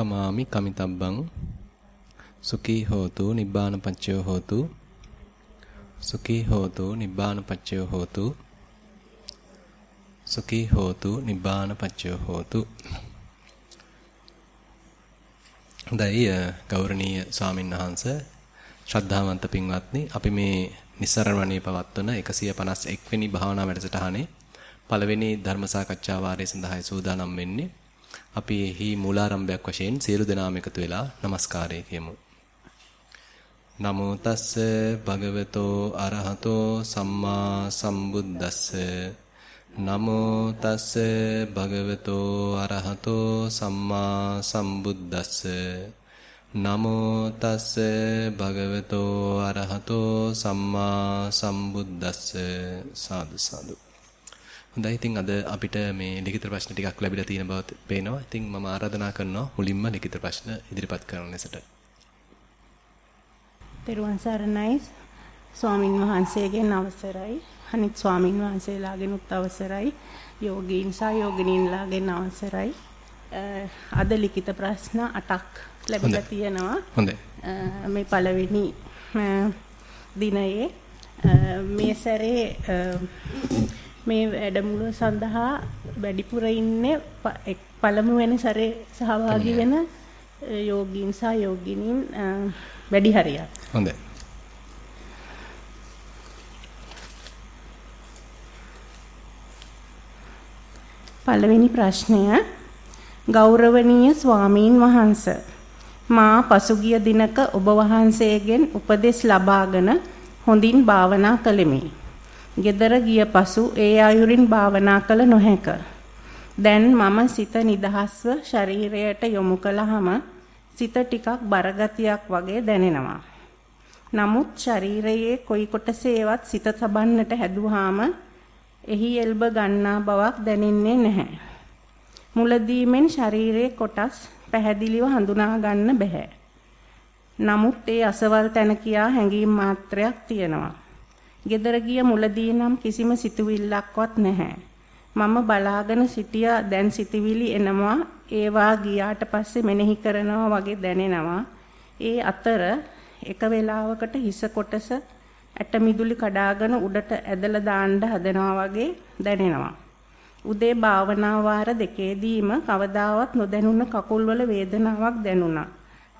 කමාමි කමිතබ්බං සුඛී හෝතු නිබ්බාන පච්චයෝ හෝතු සුඛී හෝතු නිබ්බාන පච්චයෝ හෝතු සුඛී හෝතු නිබ්බාන පච්චයෝ හෝතු හොඳයි ගෞරවනීය ස්වාමීන් වහන්ස ශ්‍රද්ධාවන්ත පින්වත්නි අපි මේ නිස්සරණවණේ පවත්වන 151 වෙනි භාවනා වැඩසටහනේ පළවෙනි ධර්ම සාකච්ඡා වාරය සඳහායි සූදානම් වෙන්නේ. අපි එහි මූලාරම්භයක් වශයෙන් සියලු දෙනාම එකතු වෙලා নমස්කාරය කියමු. නමෝ තස්ස භගවතෝ අරහතෝ සම්මා සම්බුද්දස්ස. නමෝ තස්ස භගවතෝ අරහතෝ සම්මා සම්බුද්දස්ස. නමෝ තස්ස භගවතෝ අරහතෝ සම්මා සම්බුද්දස්ස. සාදු සාදු. හොඳයි ඉතින් අද අපිට මේ ලිඛිත ප්‍රශ්න ටිකක් ලැබිලා තියෙන බව පේනවා. ඉතින් මම ආරාධනා කරනවා මුලින්ම ලිඛිත ප්‍රශ්න ඉදිරිපත් කරන ලෙසට. පෙරුවන් සරණයි ස්වාමින් වහන්සේගෙන් අවසරයි. අනිත් ස්වාමින් වහන්සේලාගෙනුත් අවසරයි. යෝගීන් සහ යෝගිනීන්ලාගෙන් අවසරයි. අද ලිඛිත ප්‍රශ්න 8ක් ලැබිලා තියෙනවා. හොඳයි. මේ පළවෙනි දිනයේ මේ සැරේ මේ වැඩමුළුව සඳහා වැඩිපුර ඉන්නේ පළමු වෙන සැරේ සහභාගී වෙන යෝගීන් සහ යෝගිනීන් වැඩි හරියක්. හොඳයි. පළවෙනි ප්‍රශ්නය ගෞරවනීය ස්වාමීන් වහන්ස මා පසුගිය දිනක ඔබ වහන්සේගෙන් උපදෙස් ලබාගෙන හොඳින් භාවනා කළෙමි. ගෙදර ගිය පසු ඒ අයුරින් භාවනා කළ නොහැක. දැන් මම සිත නිදහස්ව ශරීරයට යොමු කළාම සිත ටිකක් බරගතියක් වගේ දැනෙනවා. නමුත් ශරීරයේ කොයි කොටසේවත් සිත තබන්නට හැදුවාම එහි එල්බ ගන්නා බවක් දැනෙන්නේ නැහැ. මුලදීමෙන් ශරීරයේ කොටස් පැහැදිලිව හඳුනා ගන්න බෑ. නමුත් ඒ අසවල් තැන කියා හැඟීම් මාත්‍රයක් තියෙනවා. ගෙදර ගිය මුලදී නම් කිසිම සිතුවිල්ලක්වත් නැහැ. මම බලාගෙන සිටියා දැන් සිතුවිලි එනවා ඒවා ගියාට පස්සේ මෙනෙහි කරනවා වගේ දැනෙනවා. ඒ අතර එක වෙලාවකට හිස කොටස ඇට මිදුලි කඩාගෙන උඩට ඇදලා දාන්න හදනවා වගේ දැනෙනවා. උදේ භාවනා වාර දෙකේදීම කවදාවත් නොදැනුණ කකුල්වල වේදනාවක් දැනුණා.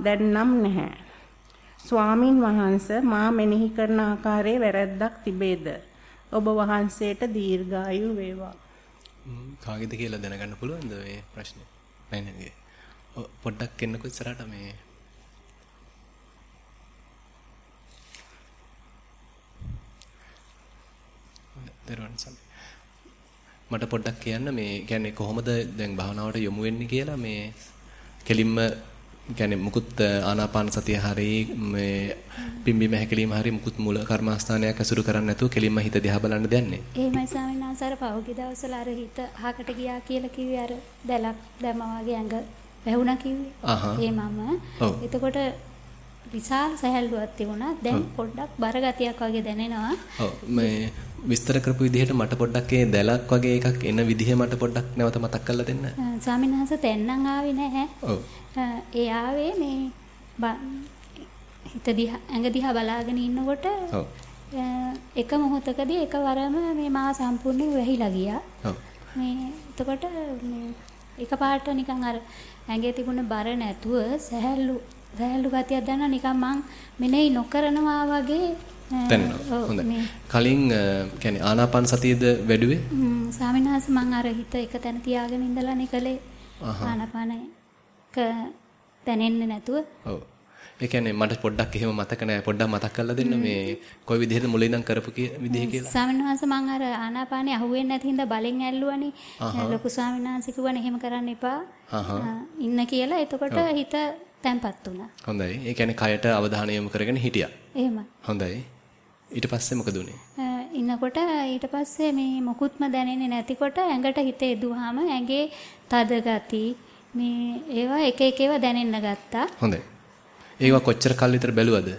දැන් නම් නැහැ. ස්වාමින් වහන්සේ මා මෙනෙහි කරන ආකාරයේ වැරැද්දක් තිබේද? ඔබ වහන්සේට දීර්ඝායු වේවා. කාගේද කියලා දැනගන්න පුළුවන්ද මේ ප්‍රශ්නේ? නෑ නේද? පොඩ්ඩක් එන්නකො ඉස්සරහට මේ දරුවන් සම්ප මට පොඩ්ඩක් කියන්න මේ කියන්නේ කොහොමද දැන් භාවනාවට යොමු වෙන්නේ කියලා මේ කෙලින්ම කියන්නේ මුකුත් ආනාපාන සතිය හරි මේ පිම්බීම හැකලීම හරි මුකුත් මූල කර්මාස්ථානයක් ඇසුරු කරන්නේ නැතුව කෙලින්ම හිත දිහා බලන්න දෙන්නේ. එහෙමයි ස්වාමීන් වහන්සේ අර පහුගිය දවස්වල අර හිත අහකට ගියා කියලා කිව්වේ අර දැලක් දැම්මා වගේ ඇඟ වැහුණා කිව්වේ. ඒ මම. එතකොට විශාල සහැල්ලුවක් තිබුණා. දැන් පොඩ්ඩක් බර ගතියක් වගේ දැනෙනවා. ඔව් මේ විස්තර කරපු විදිහට මට පොඩ්ඩක් ඒ දැලක් වගේ එකක් එන විදිහ මට පොඩ්ඩක් නැවත මතක් කරලා දෙන්න. ස්වාමීන් වහන්සේ තැන්නම් ආවේ නැහැ. ඔව්. ඒ ආවේ මේ හිත දිහා ඇඟ දිහා බලාගෙන ඉන්නකොට ඔව්. එක මොහොතකදී එකවරම මේ මා සම්පූර්ණයෙන් වැහිලා ගියා. ඔව්. මේ එතකොට මේ එකපාරට නිකන් අර ඇඟේ තිබුණ බර නැතුව සහැල්ලු සහැල්ලු ගතියක් දැනන නිකන් මං මෙනෙහි නොකරනවා වගේ දැනෙනවා. හොඳයි. කලින් කියන්නේ ආනාපාන සතියද වැඩුවේ? හ්ම් ස්වාමීන් වහන්සේ මං අර හිත එක තැන තියාගෙන ඉඳලානේ කළේ. ආනාපානය ක දැනෙන්නේ නැතුව. ඔව්. ඒ කියන්නේ මට පොඩ්ඩක් එහෙම මතක නැහැ. පොඩ්ඩක් මතක් කරලා දෙන්න මේ කොයි විදිහද මුලින් ඉඳන් කරපු විදිහ කියලා. ස්වාමීන් වහන්සේ මම අර ආනාපානේ අහුවෙන්නේ නැති හින්දා බලෙන් ඇල්ලුවානේ. ලොකු ස්වාමීන් වහන්සේ කිව්වනේ එහෙම කරන්න එපා. ඉන්න කියලා. එතකොට හිත තැම්පත් වුණා. හොඳයි. ඒ කියන්නේ කයට අවධානය යොමු කරගෙන හිටියා. එහෙමයි. හොඳයි. ඊට පස්සේ මොකද උනේ? ඉන්නකොට ඊට පස්සේ මේ මොකුත්ම දැනෙන්නේ නැතිකොට ඇඟට හිත එදුවාම ඇඟේ තද ගති මේ ඒවා එක එක ඒවා දැනෙන්න ගත්තා. හොඳයි. ඒවා කොච්චර කල් විතර බැලුවද?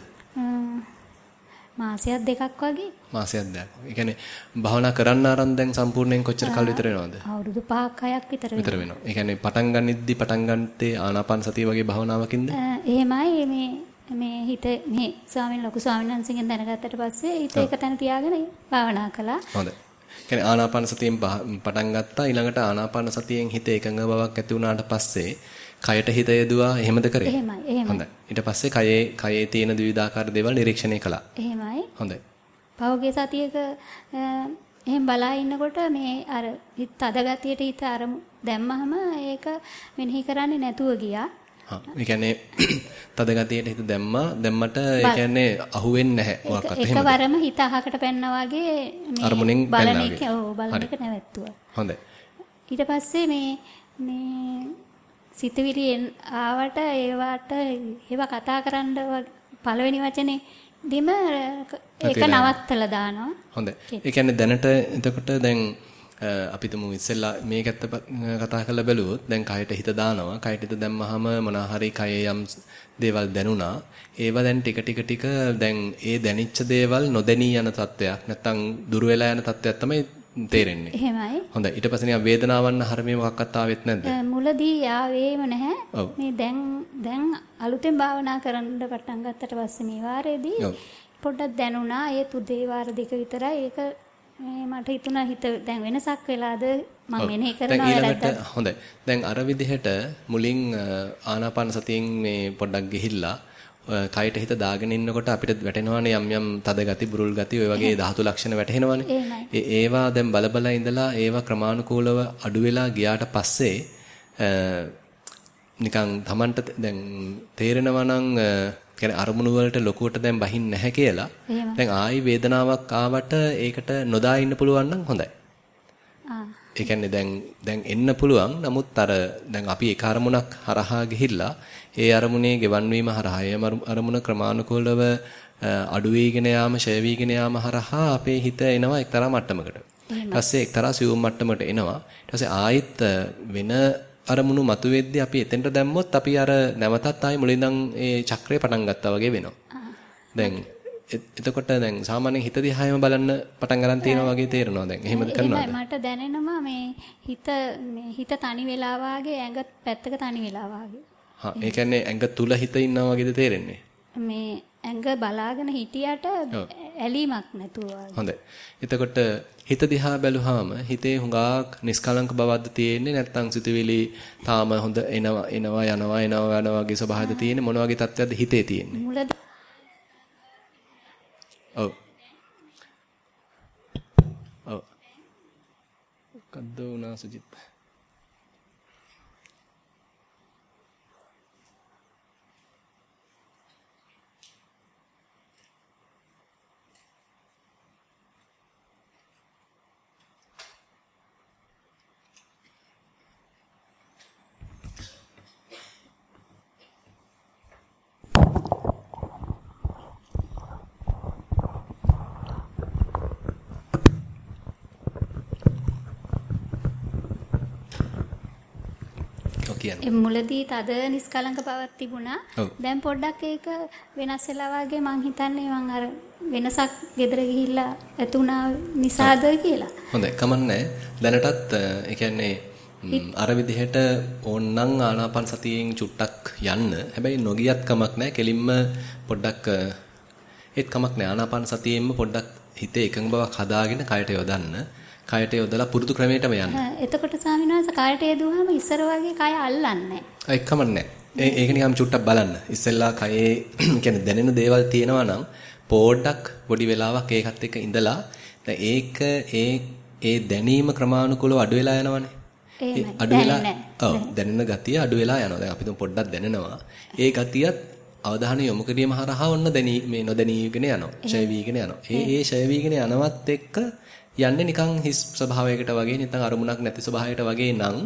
මාසයක් දෙකක් වගේ. මාසයක් දෙකක්. ඒ කියන්නේ භාවනා කරන්න ආරම්භ දැන් සම්පූර්ණයෙන් කොච්චර කාල විතර වෙනවද? අවුරුදු 5ක් 6ක් විතර වෙනවා. විතර වෙනවා. ඒ කියන්නේ පටන් ගන්නිද්දි පටන් ගන්නතේ ආනාපාන සතිය වගේ භාවනාවකින්ද? එහෙමයි මේ මේ හිත මේ ස්වාමීන් ලොකු ස්වාමීන් වහන්සේගෙන් දැනගත්තට පස්සේ හිත එක තැන තියාගෙන භාවනා කළා. හොඳයි. කියන්නේ ආනාපාන සතියෙන් පටන් ගත්තා ඊළඟට ආනාපාන සතියෙන් හිත එකඟ බවක් ඇති වුණාට පස්සේ කයට හිත යදුවා එහෙමද කරේ? එහෙමයි එහෙමයි. හොඳයි. ඊට පස්සේ කයේ කයේ තියෙන විවිධාකාර දේවල් නිරීක්ෂණය කළා. එහෙමයි. හොඳයි. පහුගිය සතියේක එහෙන් බලා ඉන්නකොට මේ අර හිත තද ගතියට හිත අරමු දැම්මහම ඒක මෙනෙහි කරන්නේ නැතුව ගියා. හා ඒ කියන්නේ තද ගතියට හිත දැම්මා දැම්මට ඒ කියන්නේ අහුවෙන්නේ නැහැ මොකක්වත් එහෙමද? එකවරම හිත අහකට පැනනා වගේ මේ අරමුණෙන් බලන එක ඔව් බලන එක නැවැත්තුවා. හොඳයි. ඊට පස්සේ මේ මේ සිතවිලි ආවට ඒවට ඒවා කතා කරන්න පළවෙනි වචනේ දිම ඒක නවත්තලා දානවා. හොඳයි. ඒ කියන්නේ දැනට එතකොට දැන් අපි තුමු ඉස්සෙල්ලා මේකත් කතා කරලා බැලුවොත් දැන් කයට හිත දානවා. කයට හිත දැම්මහම හරි කයේ යම් දේවල් දැනුණා. ඒවා දැන් ටික ටික ටික දැන් ඒ දැනිච්ච දේවල් නොදැනී යන තත්වයක් නැත්තම් දුර වෙලා යන තත්වයක් තමයි තේරෙන්නේ. එහෙමයි. හොඳයි. ඊට පස්සේ නිකන් වේදනාවන් හරමේ මොකක්වත් ආවෙත් නැද්ද? මුලදී ආවේම නැහැ. මේ දැන් දැන් අලුතෙන් භාවනා කරන්න පටන් ගත්තට පස්සේ මේ වාරයේදී පොඩ්ඩක් දැනුණා. ඒ තුදේ වාර දෙක විතරයි. ඒක මට හිතුණා හිත දැන් වෙනසක් වෙලාද මම මෙනෙහි කරනවා වැරද්දක්. හොඳයි. දැන් අර විදිහට මුලින් ආනාපාන සතියෙන් මේ පොඩ්ඩක් ගිහිල්ලා කයට හිත දාගෙන ඉන්නකොට අපිට වැටෙනවානේ යම් යම් තද ගති බුරුල් ගති ඔය වගේ ධාතු ලක්ෂණ වැටෙනවානේ. ඒ ඒවා දැන් බලබල ඉඳලා ඒවා ක්‍රමානුකූලව අඩු වෙලා ගියාට පස්සේ නිකන් Tamanට දැන් තේරෙනවා නම් කියන්නේ අරමුණු වලට ලොකුවට දැන් බහින්නේ නැහැ කියලා. දැන් ආයි වේදනාවක් ආවට ඒකට නොදා ඉන්න පුළුවන් නම් හොඳයි. ඒ කියන්නේ දැන් දැන් එන්න පුළුවන්. නමුත් අර දැන් අපි එක අරමුණක් හරහා ගිහිල්ලා ඒ අරමුණේ ගෙවන් වීම හරහා අරමුණ ක්‍රමානුකූලව අඩු වීගෙන යාම, ෂය වීගෙන යාම හරහා අපේ හිත එනවා එක්තරා මට්ටමකට. ඊට පස්සේ එක්තරා සියුම් මට්ටමකට එනවා. ඊට පස්සේ ආයෙත් වෙන අරමුණු මතුවෙද්දී අපි එතෙන්ට දැම්මොත් අපි අර නැවතත් ආයෙ මුලින්දන් ඒ චක්‍රය පටන් ගත්තා වගේ වෙනවා. දැන් එතකොට දැන් සාමාන්‍යයෙන් හිත දිහාම බලන්න පටන් ගන්න තියෙනවා වගේ තේරෙනවා දැන්. එහෙමද කරනවද? මට දැනෙනවා මේ හිත මේ හිත තනි වෙලා වාගේ ඇඟ පැත්තක තනි වෙලා වාගේ. හා ඒ කියන්නේ ඇඟ තුල හිත ඉන්නවා වගේද තේරෙන්නේ? මේ ඇඟ බලාගෙන හිටියට ඇලීමක් නැතුව හොඳයි. එතකොට හිත දිහා බැලුවාම හිතේ හුඟක් නිස්කලංක බවක්ද තියෙන්නේ නැත්නම් සිතුවිලි තාම හොඳ එනවා එනවා යනවා එනවා යනවා වගේ ස්වභාවයද තියෙන්නේ මොන වගේ තත්ත්වයක්ද හිතේ තියෙන්නේ? ඔව්. ඔව්. මොකද්ද උනා සුජිත්? කියන්නේ. මුලදී තද නිස්කලංක බවක් තිබුණා. දැන් පොඩ්ඩක් ඒක වෙනස් වෙලා වගේ මං හිතන්නේ මං අර වෙනසක් ගෙදර ගිහිල්ලා ඇතුණා නිසාද කියලා. හොඳයි කමන්නේ. දැනටත් ඒ කියන්නේ අර විදිහට ඕන්නම් ආනාපාන සතියෙන් චුට්ටක් යන්න. හැබැයි නොගියත් කමක් නැහැ. කෙලින්ම පොඩ්ඩක් ඒත් කමක් නැහැ. ආනාපාන සතියෙන්ම පොඩ්ඩක් හිතේ එකඟ බවක් හදාගෙන කයට යොදන්න. කයට යොදලා පුරුදු ක්‍රමයටම යන්න. එතකොට ස්වාමීන් වහන්සේ කයට යදුවාම ඉස්සර වගේ කය අල්ලන්නේ නැහැ. ඒකම නැහැ. ඒක නිකම් චුට්ටක් බලන්න. ඉස්සෙල්ලා කයේ කියන්නේ දැනෙන දේවල් තියෙනවා නම් පොඩ්ඩක් පොඩි වෙලාවක් ඒකත් එක්ක ඉඳලා දැන් ඒක ඒ ඒ දැනීම ක්‍රමානුකූලව අඩු වෙලා යනවනේ. අඩු වෙලා ඔව් දැනෙන ගතිය අඩු වෙලා යනවා. දැන් අපි තුන් පොඩ්ඩක් දැනෙනවා. ඒ ගතියත් අවධානය යොමු කිරීම හරහා ඔන්න දැනී මේ නොදැනීගෙන යනවා. ඡය වීගෙන යනවා. ඒ ඒ ඡය වීගෙන යනවත් එක්ක යන්නේ නිකන් හිස් ස්වභාවයකට වගේ නැත්නම් අරමුණක් නැති ස්වභාවයකට වගේ නම්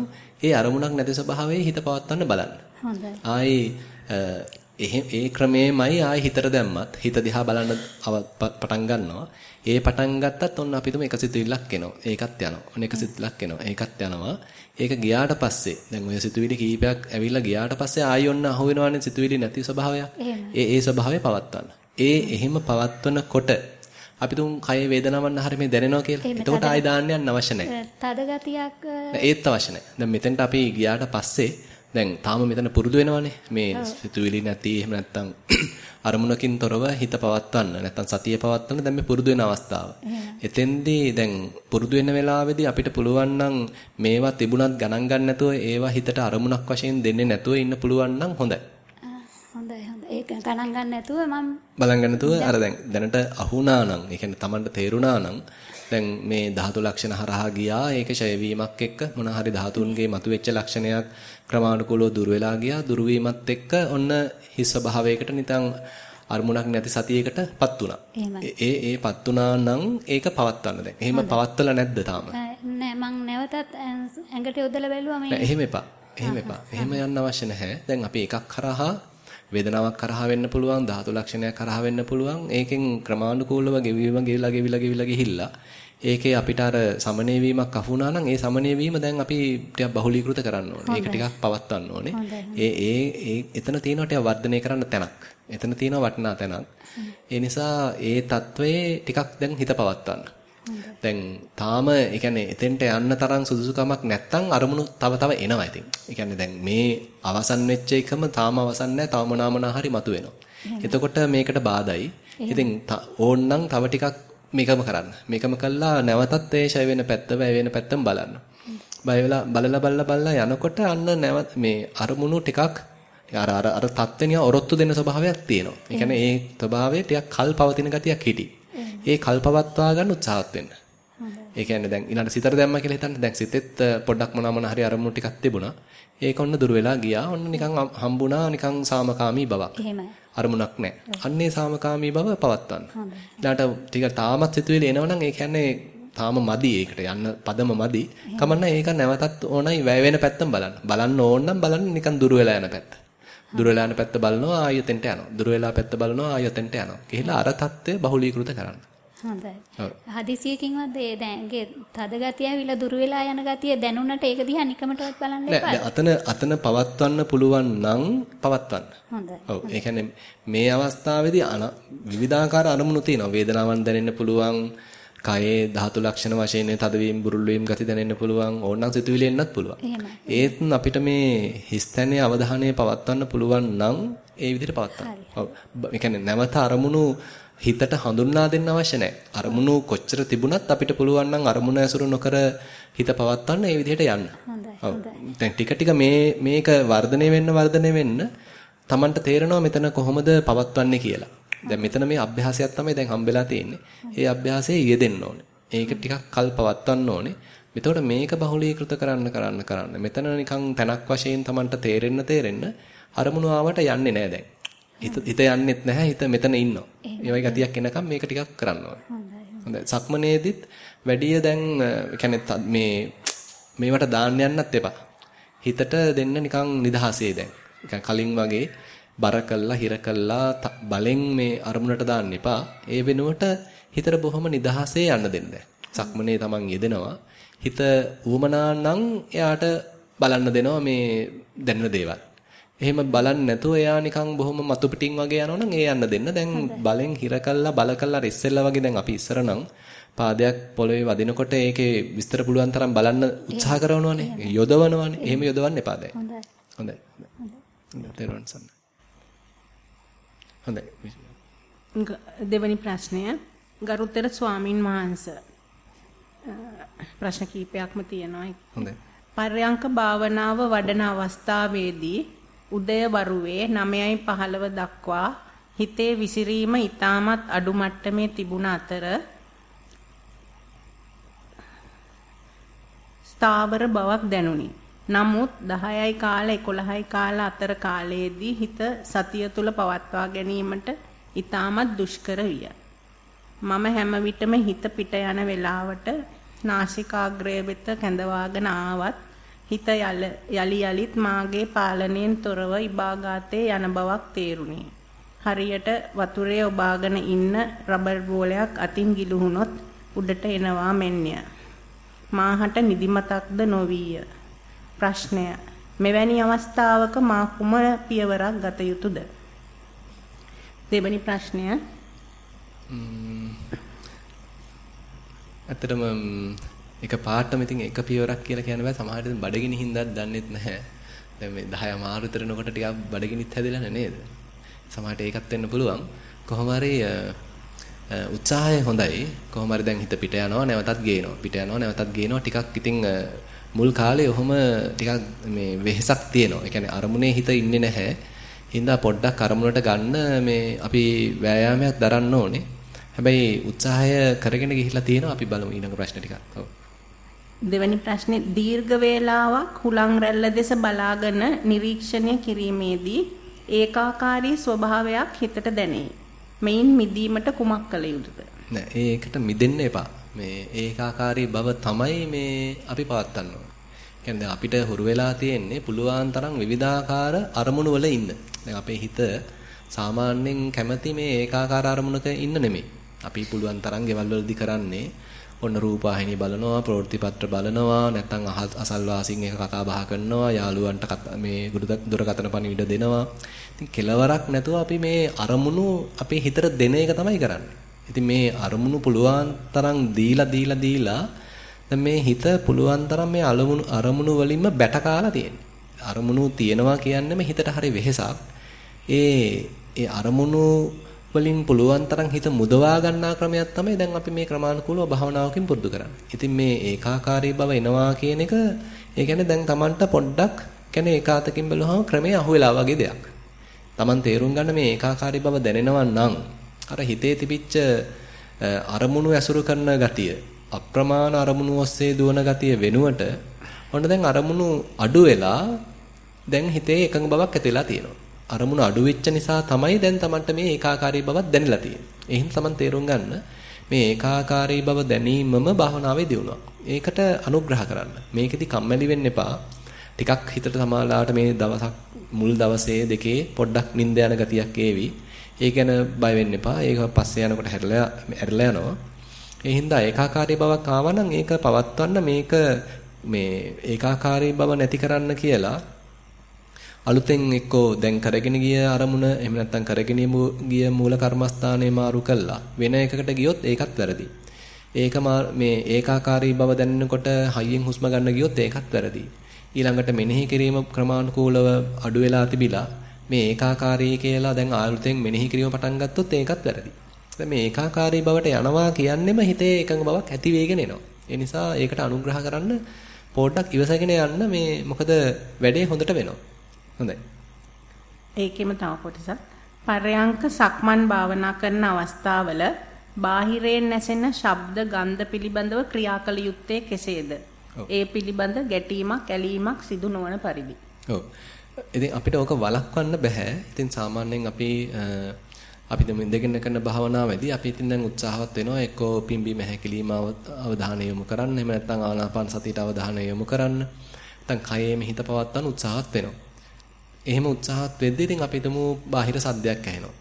ඒ අරමුණක් නැති ස්වභාවයේ හිත පවත්වන්න බලන්න. හොඳයි. ආයේ ඒ ක්‍රමේමයි ආයේ හිතට දැම්මත් හිත දිහා බලන්න පටන් ගන්නවා. ඒ පටන් ගත්තත් ඔන්න අපිටම එක සිතුවිල්ලක් එනවා. ඒකත් යනවා. ඔන්න එක සිතුවිල්ලක් එනවා. ඒකත් යනවා. ඒක ගියාට පස්සේ දැන් ඔය සිතුවිලි කීපයක් ඇවිල්ලා ගියාට පස්සේ ආයෙ ඔන්න අහු වෙනවනේ සිතුවිලි නැති ස්වභාවයක්. ඒ ඒ ස්වභාවය පවත්වන්න. ඒ එහෙම පවත්වනකොට අපි තුන් කය වේදනාවන් හරිය මේ දැනෙනවා කියලා. එතකොට ආයි දාන්නයක් අවශ්‍ය නැහැ. තද ගතියක් ඒත් අවශ්‍ය නැහැ. දැන් මෙතෙන්ට අපි ගියාට පස්සේ දැන් තාම මෙතන පුරුදු වෙනවනේ. මේ සිතුවිලි නැති එහෙම නැත්තම් අරමුණකින් තොරව හිත පවත්වන්න නැත්තම් සතිය පවත්වන්න දැන් මේ පුරුදු වෙන අවස්ථාව. එතෙන්දී දැන් පුරුදු වෙන වෙලාවේදී අපිට පුළුවන් නම් මේවා තිබුණත් ගණන් ගන්න නැතුව ඒවා හිතට අරමුණක් වශයෙන් දෙන්නේ නැතුව ඉන්න පුළුවන් නම් හොඳයි. ගණන් ගන්න නැතුව මම බලන් ගන්න නැතුව අර දැන් දැනට අහුණා නම් ඒ කියන්නේ Tamanට තේරුණා නම් දැන් මේ ධාතු ලක්ෂණ හරහා ගියා ඒක ඡය වීමක් එක්ක මොන හරි ධාතුන්ගේ මතුවෙච්ච ලක්ෂණයක් ක්‍රමානුකූලව දුර වෙලා ගියා දුර වීමත් එක්ක ඔන්න හිස් ස්වභාවයකට නිකන් අරමුණක් නැති සතියකටපත් වුණා. ඒ ඒපත් වුණා නම් ඒක පවත්වන්න දැන්. එහෙම පවත්වලා නැද්ද තාම? නෑ මං නැවතත් ඇඟට යොදලා බැලුවා මේ. නෑ එහෙම එපා. එහෙම එපා. එහෙම යන්න අවශ්‍ය නැහැ. දැන් අපි එකක් කරහා වේදනාවක් කරහා වෙන්න පුළුවන් ධාතු ලක්ෂණයක් කරහා වෙන්න පුළුවන් ඒකෙන් ක්‍රමානුකූලව ගෙවිවීම ගෙවිලා ගෙවිලා ගෙවිලා ගිහිල්ලා ඒකේ අපිට අර සමනය වීමක් අහු වුණා නම් ඒ සමනය වීම දැන් අපි ටිකක් බහුලීකృత කරන්න ඕනේ. ඒක ටිකක් පවත්වන්න ඕනේ. ඒ ඒ ඒ එතන තියෙනවා ටිකක් වර්ධනය කරන්න තැනක්. එතන තියෙනවා වටිනා තැනක්. ඒ නිසා ඒ తත්වයේ ටිකක් දැන් හිත පවත්වන්න. දැන් තාම ඒ කියන්නේ එතෙන්ට යන්න තරම් සුදුසුකමක් නැත්තම් අරමුණු තව තව එනවා ඉතින්. ඒ කියන්නේ දැන් මේ අවසන් වෙච්ච එකම තාම අවසන් නැහැ. තව මොනවා හරි මතුවෙනවා. එතකොට මේකට බාධායි. ඉතින් ඕන්නම් තව ටිකක් මේකම කරන්න. මේකම කළා නැවතත් ඒ ෂය වෙන පැත්ත, වැය වෙන පැත්තම බලන්න. බය වෙලා බලලා බලලා බලලා යනකොට අන්න නැවත මේ අරමුණු ටිකක් අර අර අර තත්ත්වනිය ඔරොත්තු දෙන ස්වභාවයක් තියෙනවා. ඒ කියන්නේ ඒ ස්වභාවය ටිකක් කල් පවතින ගතියක් හිටි. ඒ කල්පවත්වා ගන්න උත්සාහත් වෙන්න. ඒ කියන්නේ දැන් ඊළඟ සිතට දැම්ම කියලා හිතන්න. දැන් සිතෙත් පොඩ්ඩක් මොනවා මොන හරි අරමුණු ටිකක් තිබුණා. ඒක ඔන්න දුර වෙලා ගියා. ඔන්න නිකන් හම්බුණා නිකන් සාමකාමී බවක්. එහෙමයි. අරමුණක් නැහැ. අන්නේ සාමකාමී බව පවත්වන්න. ඊළඟට ටික තාමත් සිතුවිලි එනවනම් ඒ කියන්නේ තාම මදි ඒකට යන්න පදම මදි. කමන්න ඒක නැවතත් ඕනයි වැය වෙන පැත්තම බලන්න. බලන්න ඕන නම් බලන්න නිකන් දුර වෙලා යන පැත්ත. දුර වෙලා යන පැත්ත බලනවා ආයෙතෙන්ට යනවා. දුර වෙලා පැත්ත බලනවා ආයෙතෙන්ට යනවා. ගිහිලා අර தත්ත්වය බහුලීකృత කරන්න. හොඳයි. හදිසියකින්වත් ඒ දැන්ගේ තද ගතිය ඇවිල්ලා දුර වෙලා යන ගතිය දැනුණට ඒක දිහා නිකමටවත් බලන්න එපා. නෑ අතන අතන පවත්වන්න පුළුවන් නම් පවත්වන්න. හොඳයි. ඔව් ඒ කියන්නේ මේ අවස්ථාවේදී විවිධාකාර අරමුණු තියෙනවා. වේදනාවන් දැනෙන්න පුළුවන්. කයේ ධාතු ලක්ෂණ වශයෙන් තදවීම බුරුල් වීම ගති දැනෙන්න පුළුවන්. ඕනනම් සිතුවිලි එන්නත් පුළුවන්. ඒත් අපිට මේ හිස්තැනේ අවධානය පවත්වන්න පුළුවන් නම් ඒ විදිහට පවත්වන්න. ඔව්. ඒ කියන්නේ නැවත අරමුණු හිතට හඳුන්වා දෙන්න අවශ්‍ය නැහැ. අරමුණු කොච්චර තිබුණත් අපිට පුළුවන් නම් අරමුණ ඇසුරු නොකර හිත පවත්වන්න ඒ විදිහට යන්න. හොඳයි. ටික ටික මේ මේක වර්ධනය වෙන්න වර්ධනය වෙන්න Tamanට තේරෙනවා මෙතන කොහොමද පවත්වන්නේ කියලා. දැන් මෙතන මේ අභ්‍යාසයක් තමයි දැන් හම්බෙලා තියෙන්නේ. ඒ අභ්‍යාසයේ යෙදෙන්න ඕනේ. ඒක ටිකක් කල් පවත්වන්න ඕනේ. එතකොට මේක බහුලීකృత කරන්න කරන්න කරන්න. මෙතන නිකන් තනක් වශයෙන් Tamanට තේරෙන්න තේරෙන්න අරමුණු ආවට යන්නේ නැහැ දැන්. හිත යන්නෙත් නැහැ හිත මෙතන ඉන්නවා. ඒ වගේ ගතියක් එනකම් මේක ටිකක් කරන්න ඕනේ. සක්මනේදිත් වැඩිය දැන් කියන්නේ මේ මේවට දාන්න යන්නත් එපා. හිතට දෙන්න නිකන් නිදහසේ දැන්. කලින් වගේ බර කළා හිර කළා බලෙන් මේ අරමුණට දාන්න එපා. ඒ වෙනුවට හිතට බොහොම නිදහසේ යන්න දෙන්න. සක්මනේ තමන් යෙදෙනවා. හිත ඌමනා නම් එයාට බලන්න දෙනවා මේ දැනෙන දේවල්. එහෙම බලන්නේ නැතුව එයා නිකන් බොහොම මතු පිටින් වගේ යනවනම් ඒ යන්න දෙන්න. දැන් බලෙන් හිර කළා බල කළා ඉස්සෙල්ලා වගේ දැන් අපි ඉස්සර නම් පාදයක් පොළවේ වදිනකොට ඒකේ විස්තර පුළුවන් තරම් බලන්න උත්සාහ කරනවනේ. යොදවනවනේ. එහෙම යොදවන්න එපා දැන්. හොඳයි. හොඳයි. හොඳයි. හොඳයි. දෙවැනි ප්‍රශ්නය ගරුතර ස්වාමින් වහන්සේ ප්‍රශ්න කීපයක්ම තියෙනවා. හොඳයි. පර්යංක භාවනාව වඩන අවස්ථාවේදී උදය වරුවේ 9:15 දක්වා හිතේ විසිරීම ඊටමත් අඩු මට්ටමේ තිබුණ අතර ස්ථාවර බවක් දැනුනි. නමුත් 10යි කාල 11යි කාල අතර කාලයේදී හිත සතිය තුල පවත්වා ගැනීමට ඊටමත් දුෂ්කර විය. මම හැම විටම හිත පිට යන වෙලාවට නාසිකාග්‍රය වෙත කැඳවාගෙන ආවත් හිත යලි යලිත් මාගේ පාලනයෙන් තොරව ඉබාගාතේ යන බවක් තේරුණි. හරියට වතුරේ ඔබාගෙන ඉන්න රබර් බෝලයක් අතින් ගිලුහුනොත් උඩට එනවා මෙන්ය. මාහට නිදිමතක්ද නොවිය. ප්‍රශ්නය මෙවැනි අවස්ථාවක මා කුමන පියවරක් ගත යුතුද? දෙවැනි ප්‍රශ්නය ඇත්තටම එක පාටම ඉතින් එක පියවරක් කියලා කියන්න බෑ සමහරවිට ඉතින් බඩගිනි හින්දාත් දන්නෙත් නැහැ. දැන් මේ 10 අමාරු විතරනකොට ටිකක් බඩගිනිත් හැදෙලා නේද? සමහරට ඒකත් වෙන්න පුළුවන්. කොහොම හරි උත්සාහය හොඳයි. කොහොම හරි දැන් හිත පිට යනවා නැවතත් ගේනවා. පිට යනවා නැවතත් ගේනවා. ටිකක් ඉතින් මුල් කාලේ ඔහොම ටිකක් මේ වෙහෙසක් තියෙනවා. ඒ කියන්නේ අරමුණේ හිත ඉන්නේ නැහැ. හින්දා පොඩ්ඩක් අරමුණට ගන්න මේ අපි වෑයාමයක් දරන්න ඕනේ. හැබැයි උත්සාහය කරගෙන ගිහිල්ලා තියෙනවා. අපි බලමු ඊළඟ ප්‍රශ්න ටිකක්. ඔව්. දෙවැනි ප්‍රශ්නේ දීර්ඝ වේලාවක් හුලං රැල්ල දෙස බලාගෙන නිරීක්ෂණය කිරීමේදී ඒකාකාරී ස්වභාවයක් හිතට දැනේ. මෙයින් මිදීමට කුමක් කළ යුතුද? නෑ ඒකට මිදෙන්න එපා. මේ ඒකාකාරී බව තමයි මේ අපි පවත්වන්න ඕන. කියන්නේ අපිට හුරු වෙලා තියෙන්නේ පුළුවන් තරම් විවිධාකාර අරමුණු වල ඉන්න. දැන් අපේ හිත සාමාන්‍යයෙන් කැමති මේ ඒකාකාර අරමුණක ඉන්න නෙමෙයි. අපි පුළුවන් තරම් ගෙවල් වලදී කරන්නේ ඔන්න රූපවාහිනිය බලනවා, ප්‍රවෘත්තිපත්‍ර බලනවා, නැත්නම් අසල්වාසීන් එක කතා බහ කරනවා, යාළුවන්ට මේ දුරකථන පණිවිඩ දෙනවා. ඉතින් කෙලවරක් නැතුව අපි මේ අරමුණු අපේ හිතට දෙන එක තමයි කරන්නේ. ඉතින් මේ අරමුණු පුළුවන් තරම් දීලා දීලා දීලා දැන් මේ හිත පුළුවන් තරම් මේ අරමුණු අරමුණු වලින්ම බැට කාලා තියෙන්නේ. අරමුණු තියනවා කියන්නේම හිතට හරි වෙහෙසක්. ඒ ඒ අරමුණු වලින් පුළුවන් තරම් හිත මුදවා ගන්නා ක්‍රමයක් තමයි දැන් අපි මේ ක්‍රමානුකූලව භාවනාවකින් පුරුදු කරන්නේ. ඉතින් මේ ඒකාකාරී බව එනවා කියන එක ඒ කියන්නේ දැන් Tamanට පොඩ්ඩක් කියන්නේ ඒකාතකින් බැලුවහම ක්‍රමයේ අහුවෙලා වගේ දෙයක්. Taman තේරුම් ගන්න මේ ඒකාකාරී බව දැනෙනවා නම් අර හිතේ තිබිච්ච අරමුණු ඇසුරු කරන ගතිය අප්‍රමාණ අරමුණු ඔස්සේ දුවන ගතිය වෙනුවට ඔන්න දැන් අරමුණු අඩු වෙලා දැන් හිතේ එකඟ බවක් ඇති වෙලා තියෙනවා. අරමුණු අඩු වෙච්ච නිසා තමයි දැන් Tamanට මේ ඒකාකාරී බවක් දැනෙලා තියෙන්නේ. ඒ හින්දා Taman තේරුම් ගන්න මේ ඒකාකාරී බව දැනීමම භාවනාවේ දියුණුවක්. ඒකට අනුග්‍රහ කරන්න. මේකෙදි කම්මැලි වෙන්න එපා. ටිකක් හිතට සමාලාවට මේ දවසක් මුල් දවසේ දෙකේ පොඩ්ඩක් නිින්ද යන ගතියක් ඒවි. ඒ ගැන බය වෙන්න එපා. ඒක පස්සේ යනකොට හැරලා හැරලා යනවා. ඒ හින්දා ඒකාකාරී බවක් ආවා නම් ඒක පවත්වන්න මේක මේ ඒකාකාරී බව නැති කරන්න කියලා අලුතෙන් එක්කෝ දැන් කරගෙන ගිය අරමුණ එහෙම නැත්නම් කරගෙන ගිය මූල කර්මස්ථානේ මාරු කළා වෙන එකකට ගියොත් ඒකත් වැරදි. ඒක මේ ඒකාකාරී බව දැනෙනකොට හයියෙන් හුස්ම ගන්න ගියොත් ඒකත් වැරදි. ඊළඟට මෙනෙහි කිරීම ක්‍රමානුකූලව අඩු වෙලා තිබිලා මේ ඒකාකාරී කියලා දැන් ආයුර්තෙන් මෙනෙහි කිරීම පටන් ගත්තොත් ඒකත් වැරදි. දැන් මේ ඒකාකාරී බවට යනවා කියන්නෙම හිතේ එකඟ බවක් ඇති වෙගෙන එනවා. ඒ නිසා ඒකට අනුග්‍රහ කරන්න පොඩ්ඩක් ඉවසගෙන යන්න මේ මොකද වැඩේ හොඳට වෙනවා. හොඳයි. ඒකෙම තව කොටසක් පරයන්ක සක්මන් භාවනා කරන අවස්ථාවල බාහිරයෙන් නැසෙන ශබ්ද ගන්ධ පිළිබඳව ක්‍රියා කළ යුත්තේ කෙසේද? ඒ පිළිබඳ ගැටීමක් ඇලීමක් සිදු නොවන පරිදි. ඔව්. ඉතින් අපිට ඕක වළක්වන්න බෑ. ඉතින් සාමාන්‍යයෙන් අපි අපි දැන් ඉඳගෙන කරන භාවනාවේදී අපි ඉතින් දැන් උත්සාහවත් වෙනවා එක්කෝ පිම්බීම හැකිලිම අවධානය යොමු කරන්න. එහෙම නැත්නම් ආනාපාන සතියට අවධානය යොමු කරන්න. නැත්නම් කයෙම හිත පවත්වන්න උත්සාහවත් වෙනවා. එහෙම උත්සාහත් වෙද්දී ඉතින් අපි හිතමු බාහිර සද්දයක් ඇහෙනවා.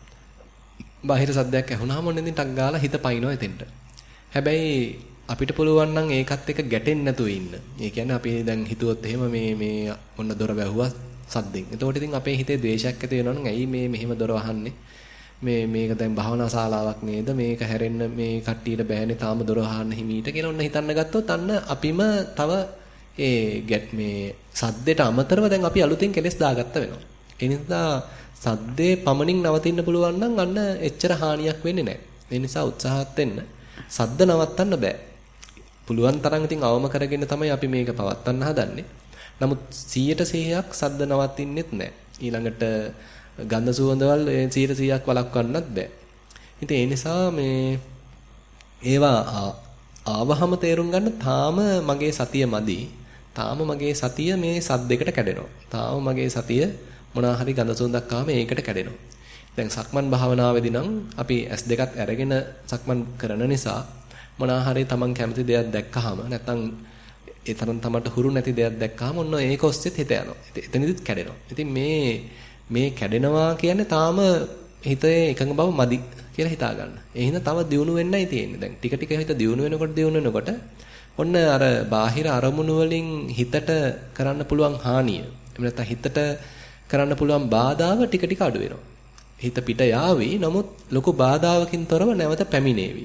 බාහිර සද්දයක් ඇහුණාම ඔන්න ඉතින් ටක් ගාලා හිත පයින්නවා එතෙන්ට. හැබැයි අපිට පුළුවන් නම් ඒකත් එක්ක ගැටෙන්නේ නැතුව ඉන්න. ඒ කියන්නේ අපි දැන් හිතුවොත් එහෙම මේ මේ ඔන්න දොර වැහුවා සද්දෙන්. එතකොට ඉතින් අපේ හිතේ ද්වේෂයක් ඇති වෙනවා නම් ඇයි මේ මෙහෙම දොර වහන්නේ? මේ මේක දැන් භාවනා ශාලාවක් නේද? මේක හැරෙන්න මේ කට්ටියට බෑනේ තාම දොර වහන්න හිමීට කියලා ඔන්න හිතන්න ගත්තොත් අන්න අපිම තව ඒ ගැට් මේ සද්දෙට අමතරව දැන් අපි අලුතෙන් කෙලස් දාගත්ත වෙනවා. ඒ නිසා සද්දේ පමණින් නවතින්න පුළුවන් නම් අන්න එච්චර හානියක් වෙන්නේ නැහැ. ඒ නිසා උත්සාහත් වෙන්න. සද්ද නවත්තන්න බෑ. පුළුවන් තරම් ඉතින් අවම කරගෙන තමයි අපි මේක පවත්වන්න හදන්නේ. නමුත් 100ට 100ක් සද්ද නවතින්නෙත් නැහැ. ඊළඟට ගන්ධ සුවඳවල් 100ට 100ක් වළක්වන්නත් බෑ. ඉතින් ඒ නිසා මේ ඒවා ආවහම තේරුම් ගන්න තාම මගේ සතිය මදි. තාම මගේ සතිය මේ සද්දයකට කැඩෙනවා. තාම මගේ සතිය මොනවා හරි ගඳ සුවඳක් ආවම ඒකට කැඩෙනවා. දැන් සක්මන් භාවනාවේදී නම් අපි S2ත් අරගෙන සක්මන් කරන නිසා මොනවා හරි Taman කැමති දෙයක් දැක්කහම නැත්නම් ඒ තරම් Tamanට හුරු නැති දෙයක් දැක්කහම ඔන්න ඒක ඔස්සේත් හිත යනවා. එතනදිත් කැඩෙනවා. ඉතින් මේ මේ කැඩෙනවා කියන්නේ තාම හිතේ එකඟ බව මදි කියලා හිතා ගන්න. ඒ හින්දා තව දියුණු වෙන්නයි තියෙන්නේ. දැන් ටික ටික හිත දියුණු වෙනකොට දියුණු වෙනකොට ඔන්න අර බාහිර අරමුණු වලින් හිතට කරන්න පුළුවන් හානිය එහෙම නැත්නම් හිතට කරන්න පුළුවන් බාධාව ටික ටික අඩු වෙනවා. හිත පිට යාවි. නමුත් ලොකු බාධාවකින් තොරව නැවත පැමිණේවි.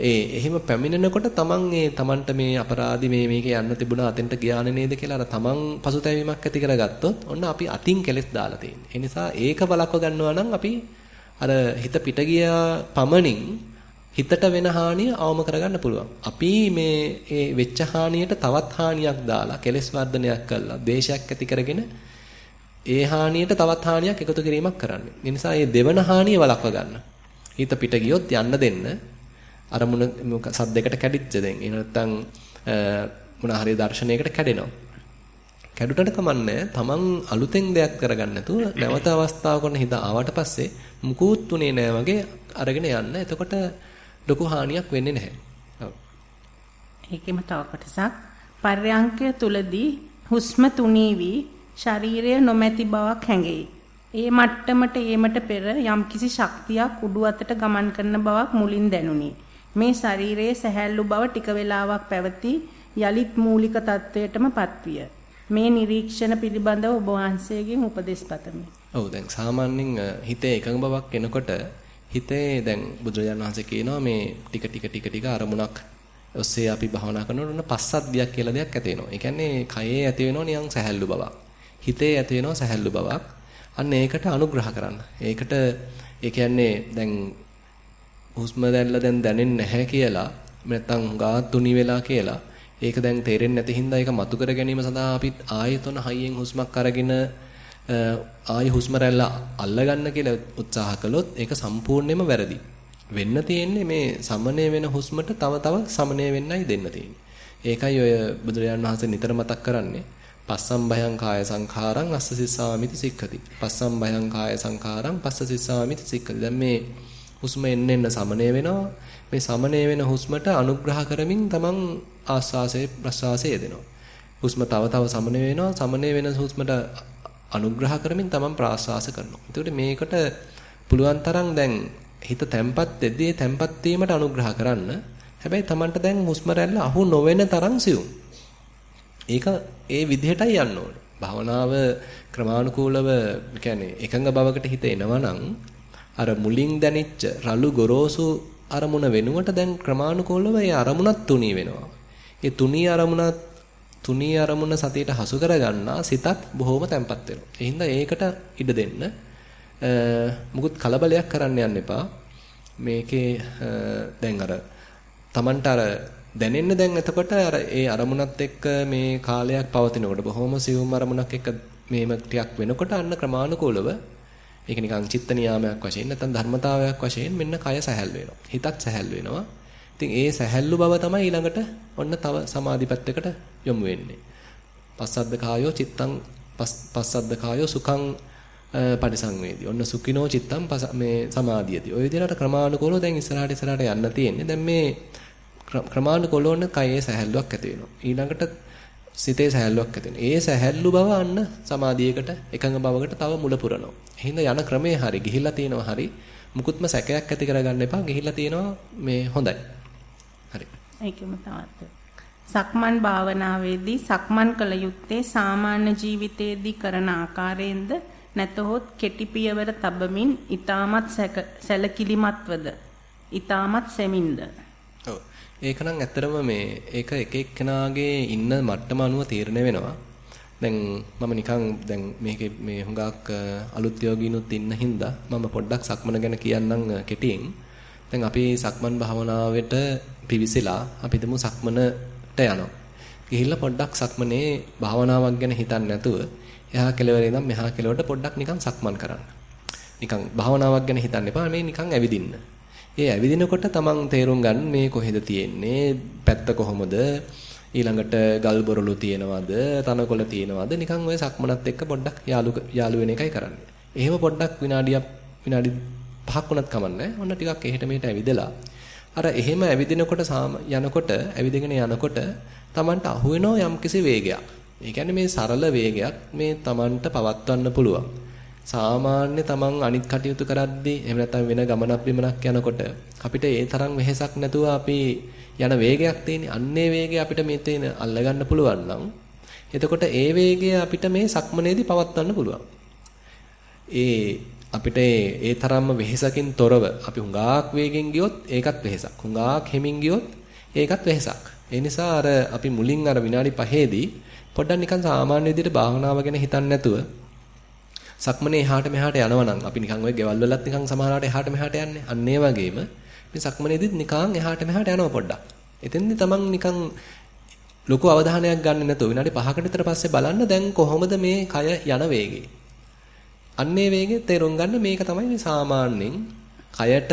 ඒ එහෙම පැමිණෙනකොට තමන් ඒ තමන්ට මේ අපරාධි මේ මේක යන්න තිබුණා අතෙන්ට ගියානේ නේද කියලා අර තමන් පසුතැවීමක් ඇති කරගත්තොත් ඔන්න අපි අතින් කෙලස් දාලා තියෙන්නේ. ඒ නිසා ඒක බලක්ව ගන්නවා නම් අපි අර හිත පිට ගියා පමණින් හිතට වෙන හානිය අවම කරගන්න පුළුවන්. අපි මේ ඒ වෙච්ච හානියට තවත් හානියක් දාලා කෙලස් වර්ධනයක් කළා, දේශයක් ඇති කරගෙන ඒ හානියට තවත් හානියක් එකතු කිරීමක් කරන්නේ. ඒ නිසා මේ දෙවන හානිය වළක්ව ගන්න. හිත පිට ගියොත් යන්න දෙන්න. අරමුණ සද්දයකට කැඩිච්ච දැන්. ඒ නැත්තම් මොන හරි දර්ශනයකට කැඩෙනවා. කැඩුටට කමන්නේ තමන් අලුතෙන් දෙයක් කරගන්න නැතුව නැවත අවස්ථාවකට හිත ආවට පස්සේ මුකුත් උනේ නෑ වගේ අරගෙන යන්න. එතකොට ලොකු හානියක් වෙන්නේ නැහැ. ඔව්. ඒකෙම තව කොටසක් පර්යංකය තුලදී හුස්ම තුනී වී ශරීරය නොමැති බවක් හැඟෙයි. ඒ මට්ටමට ඒමට පෙර යම්කිසි ශක්තියක් උඩු අතට ගමන් කරන බවක් මුලින් දැනුනි. මේ ශරීරයේ සැහැල්ලු බව ටික වේලාවක් පැවති යලිත් මූලික තත්වයටම පත්විය. මේ නිරීක්ෂණ පිළිබඳව ඔබ වහන්සේගෙන් උපදෙස් පතමි. ඔව් දැන් සාමාන්‍යයෙන් හිතේ එකඟ බවක් එනකොට හිතේ දැන් බුදුරජාණන් වහන්සේ කියනවා මේ ටික ටික ටික ටික අරමුණක් ඔස්සේ අපි භාවනා කරනකොට ඔන්න පස්සද්ධියක් කියලා දෙයක් ඇති වෙනවා. ඒ කියන්නේ කයේ ඇති වෙනවා නියං සැහැල්ලු බවක්. හිතේ ඇති වෙනවා සැහැල්ලු බවක්. අන්න ඒකට අනුග්‍රහ කරන්න. ඒකට ඒ කියන්නේ දැන් හුස්ම දැල්ල දැන් දැනෙන්නේ නැහැ කියලා නැත්තම් ගාත් තුනි වෙලා කියලා ඒක දැන් තේරෙන්නේ නැති හින්දා ඒක මතු කර ගැනීම සඳහා අපි ආයතන හයියෙන් හුස්මක් අරගෙන ආයි හුස්ම රැල්ල අල්ලගන්න කියලා උත්සාහ කළොත් ඒක සම්පූර්ණයෙන්ම වැරදි. වෙන්න තියෙන්නේ මේ සමනය වෙන හුස්මට තව තව සමනය වෙන්නයි දෙන්න තියෙන්නේ. ඒකයි ඔය බුදුරජාණන් වහන්සේ නිතර මතක් කරන්නේ පස්සම් භයං කාය සංඛාරං අස්ස සිස්සාමිති සික්ඛති. පස්සම් භයං කාය සංඛාරං පස්ස සිස්සාමිති සික්ඛති. දැන් මේ හුස්ම එන්න එන්න සමනය වෙනවා. මේ සමනය වෙන හුස්මට අනුග්‍රහ කරමින් තමන් ආස්වාසේ ප්‍රස්වාසයේ යෙදෙනවා. හුස්ම තව තව සමනය වෙනවා. සමනය වෙන හුස්මට අනුග්‍රහ කරමින් තමන් ප්‍රාශ්වාස කරනවා. එතකොට මේකට පුළුවන් තරම් දැන් හිත තැම්පත් දෙදී තැම්පත් වීමට අනුග්‍රහ කරන්න. හැබැයි තමන්ට දැන් හුස්ම රැල්ල අහු නොවන තරම් සියුම්. ඒක ඒ විදිහටයි යන්න ඕනේ. භාවනාව ක්‍රමානුකූලව කියන්නේ එකඟ බවකට හිත එනවනම් අර මුලින් දැනිච්ච රළු ගොරෝසු අරමුණ වෙනුවට දැන් ක්‍රමානුකූලව ඒ අරමුණත් තුනී වෙනවා. ඒ තුනී අරමුණත් තුනී අරමුණ සතියට හසු කරගන්නා සිතත් බොහොම තැම්පත් වෙනවා. ඒ හින්දා ඒකට ඉඩ දෙන්න. මුකුත් කලබලයක් කරන්න යන්න එපා. මේකේ දැන් අර Tamanට අර දැනෙන්න දැන් එතකොට අර ඒ අරමුණත් එක්ක මේ කාලයක් පවතිනකොට බොහොම සියුම් අරමුණක් එක්ක මේම ටිකක් වෙනකොට අන්න ක්‍රමානුකූලව ඒක නිකන් චිත්ත නියාමයක් වශයෙන් නැත්නම් ධර්මතාවයක් වශයෙන් මෙන්න කය සැහැල් වෙනවා. හිතත් සැහැල් වෙනවා. ඉතින් ඒ සැහැල්ලු බව තමයි ඊළඟට ඔන්න තව සමාධි පැත්තකට යොමු වෙන්නේ. පස්සද්ද කායෝ චිත්තං පස්සද්ද කායෝ සුඛං පරිසංවේදී. ඔන්න සුඛිනෝ චිත්තං මේ සමාධියදී. ඔය විදිහට ක්‍රමානුකූලව දැන් ඉස්සරහට ඉස්සරහට යන්න තියෙන්නේ. දැන් මේ ක්‍රමානුකූලව ඔන්න කයේ සැහැල්ලුවක් ඇති වෙනවා. ඊළඟට සිතේ සැහැල්ලුවක් ඇති වෙනවා. ඒ සැහැල්ලු බව අන්න සමාධියකට එකඟ බවකට තව මුල පුරනවා. එහෙනම් යන ක්‍රමේ හරි ගිහිල්ලා තියෙනවා හරි. මුකුත්ම සැකයක් ඇති කරගන්න එපා. ගිහිල්ලා තියෙනවා මේ හොඳයි. හරි. ඒකෙම තවත්. සක්මන් භාවනාවේදී සක්මන් කළ යුත්තේ සාමාන්‍ය ජීවිතයේදී කරන ආකාරයෙන්ද නැතහොත් කෙටි පියවර තබමින් ඊටමත් සැලකිලිමත්වද ඊටමත් සෙමින්ද ඔව් ඒක නම් ඇත්තටම මේ ඒක එක එක්කෙනාගේ ඉන්න මට්ටම අනුව තීරණය වෙනවා දැන් මම නිකන් දැන් මේකේ මේ හුඟක් අලුත් යෝගීනුත් ඉන්න හින්දා මම පොඩ්ඩක් සක්මන ගැන කියන්නම් කෙටියෙන් දැන් අපි සක්මන් භාවනාවට පිවිසලා අපි දමු සක්මනට යනවා. ගිහිල්ලා පොඩ්ඩක් සක්මනේ භාවනාවක් ගැන හිතන්නේ නැතුව එහා කෙළවරේ ඉඳන් මෙහා කෙළවරට පොඩ්ඩක් නිකන් සක්මන් කරන්න. නිකන් භාවනාවක් ගැන හිතන්න එපා මේ නිකන් ඇවිදින්න. ඒ ඇවිදිනකොට තමන් තේරුම් ගන්න මේ කොහෙද තියෙන්නේ පැත්ත කොහොමද ඊළඟට ගල් බොරළු තියෙනවද තනකොළ තියෙනවද නිකන් ඔය සක්මනත් එක්ක පොඩ්ඩක් යාලු යාලු වෙන එකයි කරන්නේ. එහෙම පොඩ්ඩක් විනාඩියක් විනාඩි 5ක් වුණත් කමන්නේ. ඔන්න ටිකක් එහෙට මෙහෙට ඇවිදලා අර එහෙම ඇවිදිනකොට යනකොට ඇවිදගෙන යනකොට Tamanට අහු වෙනවා යම්කිසි වේගයක්. ඒ කියන්නේ මේ සරල වේගයක් මේ Tamanට පවත්වන්න පුළුවන්. සාමාන්‍ය Taman අනිත් කටයුතු කරද්දී එහෙම නැත්නම් වෙන ගමනක් බිමනක් යනකොට අපිට ඒ තරම් වෙහෙසක් නැතුව අපි යන වේගයක් තියෙන්නේ. අන්නේ වේගය අපිට මේ තේන අල්ලගන්න පුළුවන් නම් එතකොට ඒ වේගය අපිට මේ සක්මනේදී පවත්වන්න පුළුවන්. ඒ අපිට ඒ තරම්ම වෙහෙසකින් තොරව අපි හුඟාක් වේගෙන් ගියොත් ඒකත් වෙහෙසක්. හුඟාක් හෙමින් ගියොත් ඒකත් වෙහෙසක්. ඒ නිසා අර අපි මුලින් අර විනාඩි 5ේදී පොඩ්ඩක් නිකන් සාමාන්‍ය විදිහට භාවනාව ගැන හිතන්නේ නැතුව සක්මනේ එහාට මෙහාට යනවා නම් අපි නිකන් ওই ගෙවල් වලත් නිකන් සමහරවිට එහාට මෙහාට යන්නේ. අන්න ඒ වගේම මේ සක්මනේදීත් නිකන් එහාට මෙහාට යනවා පොඩ්ඩක්. එතෙන්දී තමන් නිකන් ලොකු අවධානයක් ගන්න නැතුව විනාඩි 5කට විතර පස්සේ බලන්න දැන් කොහොමද මේ කය යන වේගය. අන්නේ වේගය තේරුම් ගන්න මේක තමයි මේ සාමාන්‍යයෙන් කයට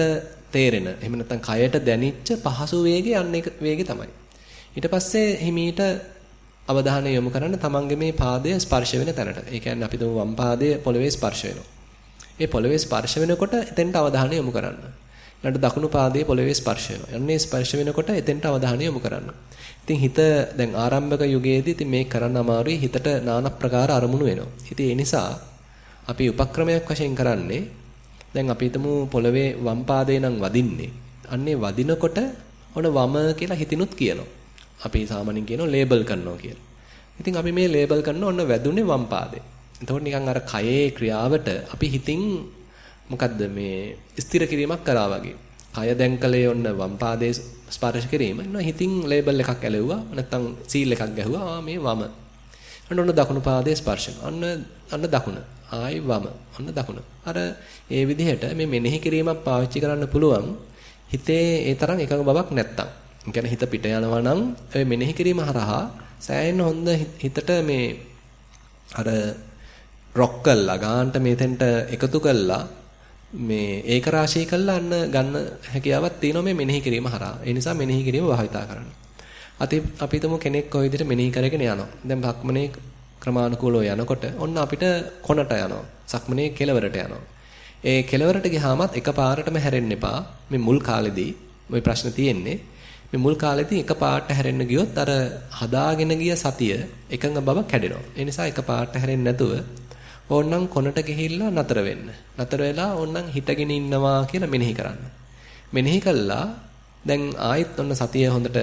තේරෙන. එහෙම නැත්නම් කයට දැනිච්ච පහසු වේගය අන්න ඒක වේගය තමයි. ඊට පස්සේ හිමීට අවධානය යොමු කරන්න තමන්ගේ මේ පාදය ස්පර්ශ වෙන තැනට. ඒ කියන්නේ අපි තුමු වම් පාදය පොළවේ ස්පර්ශ වෙනවා. ඒ පොළවේ ස්පර්ශ වෙනකොට එතෙන්ට අවධානය යොමු කරන්න. ඊළඟට දකුණු පාදයේ පොළවේ ස්පර්ශ වෙනවා. යන්නේ ස්පර්ශ වෙනකොට එතෙන්ට අවධානය යොමු කරන්න. ඉතින් හිත දැන් ආරම්භක යුගයේදී ඉතින් මේක කරන්න අමාරුයි. හිතට নানা ප්‍රකාර අරමුණු එනවා. ඉතින් ඒ නිසා අපි උපක්‍රමයක් වශයෙන් කරන්නේ දැන් අපි හිතමු පොළවේ වම් පාදේ නම් වදින්නේ. අන්නේ වදිනකොට ඔන වම කියලා හිතිනුත් කියනවා. අපි සාමාන්‍යයෙන් කියනවා ලේබල් කරනවා කියලා. ඉතින් අපි මේ ලේබල් කරන ඔන්න වැදුනේ වම් පාදේ. එතකොට නිකන් අර කයේ ක්‍රියාවට අපි හිතින් මොකද්ද මේ ස්ථිර කිරීමක් කරා වගේ. කය දැන් කලේ ඔන්න වම් පාදයේ ස්පර්ශ කිරීම. නෝ හිතින් ලේබල් එකක් ඇලෙව්වා. නැත්තම් සීල් එකක් ගැහුවා. මේ වම. අන්න ඔන්න දකුණු පාදයේ ස්පර්ශ. අන්න අන්න දකුණ. ආයි වම. අන්න දකුණ. අර ඒ විදිහට මේ මෙනෙහි කිරීමක් පාවිච්චි කරන්න පුළුවන්. හිතේ ඒ තරම් එකඟ බවක් නැත්තම්. කියන්නේ හිත පිට යනවා නම් ඒ මෙනෙහි කිරීම හරහා සෑහෙන හොඳ හිතට මේ අර රොක් කළා ගාන්ට මේතෙන්ට එකතු කළා මේ ඒක රාශී කළා අන්න ගන්න හැකියාවක් තියෙනවා මේ මෙනෙහි කිරීම හරහා. ඒ නිසා මෙනෙහි කිරීම භාවිතා කරන්න. අති අපි හිතමු කෙනෙක් කොයි විදිහට මෙනෙහි කරගෙන යනවා. දැන් භක්මනේ ක්‍රමානුකූලව යනකොට ඔන්න අපිට කොනට යනවා. සක්මනේ කෙලවරට යනවා. ඒ කෙලවරට ගියාමත් එකපාරටම හැරෙන්න එපා. මේ මුල් කාලෙදී මේ ප්‍රශ්න තියෙන්නේ මේ මුල් කාලෙදී එක පාට හැරෙන්න ගියොත් අර හදාගෙන ගිය සතිය එකඟ බව කැඩෙනවා. ඒ නිසා එක පාට හැරෙන්නේ නැතුව ඕන්නම් කොනට ගිහිල්ලා නතර වෙන්න. නතර වෙලා ඕන්නම් හිටගෙන ඉන්නවා කියලා මෙනෙහි කරන්න. මෙනෙහි කළා දැන් ආයෙත් ඔන්න සතිය හොඳට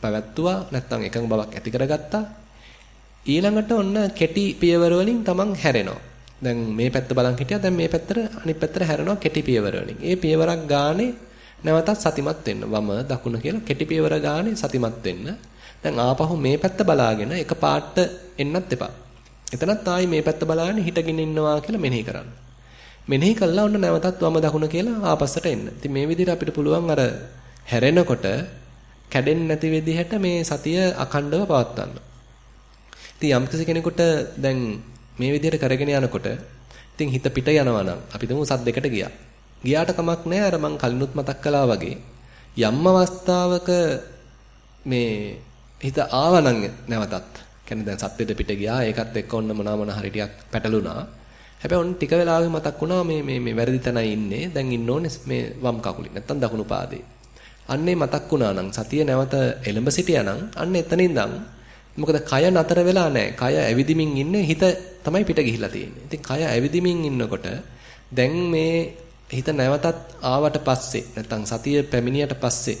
පැවැත්තුවා නැත්නම් එකඟ බවක් ඇති කරගත්තා. ඊළඟට ඔන්න කෙටි පියවර වලින් තමන් හැරෙනවා. දැන් මේ පැත්ත බලන් හිටියා දැන් මේ පැත්තට අනිත් පැත්තට හැරෙනවා කෙටි පියවර වලින්. ඒ පියවරක් ගානේ නැවතත් සතිමත් වෙන්න. වම දකුණ කියලා කෙටි පියවර ගානේ සතිමත් වෙන්න. දැන් ආපහු මේ පැත්ත බලාගෙන එක පාට එන්නත් එපා. එතනත් ආයි මේ පැත්ත බලාගෙන හිටගෙන ඉන්නවා කියලා මෙනෙහි කරන්න. මෙනෙහි කළා ඔන්න නැවතත් වම දකුණ කියලා ආපස්සට එන්න. ඉතින් මේ විදිහට අපිට පුළුවන් අර හැරෙනකොට කැඩෙන්නේ නැති විදිහට මේ සතිය අඛණ්ඩව පවත්වන්න. ඉතින් යම්කිසි කෙනෙකුට දැන් මේ විදිහට කරගෙන යනකොට ඉතින් හිත පිට යනවා නම් අපි තුමු සද්දයකට ගියා. ගියාට කමක් නැහැ අර මං කලිනුත් මතක් කළා වගේ. යම් අවස්ථාවක මේ හිත ආවනම් නැවතත් කියන්නේ දැන් සත්‍යෙට පිට ගියා ඒකත් එක්ක ඔන්න මොනවා මොන හරි ටිකක් පැටලුණා. හැබැයි ඔන්න ටික වෙලාවක මතක් වුණා මේ මේ මේ වැරදි තැනයි ඉන්නේ දැන් ඉන්න ඕනේ මේ වම් කකුලේ නැත්තම් දකුණු පාදේ. අන්නේ මතක් වුණා නම් සතිය නැවත එළඹ සිටියා නම් අන්න එතනින් ඉඳන් මොකද කය නතර වෙලා නැහැ. කය ඇවිදිමින් ඉන්නේ හිත තමයි පිට ගිහිලා තියෙන්නේ. ඉතින් කය ඇවිදිමින් ඉන්නකොට දැන් මේ හිත නැවතත් ආවට පස්සේ නැත්තම් සතිය පැමිණියට පස්සේ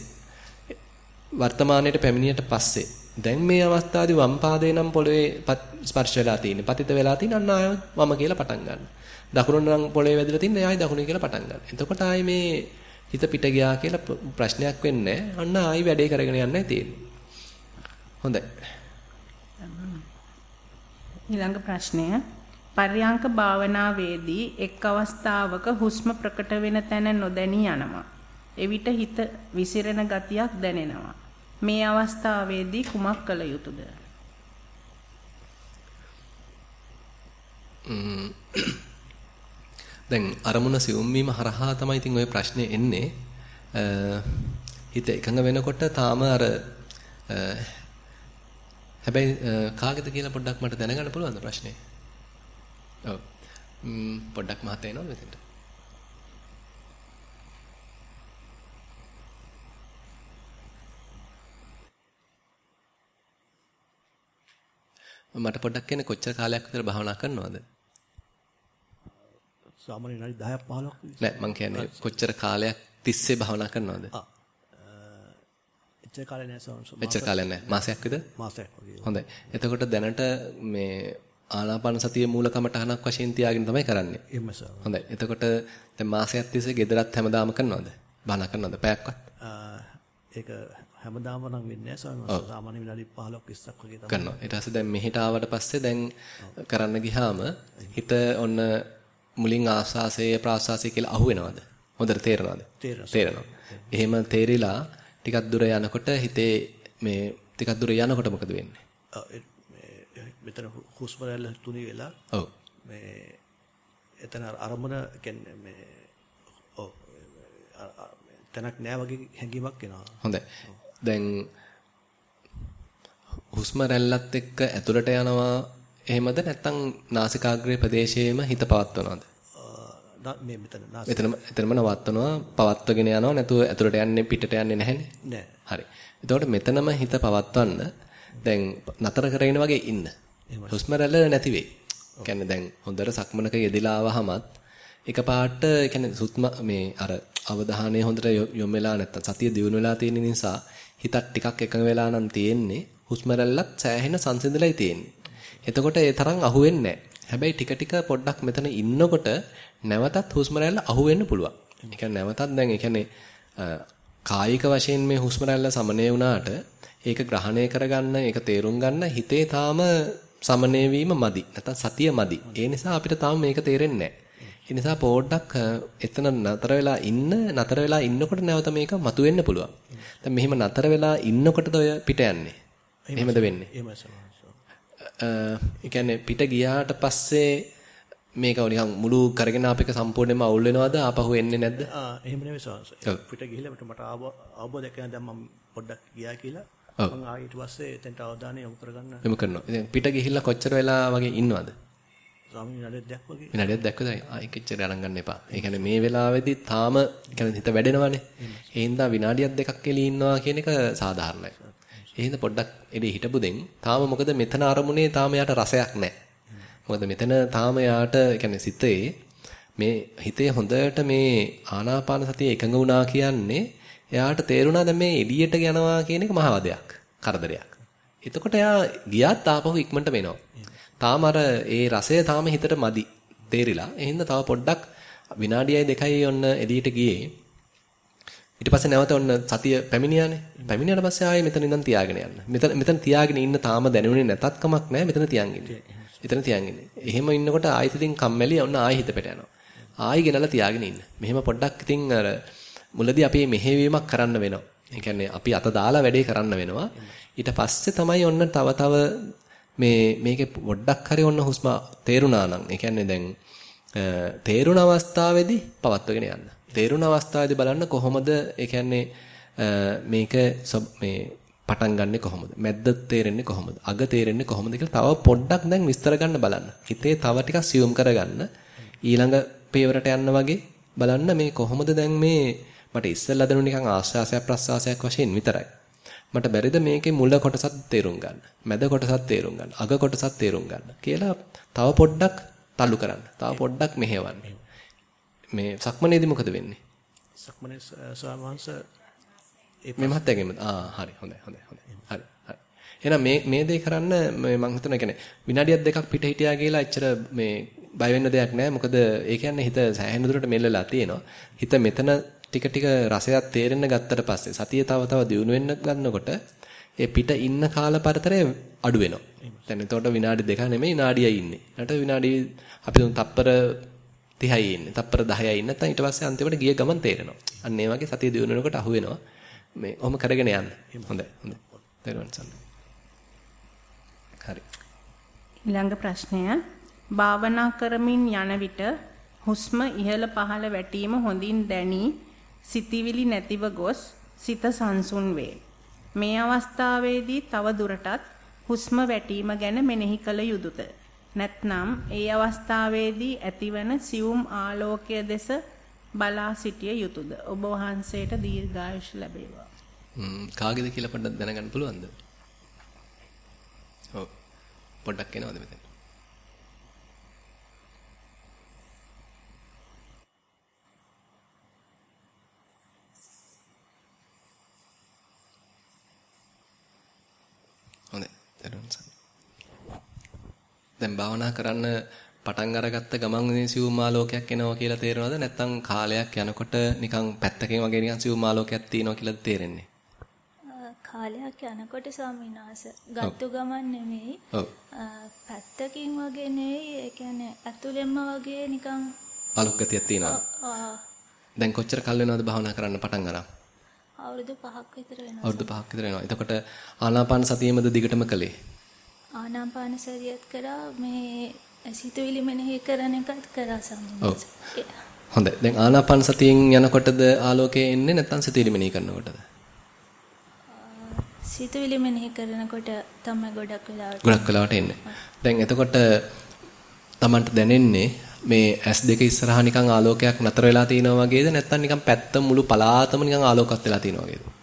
වර්තමානයේට පැමිණියට පස්සේ දැන් මේ අවස්ථාවේදී වම් පාදේ නම් පොළවේ ස්පර්ශ වෙලා තියෙන්නේ. පතිත වෙලා තියෙන අන්න ආය වම කියලා පටන් ගන්න. දකුණ නම් පොළවේ වැදිලා තින්නේ ආයි දකුණ කියලා පටන් ගන්න. එතකොට ආයි මේ හිත පිට ගියා කියලා ප්‍රශ්නයක් වෙන්නේ අන්න ආයි වැඩේ කරගෙන යන්නයි තියෙන්නේ. හොඳයි. ඊළඟ ප්‍රශ්නය පර්යාංක භාවනාවේදී එක් අවස්ථාවක හුස්ම ප්‍රකට වෙන තැන නොදැනී යනවා. එවිට හිත විසිරෙන ගතියක් දැනෙනවා. මේ අවස්ථාවේදී කුමක් කළ යුතුද? දැන් අරමුණ සිවුම් වීම හරහා තමයි ඉතින් ওই ප්‍රශ්නේ එන්නේ. හිත එකඟ වෙනකොට තාම අර හැබැයි කාගෙද කියලා පොඩ්ඩක් මට දැනගන්න පුළුවන්ද ප්‍රශ්නේ? ඔව්. පොඩ්ඩක් මහත එනවද මෙතනට? මට පොඩ්ඩක් කියන්න කොච්චර කාලයක් විතර භාවනා කරනවද? සාමාන්‍ය විනාඩි 10ක් 15ක් නෑ මං කියන්නේ කොච්චර කාලයක් තිස්සේ භාවනා කරනවද? එච්චර කාලයක් නෑ සෝමස. එච්චර කාලයක් නෑ. මාසයක් විතර? මාසයක් වගේ. හොඳයි. එතකොට දැනට මේ ආනාපාන සතිය මූල කමටහනක් වශයෙන් තියාගෙන තමයි කරන්නේ. එහෙම සර්. හොඳයි. එතකොට දැන් මාසයක් තිස්සේ ගෙදරත් හැමදාම කරනවද? බාන කරනවද පැයක්වත්? ඒක හැමදාම නම් වෙන්නේ නැහැ ස්වාමීන් වහන්සේ. සාමාන්‍ය විනාඩි 15ක් 20ක් වගේ තමයි. කරනවා. ඊට පස්සේ දැන් මෙහෙට ආවට පස්සේ දැන් කරන්න ගියාම හිත ඔන්න මුලින් ආස්වාසය ප්‍රාස්වාසය කියලා අහුවෙනවද? හොඳට තේරෙනවද? තේරෙනවා. එහෙම තේරිලා ටිකක් දුර යනකොට හිතේ මේ ටිකක් දුර යනකොට මොකද වෙන්නේ? මෙතන හුස්ම රැල්ල තුනී වෙලා ඔව් මේ එතන අරමුණ කියන්නේ මේ ඔව් තැනක් නෑ වගේ හැඟීමක් එනවා. හොඳයි. දැන් හුස්ම රැල්ලත් එක්ක ඇතුළට යනවා එහෙමද නැත්නම් නාසිකාග්‍රේ ප්‍රදේශයේම හිත පවත්වනවද? මේ මෙතන මෙතනම එතනම නවත්වනවා පවත්වගෙන යනවා නැතුව ඇතුළට යන්නේ පිටට යන්නේ නැහැනේ. නෑ. හරි. එතකොට මෙතනම හිත පවත්වන්න දැන් නතර කරගෙන වගේ ඉන්න. හුස්ම රැල්ල නැති වෙයි. කියන්නේ දැන් හොඳට සක්මනක යෙදලා ආවහමත් එකපාරට කියන්නේ සුත්ම මේ අර අවධානය හොඳට යොමු වෙලා නැත්තම් සතිය දියුණු වෙලා තියෙන නිසා හිතත් ටිකක් එකඟ වෙලා නම් තියෙන්නේ හුස්ම රැල්ලත් සෑහෙන සංසිඳලායි තියෙන්නේ. එතකොට ඒ තරම් අහුවෙන්නේ නැහැ. හැබැයි ටික ටික පොඩ්ඩක් මෙතන ඉන්නකොට නැවතත් හුස්ම රැල්ල අහුවෙන්න පුළුවන්. ඒ කියන්නේ නැවතත් දැන් ඒ කියන්නේ කායික වශයෙන් මේ හුස්ම රැල්ල සමනය වුණාට ඒක ග්‍රහණය කරගන්න ඒක තේරුම් ගන්න හිතේ තාම සමනය වීම මදි. නැත්නම් සතිය මදි. ඒ නිසා අපිට තාම මේක තේරෙන්නේ නැහැ. ඒ නිසා පොඩ්ඩක් එතන නතර වෙලා ඉන්න නතර වෙලා ඉන්නකොට නැවත මේක මතුවෙන්න පුළුවන්. දැන් මෙහෙම නතර වෙලා ඉන්නකොටද ඔය පිට යන්නේ. එහෙමද වෙන්නේ? එහෙමයි ඒ කියන්නේ පිට ගියාට පස්සේ මේක නිකන් මුළු කරගෙන ආපේක සම්පූර්ණයෙන්ම අවුල් වෙනවද ආපහු එන්නේ නැද්ද? ආ එහෙම නෙවෙයි සෝන්ස්. පිට ගිහිල්ලා මට අවබෝධයක් වෙන දැන් මම පොඩ්ඩක් ගියා කියලා මම ආයෙ ඊට පස්සේ එතනට අවධානය යොමු කරගන්න යොමු කරනවා. ඉතින් පිට ගිහිල්ලා කොච්චර වෙලා වගේ ඉන්නවද? ස්වාමීන් විනාඩියක් දැක් වගේ. විනාඩියක් දැක්කද? ආයෙ කෙච්චර අරන් ගන්න එපා. ඒ කියන්නේ මේ වෙලාවේදී තාම කියන්නේ හිත වැඩෙනවනේ. ඒ හින්දා විනාඩියක් දෙකක් එළී ඉන්නවා කියන එක සාධාරණයි. ඒ හින්දා පොඩ්ඩක් එළී හිටපු දෙන් තාම මොකද මෙතන අරමුණේ තාම යාට රසයක් නැහැ. මොකද මෙතන තාම යාට කියන්නේ සිතේ මේ හිතේ හොඳට මේ ආනාපාන සතිය එකඟ වුණා කියන්නේ එයාට තේරුණා දැන් මේ එළියට යනවා කියන එක මහවදයක්. කරදරයක්. එතකොට එයා ගියත් ආපහු ඉක්මනට වෙනවා. තාම අර ඒ රසය තාම හිතට මදි. තේරිලා. එහෙනම් තව පොඩ්ඩක් විනාඩියයි දෙකයි ඔන්න එළියට ගියේ. ඊට පස්සේ නැවත ඔන්න සතිය පැමිණියානේ. පැමිණියාට පස්සේ ආයේ මෙතන ඉඳන් තියාගෙන යන්න. මෙතන මෙතන තියාගෙන ඉන්න තාම දැනුනේ නැතත් කමක් නැහැ. මෙතන තියන් ඉන්නේ. එතන තියන් ඉන්නේ. එහෙම ඉන්නකොට ආයෙත් ඉතින් කම්මැලි ඔන්න ආයෙ හිත පිට යනවා. ආයෙ ගෙනලා තියාගෙන ඉන්න. මෙහෙම පොඩ්ඩක් ඉතින් අර මුලදී අපි මෙහෙවීමක් කරන්න වෙනවා. ඒ කියන්නේ අපි අත දාලා වැඩේ කරන්න වෙනවා. ඊට පස්සේ තමයි ඔන්න තව තව මේ මේකේ පොඩ්ඩක් හරි ඔන්න හුස්ම තේරුණා නම් ඒ කියන්නේ දැන් තේරුණ අවස්ථාවේදී පවත්වගෙන යන්න. තේරුණ අවස්ථාවේදී බලන්න කොහොමද ඒ කියන්නේ මේක මේ පටන් ගන්නෙ කොහොමද? මැද්ද තේරෙන්නේ කොහොමද? අග තේරෙන්නේ කොහොමද කියලා තව පොඩ්ඩක් දැන් විස්තර ගන්න බලන්න. හිතේ තව ටිකක් සියුම් කරගන්න. ඊළඟ පේවරට යන්න වගේ බලන්න මේ කොහොමද දැන් මේ මට ඉස්සෙල්ලා දැනුනේ නිකන් ආශ්වාසයක් ප්‍රශ්වාසයක් වශයෙන් විතරයි. මට බැරිද මේකේ මුල කොටසත් තේරුම් ගන්න. මැද කොටසත් තේරුම් ගන්න. අග කොටසත් තේරුම් ගන්න කියලා තව පොඩ්ඩක් තල්ලු කරන්න. තව පොඩ්ඩක් මෙහෙවන්න. මේ සක්මනේදී මොකද වෙන්නේ? සක්මනේ ස්වාමීන්ස මේ මහත්යගෙම ආ හරි හොඳයි හොඳයි හොඳයි. හරි හරි. එහෙනම් මේ මේ දේ කරන්න මම හිතනවා කියන්නේ විනාඩියක් දෙකක් පිට හිටියා කියලා එච්චර මේ බය වෙන්න දෙයක් නැහැ. මොකද ඒ කියන්නේ හිත සෑහෙන දුරට මෙල්ලලා තියෙනවා. හිත මෙතන ටික ටික රසයක් තේරෙන්න ගත්තට පස්සේ සතිය තව තව දියුණු වෙන්න ගන්නකොට ඒ පිට ඉන්න කාල පරතරය අඩු වෙනවා. දැන් එතකොට විනාඩි දෙක නෙමෙයි විනාඩියයි ඉන්නේ. ඊට විනාඩි අපි තුන් තප්පර 30යි ඉන්නේ. තප්පර 10යි ඉන්නේ. නැත්නම් ඊට පස්සේ අන්තිමට ගිය ගමන් තේරෙනවා. අන්න ඒ වගේ සතිය දියුණු වෙනකොට අහු වෙනවා. මේ ඔහොම කරගෙන යන්න. හොඳයි. හොඳයි. තේරුවන් සන්න. හරි. ඊළඟ ප්‍රශ්නය භාවනා කරමින් යන විට හුස්ම ඉහළ පහළ වැටීම හොඳින් දැනී සිතිවිලි නැතිව ගොස් සිත සංසුන් වේ. මේ අවස්ථාවේදී තව දුරටත් හුස්ම වැටීම ගැන මෙනෙහි කළ යුතුයද? නැත්නම් ඒ අවස්ථාවේදී ඇතිවන සියුම් ආලෝකය දෙස බලා සිටිය යුතුයද? ඔබ වහන්සේට දීර්ඝායුෂ ලැබේවා. ම්ම් කාගේද කියලා පොඩ්ඩක් දැනගන්න පුළුවන්ද? ඔව්. පොඩ්ඩක් එනවද මෙතන? හොඳයි. දරුවන් සන්න. දැන් භාවනා කරන්න පටන් අරගත්ත ගමන් ඉතින් සිවුම් ආලෝකයක් එනවා කියලා තේරෙනවද නැත්නම් කාලයක් යනකොට නිකන් පැත්තකින් වගේ නිකන් සිවුම් ආලෝකයක් තියෙනවා කියලාද තේරෙන්නේ? කාලයක් යනකොට ස්වාමීන් වහන්සේ ගත්තු ගමන් නෙමෙයි. පැත්තකින් වගේ නෙවෙයි. ඒ කියන්නේ ඇතුළෙන්ම වගේ නිකන් ආලෝක ගතියක් තියෙනවා. දැන් කොච්චර කල් වෙනවද භාවනා කරන්න පටන් අරන්? අවුරුදු 5ක් විතර වෙනවා. අවුරුදු 5ක් විතර වෙනවා. එතකොට ආනාපාන සතියෙමද දිගටම කළේ? ආනාපාන සතියත් කරා මේ සිතුවිලි මෙනෙහි කරන එකත් කරා සම්බන්ධ. හොඳයි. දැන් ආනාපාන සතියෙන් යනකොටද ආලෝකය එන්නේ නැත්නම් සිතුවිලි මෙනෙහි කරනකොටද? සිතුවිලි මෙනෙහි කරනකොට තමයි ගොඩක් වෙලාවට ගොඩක් වෙලාවට එන්නේ. දැන් එතකොට Tamanට දැනෙන්නේ මේ S2 ඉස්සරහා නිකන් ආලෝකයක් නතර වෙලා තියෙනවා වගේද නැත්නම් නිකන් පැත්ත මුළු පලාතම නිකන් ආලෝකවත් වෙලා තියෙනවා වගේද?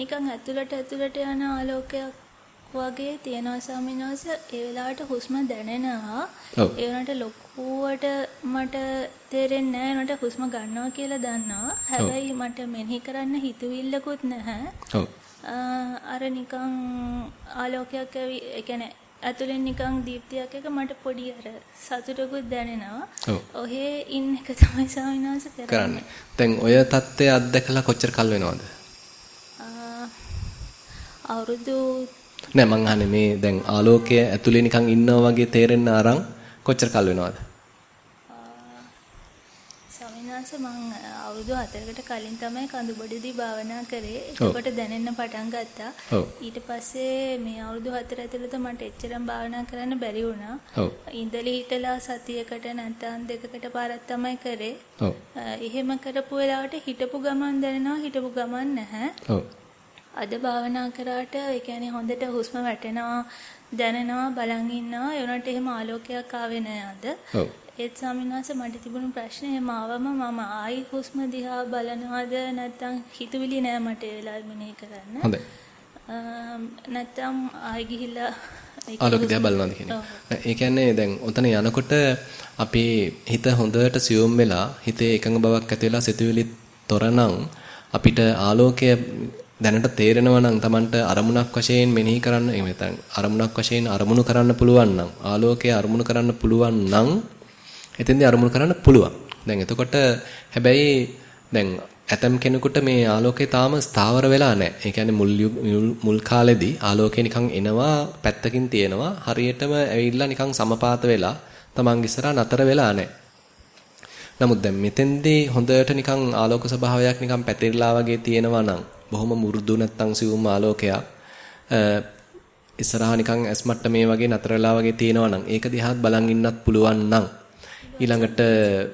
නිකන් ඇතුළට ඇතුළට යන ආලෝකයක් වගේ තියෙනවා ස්වාමිනවස ඒ වෙලාවට හුස්ම දැනෙනවා. ඒ වුණාට ලොකුවට මට තේරෙන්නේ නැහැ. උනට හුස්ම ගන්නවා කියලා දන්නවා. හැබැයි මට මෙනෙහි කරන්න හිතුවිල්ලකුත් නැහැ. අර නිකන් ආලෝකයක් ඒ කියන්නේ ඇතුලෙන් නිකන් දීප්තියක් එක මට පොඩි අර සතුටකුත් දැනෙනවා. ඔහේ ඉන්න එක තමයි ස්වාමිනාස කරන්නේ. දැන් ඔය தත්ත්වය අත්දැකලා කොච්චර කල් වෙනවද? අවුරුදු නෑ මං අහන්නේ මේ දැන් ආලෝකය ඇතුලේ නිකන් ඉන්නවා වගේ තේරෙන්න අරන් කොච්චර කල් වෙනවද? ස්වාමිනාස මං අවුරුදු 4කට කලින් තමයි කඳුබඩදී භාවනා කරේ. එතකොට දැනෙන්න පටන් ගත්තා. ඊට පස්සේ මේ අවුරුදු 4 ඇතුළත මට එච්චරම් භාවනා කරන්න බැරි වුණා. ඉඳලි හිටලා සතියකට නැත්නම් දෙකකට පාරක් තමයි කරේ. එහෙම කරපු වෙලාවට හිටපු ගමන් දැනෙනවා හිටපු ගමන් නැහැ. අද භාවනා කරාට ඒ කියන්නේ හොඳට හුස්ම වැටෙනවා දැනෙනවා බලන් ඉන්නවා ඒ උනට එහෙම ආලෝකයක් ආවේ නෑ අද. ඔව්. ඒත් ස්වාමිනාස මට තිබුණු ප්‍රශ්නේ එහෙම ආවම මම ආයි හුස්ම දිහා බලනවද නැත්නම් හිතුවිලි නෑ මට ඒ වෙලාවෙ මෙනෙහි කරන්න. හොඳයි. නැත්නම් ආයි ගිහිල්ලා ආලෝක දිහා බලනවාද කියන්නේ. ඒ කියන්නේ දැන් ඔතන යනකොට අපේ හිත හොඳට සියුම් වෙලා හිතේ එකඟ බවක් ඇති වෙලා සිතුවිලි තොරනම් අපිට ආලෝකය දැනට තේරෙනවා නම් Tamanට අරමුණක් වශයෙන් මෙනෙහි කරන්න එහෙම නැත්නම් අරමුණක් වශයෙන් අරමුණු කරන්න පුළුවන් නම් ආලෝකය අරමුණු කරන්න පුළුවන් නම් එතෙන්දී අරමුණු කරන්න පුළුවන්. දැන් එතකොට හැබැයි දැන් ඇතම් කෙනෙකුට මේ ආලෝකය තාම ස්ථාවර වෙලා නැහැ. ඒ කියන්නේ මුල් මුල් කාලෙදී ආලෝකය නිකන් එනවා පැත්තකින් තියෙනවා හරියටම ඇවිල්ලා නිකන් සමපාත වෙලා Taman ඉස්සරහා නතර වෙලා නැහැ. නමුත් දැන් මෙතෙන්දී හොඳට නිකන් ආලෝක ස්වභාවයක් නිකන් පැතිරලා වගේ තියෙනවා නම් බොහොම මුරුදු නැත්තම් සිවුම් ආලෝකයක් ඉස්සරහා නිකන් ඇස් මට්ටමේ වගේ නතර වෙලා වගේ තියෙනවා නම් ඒක දිහාත් බලන් ඉන්නත් පුළුවන් නම් ඊළඟට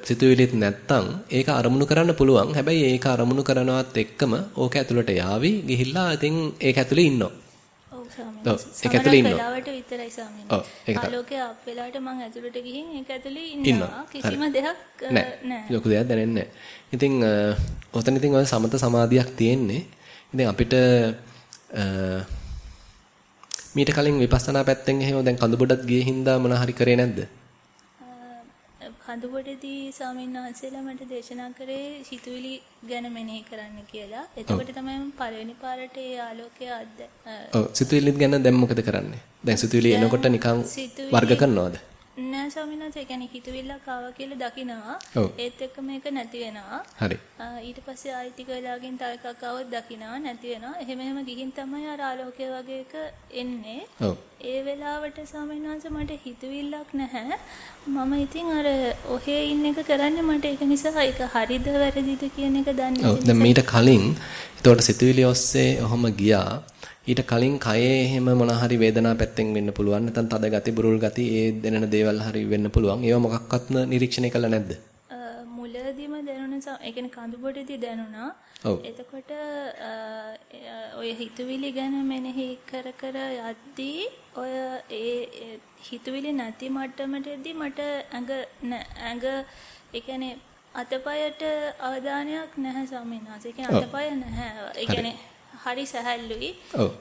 සිතුවිලිත් නැත්තම් ඒක අරමුණු කරන්න පුළුවන්. හැබැයි ඒක අරමුණු කරනවත් එක්කම ඕක ඇතුළට යාවි. ගිහිල්ලා ඉතින් ඒක ඇතුලේ ඉන්නවා. ඔව් ඒක ඇතුලේ ඉන්නවා. වෙලාවට විතරයි ස්වාමීනි. ඔව් ඒක තමයි. ආලෝකයේ අප් වෙලාවට මම ඇතුළට ගිහින් ඒක ඇතුලේ ඉන්නවා. කිසිම දෙයක් නැහැ. ලොකු දෙයක් දැනෙන්නේ නැහැ. ඉතින් ඔතන ඉතින් ඔය සමත සමාධියක් තියෙන්නේ. ඉතින් අපිට මීට කලින් විපස්සනා පැත්තෙන් එහෙම දැන් කඳුබඩත් ගියේ හින්දා මොන හරි කරේ නැද්ද? කඳුබඩදී ස්වාමීන් වහන්සේලා මට දේශනා කරේ සිතුවිලි ගැන මෙනෙහි කරන්න කියලා. එතකොට තමයි මම පළවෙනි පාරට ඒ ආලෝකය අද්ද. ඔව් සිතුවිලිත් ගැන දැන් මොකද කරන්නේ? දැන් සිතුවිලි එනකොට නිකන් වර්ග කරනවද? නෑ ස්වාමීන් වහන්සේ කියන්නේ හිතවිල්ලක් ආවා කියලා දකිනවා. ඒත් එක්ක මේක නැති වෙනවා. හරි. ඊට පස්සේ ආයි ටික වෙලාවකින් තව එකක් ආවොත් දකිනවා නැති වෙනවා. එහෙම එහෙම ගිහින් තමයි අර ආලෝකය වගේ එක එන්නේ. ඔව්. ඒ වෙලාවට ස්වාමීන් වහන්සේ මට හිතවිල්ලක් නැහැ. මම ඉතින් අර ඔහේ ඉන්න එක කරන්නේ මට ඒක නිසා ඒක හරිද වැරදිද කියන එක දන්නේ නැහැ. ඔව් දැන් මීට කලින් එතකොට සිතුවිලි ඔස්සේ ඔහොම ගියා. ඊට කලින් කයේ එහෙම මොන හරි වේදනාවක් පැත්තෙන් වෙන්න පුළුවන් නැත්නම් තද ගති බුරුල් ගති ඒ දැනෙන දේවල් හරි වෙන්න පුළුවන්. ඒවා මොකක්වත්ම නිරීක්ෂණය කළා නැද්ද? මුලදීම දැනුණ ඒ කියන්නේ කඳුබඩේදී දැනුණා. එතකොට ඔය හිතුවිලි ගැන මෙනෙහි කර කර යද්දී ඔය ඒ හිතුවිලි නැති මට්ටමටදී මට ඇඟ ඇඟ ඒ කියන්නේ අතපයට අවධානයක් නැහැ ස්වාමීන් වහන්සේ. ඒ කියන්නේ අතපය නැහැ. ඒ කියන්නේ හරි සැහැල්ලුයි.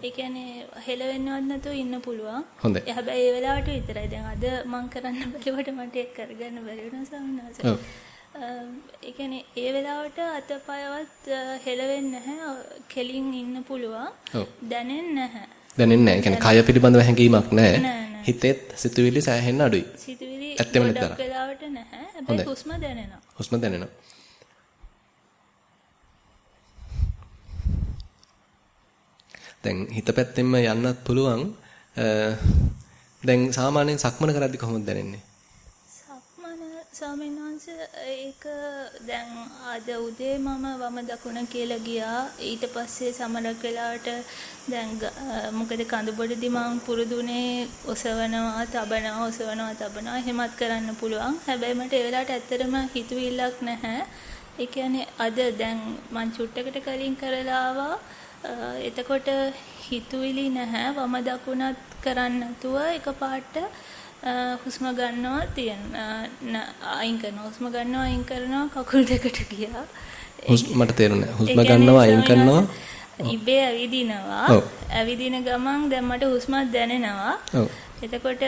ඒ කියන්නේ හෙලවෙන්නවත් නැතුව ඉන්න පුළුවන්. හොඳයි. හැබැයි ඒ වෙලාවට විතරයි. දැන් අද මම කරන්න බැලුවට මට ඒක කරගන්න බැරි වුණා සම්මාස. ඒ කියන්නේ ඒ වෙලාවට අතපයවත් හෙලවෙන්නේ නැහැ. කෙලින් ඉන්න පුළුවන්. දැනෙන්නේ නැහැ. දැනෙන්නේ නැහැ. ඒ කියන්නේ කය පිළිබඳව හැඟීමක් නැහැ. හිතෙත් සිතුවිලි සෑහෙන්න අඩුයි. සිතුවිලි ඇත්තම නේද? වෙලාවට නැහැ. හැබැයි හුස්ම දැනෙනවා. හුස්ම දැනෙනවා. දැන් හිත පැත්තෙන්ම යන්නත් පුළුවන්. දැන් සාමාන්‍යයෙන් සක්මන කරද්දි කොහොමද දැනෙන්නේ? සක්මන ස්වාමීන් වහන්සේ ඒක දැන් අද උදේ මම වම දකුණ කියලා ගියා. ඊට පස්සේ සමහරක් වෙලාවට දැන් මොකද කඳුබොඩදී මම පුරුදුනේ ඔසවනවා, තබනවා, ඔසවනවා, තබනවා එහෙමත් කරන්න පුළුවන්. හැබැයි මට ඒ වෙලාවට ඇත්තටම හිතුවිල්ලක් නැහැ. ඒ කියන්නේ අද දැන් මං චුට්ටකට කලින් කරලා ආවා. එතකොට හිතුවිලි නැහැ. වම දකුණත් කරන්න නැතුව එකපාරට හුස්ම ගන්නවා තියෙන අයින් කරනවා. හුස්ම ගන්නවා අයින් කරනවා කකුල් දෙකට ගියා. මට තේරුණා හුස්ම ගන්නවා අයින් කරනවා? ඉබේ ඇවිදිනවා. ඇවිදින ගමන් දැන් මට හුස්මක් දැනෙනවා එතකොට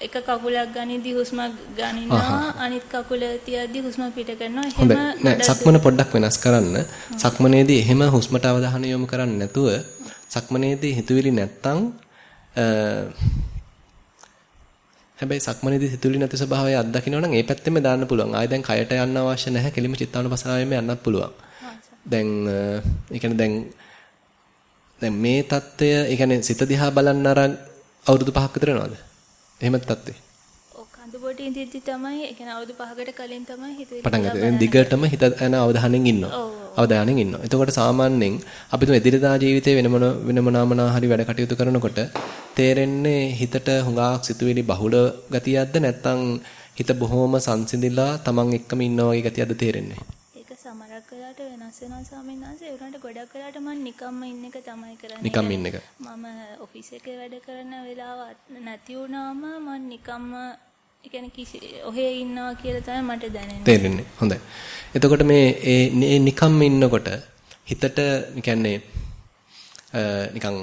එක කකුලක් ගනිද්දි හුස්ම ගනිනවා. අනිත් කකුල තියද්දි හුස්ම පිට කරනවා. එහෙම නෑ සක්මන පොඩ්ඩක් වෙනස් කරන්න. සක්මනේදී එහෙම හුස්මට අවධානය යොමු කරන්නේ නැතුව සක්මනේදී හිතුවිලි නැත්තම් හැබැයි සක්මනේදී හිතුවිලි නැති ස්වභාවය අත්දකින්න නම් ඒ පැත්තෙම දාන්න පුළුවන්. ආයෙ දැන් කයට යන්න අවශ්‍ය නැහැ කෙලිම චිත්තානුපසනාවෙම යන්නත් පුළුවන්. දැන් ඒ කියන්නේ දැන් දැන් මේ தত্ত্বය ඒ කියන්නේ සිත දිහා බලන්න අරන් අවුරුදු 5ක් විතර යනවාද? එහෙමද තත්ත්වේ? ඔව් කඳුබොටි ඉඳිද්දි තමයි, ඒ කියන්නේ අවුරුදු 5කට කලින් තමයි හිතේ පටන් ගත්තේ. දැන් දිගටම හිත යන අවධානයෙන් ඉන්නවා. අවධානයෙන් ඉන්නවා. එතකොට සාමාන්‍යයෙන් අපි තුම එදිනදා ජීවිතේ වෙන මොන වෙන මොනමනා හරි වැඩ කටයුතු කරනකොට තේරෙන්නේ හිතට හුඟාක් සිතුවිලි බහුල ගතියක්ද නැත්නම් හිත බොහොම සංසිඳිලා තමන් එක්කම ඉන්නවා වගේ ගතියක්ද තේරෙන්නේ? සමහරක් වෙලාවට වෙනස් වෙනවා ස්වාමීන් වහන්සේ. ඒ උනට ගොඩක් වෙලාවට මම නිකම්ම ඉන්න එක තමයි කරන්නේ. නිකම් ඉන්න එක. මම ඔෆිස් එකේ වැඩ කරන වෙලාව නැති වුණාම මම නිකම්ම කියන්නේ කිසි ඔහේ ඉන්නවා කියලා තමයි මට දැනෙන්නේ. තේරෙන්නේ. හොඳයි. එතකොට මේ ඒ නිකම්ම ඉන්නකොට හිතට කියන්නේ නිකන්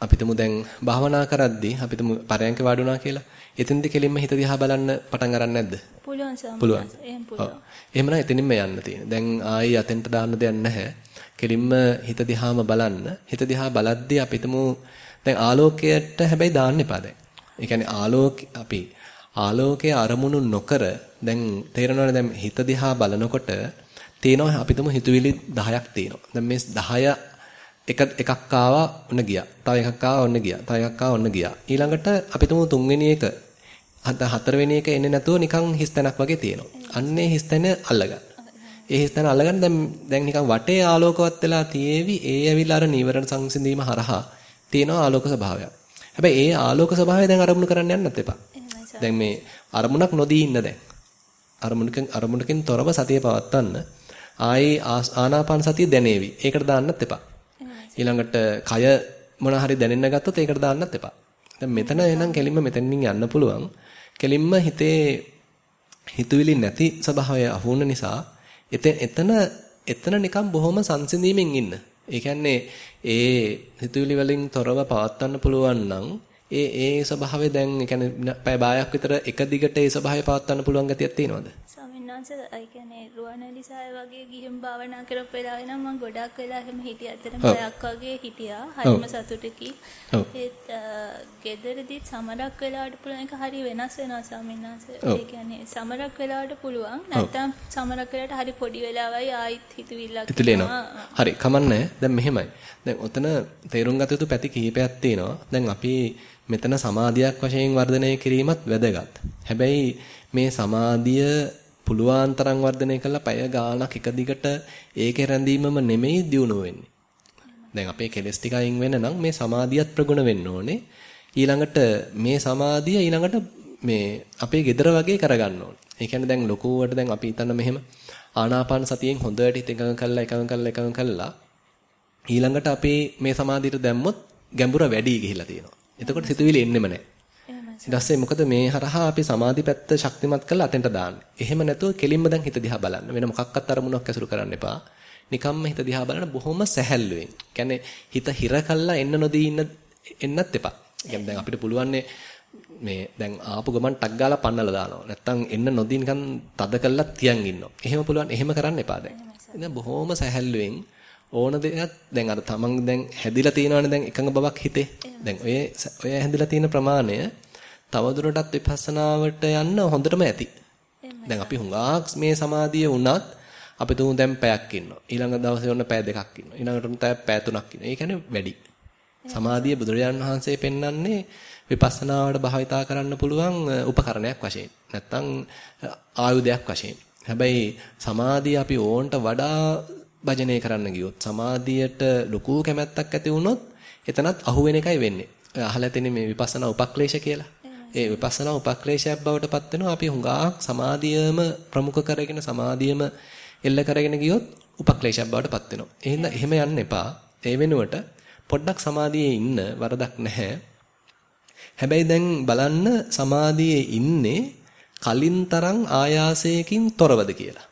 අපිටම දැන් භාවනා කරද්දී අපිටම පරයන්ක වාඩුණා කියලා. එතෙන්ද කෙලින්ම හිත දිහා බලන්න පටන් අරන් නැද්ද? පුළුවන් සමහරවිට. පුළුවන්. එහෙම පුළුවන්. එහෙමනම් එතනින්ම යන්න තියෙන්නේ. දැන් ආයි අතෙන්ට දාන්න දෙයක් නැහැ. කෙලින්ම හිත දිහාම බලන්න. හිත දිහා බලද්දී අපිටම දැන් ආලෝකයට හැබැයි දාන්න එපා දැන්. ඒ කියන්නේ ආලෝක අපි ආලෝකයේ අරමුණු නොකර දැන් තේරෙනවනේ දැන් හිත දිහා බලනකොට තේනවා අපිටම හිතුවිලි 10ක් තියෙනවා. දැන් මේ 10 එක එකක් ආවා ඔන්න ගියා. තව එකක් ආවා ඔන්න ගියා. තව එකක් ආවා ඔන්න ගියා. ඊළඟට අපිටම තුන්වෙනි එක හතරවෙනි එක එන්නේ නැතුව නිකන් හිස්තැනක් වගේ තියෙනවා. අන්නේ හිස්තැන අල්ලගන්න. ඒ හිස්තැන අල්ලගන්න දැන් දැන් නිකන් වටේ ආලෝකවත් වෙලා තියේවි. ඒ ඇවිල්ලා අර නීවරණ සංසිඳීම හරහා තියෙන ආලෝක ස්වභාවයක්. හැබැයි ඒ ආලෝක ස්වභාවය දැන් අරමුණු කරන්න යන්නත් එපා. දැන් මේ අරමුණක් නොදී ඉන්න දැන්. අරමුණකින් අරමුණකින් තොරව සතිය පවත්වන්න. ආයේ ආනාපාන සතිය දැනේවි. ඒකට දාන්නත් එපා. ඊළඟට කය මොන හරි දැනෙන්න ගත්තොත් ඒකට දාන්නත් එපා. දැන් මෙතන එනම් කෙලින්ම මෙතනින් යන්න පුළුවන්. කෙලින්ම හිතේ හිතුවිලි නැති ස්වභාවය අහුවුන නිසා එතන එතන එතන නිකන් බොහොම සංසිඳීමෙන් ඉන්න. ඒ කියන්නේ ඒ හිතුවිලි වලින් තොරව පවත්වන්න පුළුවන් නම් ඒ ඒ ස්වභාවය දැන් ඒ කියන්නේ පැය භාගයක් විතර එක දිගට ඒ ස්වභාවය පවත්වන්න පුළුවන් ගතියක් තියෙනවද? ස්වාමීන් වහන්සේ ඒ කියන්නේ රුවන්වැලිසෑය වගේ ගිහින් භාවනා කරපු වෙලාවේ නම් මම ගොඩක් වෙලා එහෙම හිටියා. ඇත්තටම පැයක් වගේ හිටියා. හරිම සතුටකින්. ඒත් ගෙදරදී සමරක් වෙලාවට පුළුවන් එක හරි වෙනස් වෙනවා ස්වාමීන් වහන්සේ. ඒ කියන්නේ සමරක් වෙලාවට පුළුවන්. නැත්තම් සමරක් වෙලාවට හරි පොඩි වෙලාවයි ආයිත් හිතවිල්ලක් එනවා. හරි කමන්නේ. දැන් මෙහෙමයි. දැන් ඔතන තේරුම් ගත යුතු පැති කිහිපයක් තියෙනවා. දැන් අපි මෙතන සමාධියක් වශයෙන් වර්ධනය කිරීමත් වැදගත්. හැබැයි මේ සමාධිය පුළුවන් තරම් වර්ධනය කළා පැය ගාණක් එක දිගට ඒකේ රැඳීමම නෙමෙයි දියුණුව වෙන්නේ. දැන් අපේ කෙලස් ටික අයින් වෙන්න නම් මේ සමාධියත් ප්‍රගුණ වෙන්න ඕනේ. ඊළඟට මේ සමාධිය ඊළඟට මේ අපේ gedara වගේ කරගන්න ඕනේ. ඒ කියන්නේ දැන් ලොකුවට දැන් අපි හිතන්න මෙහෙම ආනාපාන සතියෙන් හොඳට හිත එකඟ කළා එකඟ කළා එකඟ කළා ඊළඟට අපි මේ සමාධියට දැම්මොත් ගැඹුර වැඩි ගිහිලා තියෙනවා. එතකොට සිතුවිලි එන්නෙම නැහැ. ඊට පස්සේ මොකද මේ හරහා අපි සමාධි පැත්ත ශක්තිමත් කරලා අතෙන්ට දාන්නේ. එහෙම නැතුව කෙලින්ම දැන් හිත දිහා බලන්න. වෙන මොකක්වත් අරමුණක් ඇසුරු කරන්න එපා. නිකම්ම හිත දිහා බලන බොහොම සැහැල්ලුවෙන්. කියන්නේ හිත හිර කළා එන්න නොදී ඉන්න එන්නත් එපා. කියන්නේ දැන් අපිට පුළුවන්නේ මේ දැන් ආපු ගමන් ටක් ගාලා පන්නලා දානවා. නැත්තම් එන්න නොදී නිකන් තද කළා තියන් ඉන්නවා. එහෙම පුළුවන් එහෙම කරන්න එපා දැන්. ඉතින් බොහොම සැහැල්ලුවෙන් ඕන දෙයක් දැන් අර තමන් දැන් හැදිලා තියෙනවනේ දැන් එකඟ බවක් හිතේ. දැන් ඔය ඔය හැදිලා තියෙන ප්‍රමාණය තවදුරටත් විපස්සනාවට යන්න හොඳටම ඇති. දැන් අපි හුඟක් මේ සමාධිය වුණත් අපි තුමු දැන් පැයක් ඉන්නවා. ඊළඟ දවසේ ඔන්න පැය දෙකක් ඉන්නවා. ඊළඟට උන් පැය තුනක් ඉන්නවා. ඒ කියන්නේ වැඩි. සමාධිය බුදුරජාණන් වහන්සේ පෙන්වන්නේ විපස්සනාවට භාවිතා කරන්න පුළුවන් උපකරණයක් වශයෙන්. නැත්තම් ආයුධයක් වශයෙන්. හැබැයි සමාධිය අපි ඕන්ට වඩා භජනය කරන්න ගියොත් සමාධියට ලොකු කැමැත්තක් ඇති වුණොත් එතනත් අහුවෙන එකයි වෙන්නේ. අහලා තියෙන මේ විපස්සනා උපක්ලේශ කියලා. ඒ විපස්සනා උපක්ලේශයක් බවට පත් වෙනවා අපි හුඟක් සමාධියම ප්‍රමුඛ කරගෙන සමාධියම එල්ල කරගෙන ගියොත් උපක්ලේශයක් බවට පත් වෙනවා. එහෙනම් එහෙම යන්න එපා. ඒ වෙනුවට පොඩ්ඩක් සමාධියේ ඉන්න වරදක් නැහැ. හැබැයි දැන් බලන්න සමාධියේ ඉන්නේ කලින් තරම් ආයාසයකින් තොරවද කියලා.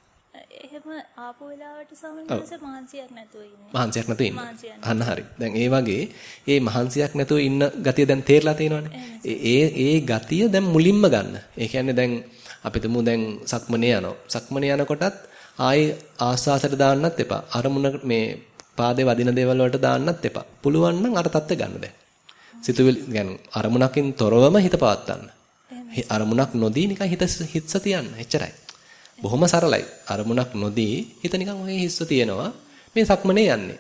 ආපු වෙලාවට සමහරවිට මහන්සියක් නැතුව ඉන්නේ. මහන්සියක් නැතුව ඉන්නේ. අන්න හරි. දැන් ඒ වගේ මේ මහන්සියක් නැතුව ඉන්න ගතිය දැන් තේරලා තියෙනවනේ. ඒ ඒ ගතිය දැන් මුලින්ම ගන්න. ඒ කියන්නේ දැන් අපි තුමු දැන් සක්මනේ යනවා. සක්මනේ යනකොටත් ආයේ ආස්වාසයට දාන්නත් එපා. අරමුණ මේ පාදේ වදින දේවල් වලට දාන්නත් එපා. පුළුවන් නම් අර තත්ත්ව ගන්න දැන්. සිතුවිලි يعني අරමුණකින් තොරවම හිත පවත්වා ගන්න. අරමුණක් නොදී නිකන් හිත හිත තියන්න. එච්චරයි. බොහොම සරලයි. අරමුණක් නොදී හිත නිකන් ඔය හිස්ස තියනවා. මේ සක්මනේ යන්නේ.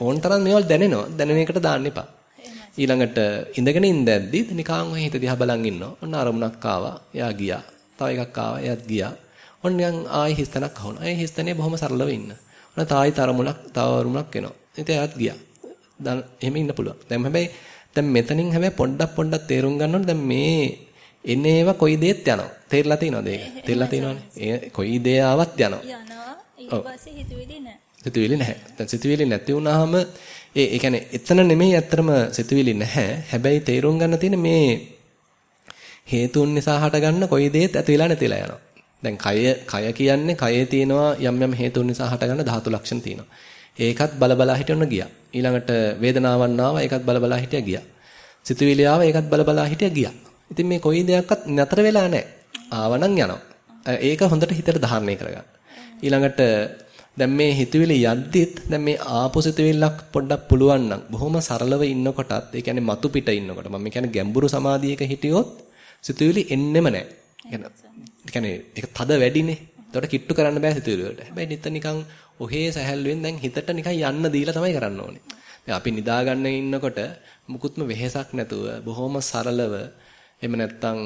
ඕන තරම් මේවල් දැනෙනවා. දැනෙන එකට දාන්න එපා. ඊළඟට ඉඳගෙන ඉඳද්දි නිකන් ඔය හිත දිහා බලන් ඉන්නවා. ඔන්න අරමුණක් ආවා. එයා ගියා. තව එකක් ආවා. එයාත් ගියා. ඔන්න නිකන් ආයි හිස්තනක් අහුණා. ඒ හිස්තනේ බොහොම සරලව ඉන්න. ඔන්න තායි තරමුණක් තව අරමුණක් එනවා. ඉතින් එයාත් ගියා. දැන් එහෙම ඉන්න පුළුවන්. දැන් හැබැයි දැන් මෙතනින් හැබැයි පොඩ්ඩක් පොඩ්ඩක් තේරුම් ගන්න ඕනේ දැන් මේ එන්නේ ඒවා කොයි දේත් යනවා. තේරලා තියෙනවද ඒක? තේරලා තියෙනවනේ. ඒ කොයි දේ ආවත් යනවා. යනවා. ඊට පස්සේ හිතුවිලි නැහැ. සිතුවිලි නැහැ. දැන් සිතුවිලි නැති වුනහම ඒ ඒ කියන්නේ එතන නෙමෙයි ඇත්තටම සිතුවිලි නැහැ. හැබැයි තේරුම් ගන්න තියෙන මේ හේතුන් නිසා හටගන්න කොයි දේත් ඇති වෙලා නැතිලා යනවා. දැන් කය කය කියන්නේ කයේ තියෙනවා යම් යම් හේතුන් නිසා හටගන්න ධාතු ලක්ෂණ තියෙනවා. ඒකත් බලබලා හිටියොන්න ගියා. ඊළඟට වේදනාවන් ආවා ඒකත් බලබලා හිටියා ගියා. සිතුවිලි ආවා ඒකත් බලබලා හිටියා ගියා. ඉතින් මේ කොයි දෙයක්වත් නතර වෙලා නැහැ. ආවනම් යනවා. ඒක හොඳට හිතට ධාරණය කරගන්න. ඊළඟට දැන් මේ හිතුවිලි යද්දිත් දැන් මේ ආපු සිතුවිල්ලක් පොඩ්ඩක් පුළුවන් නම් බොහොම සරලව ඉන්නකොටත් ඒ කියන්නේ මතු පිට ඉන්නකොට මම කියන්නේ ගැඹුරු සමාධියක හිටියොත් සිතුවිලි එන්නෙම නැහැ. කියන්නේ ඒක තද වැඩිනේ. ඒකට කිට්ටු කරන්න බෑ සිතුවිලි වලට. හැබැයි නිත නිකන් ඔහේ සැහැල්ලුවෙන් දැන් හිතට නිකන් යන්න දීලා තමයි කරන්න ඕනේ. දැන් අපි නිදාගන්න ඉන්නකොට මුකුත්ම වෙහෙසක් නැතුව බොහොම සරලව එහෙම නැත්නම්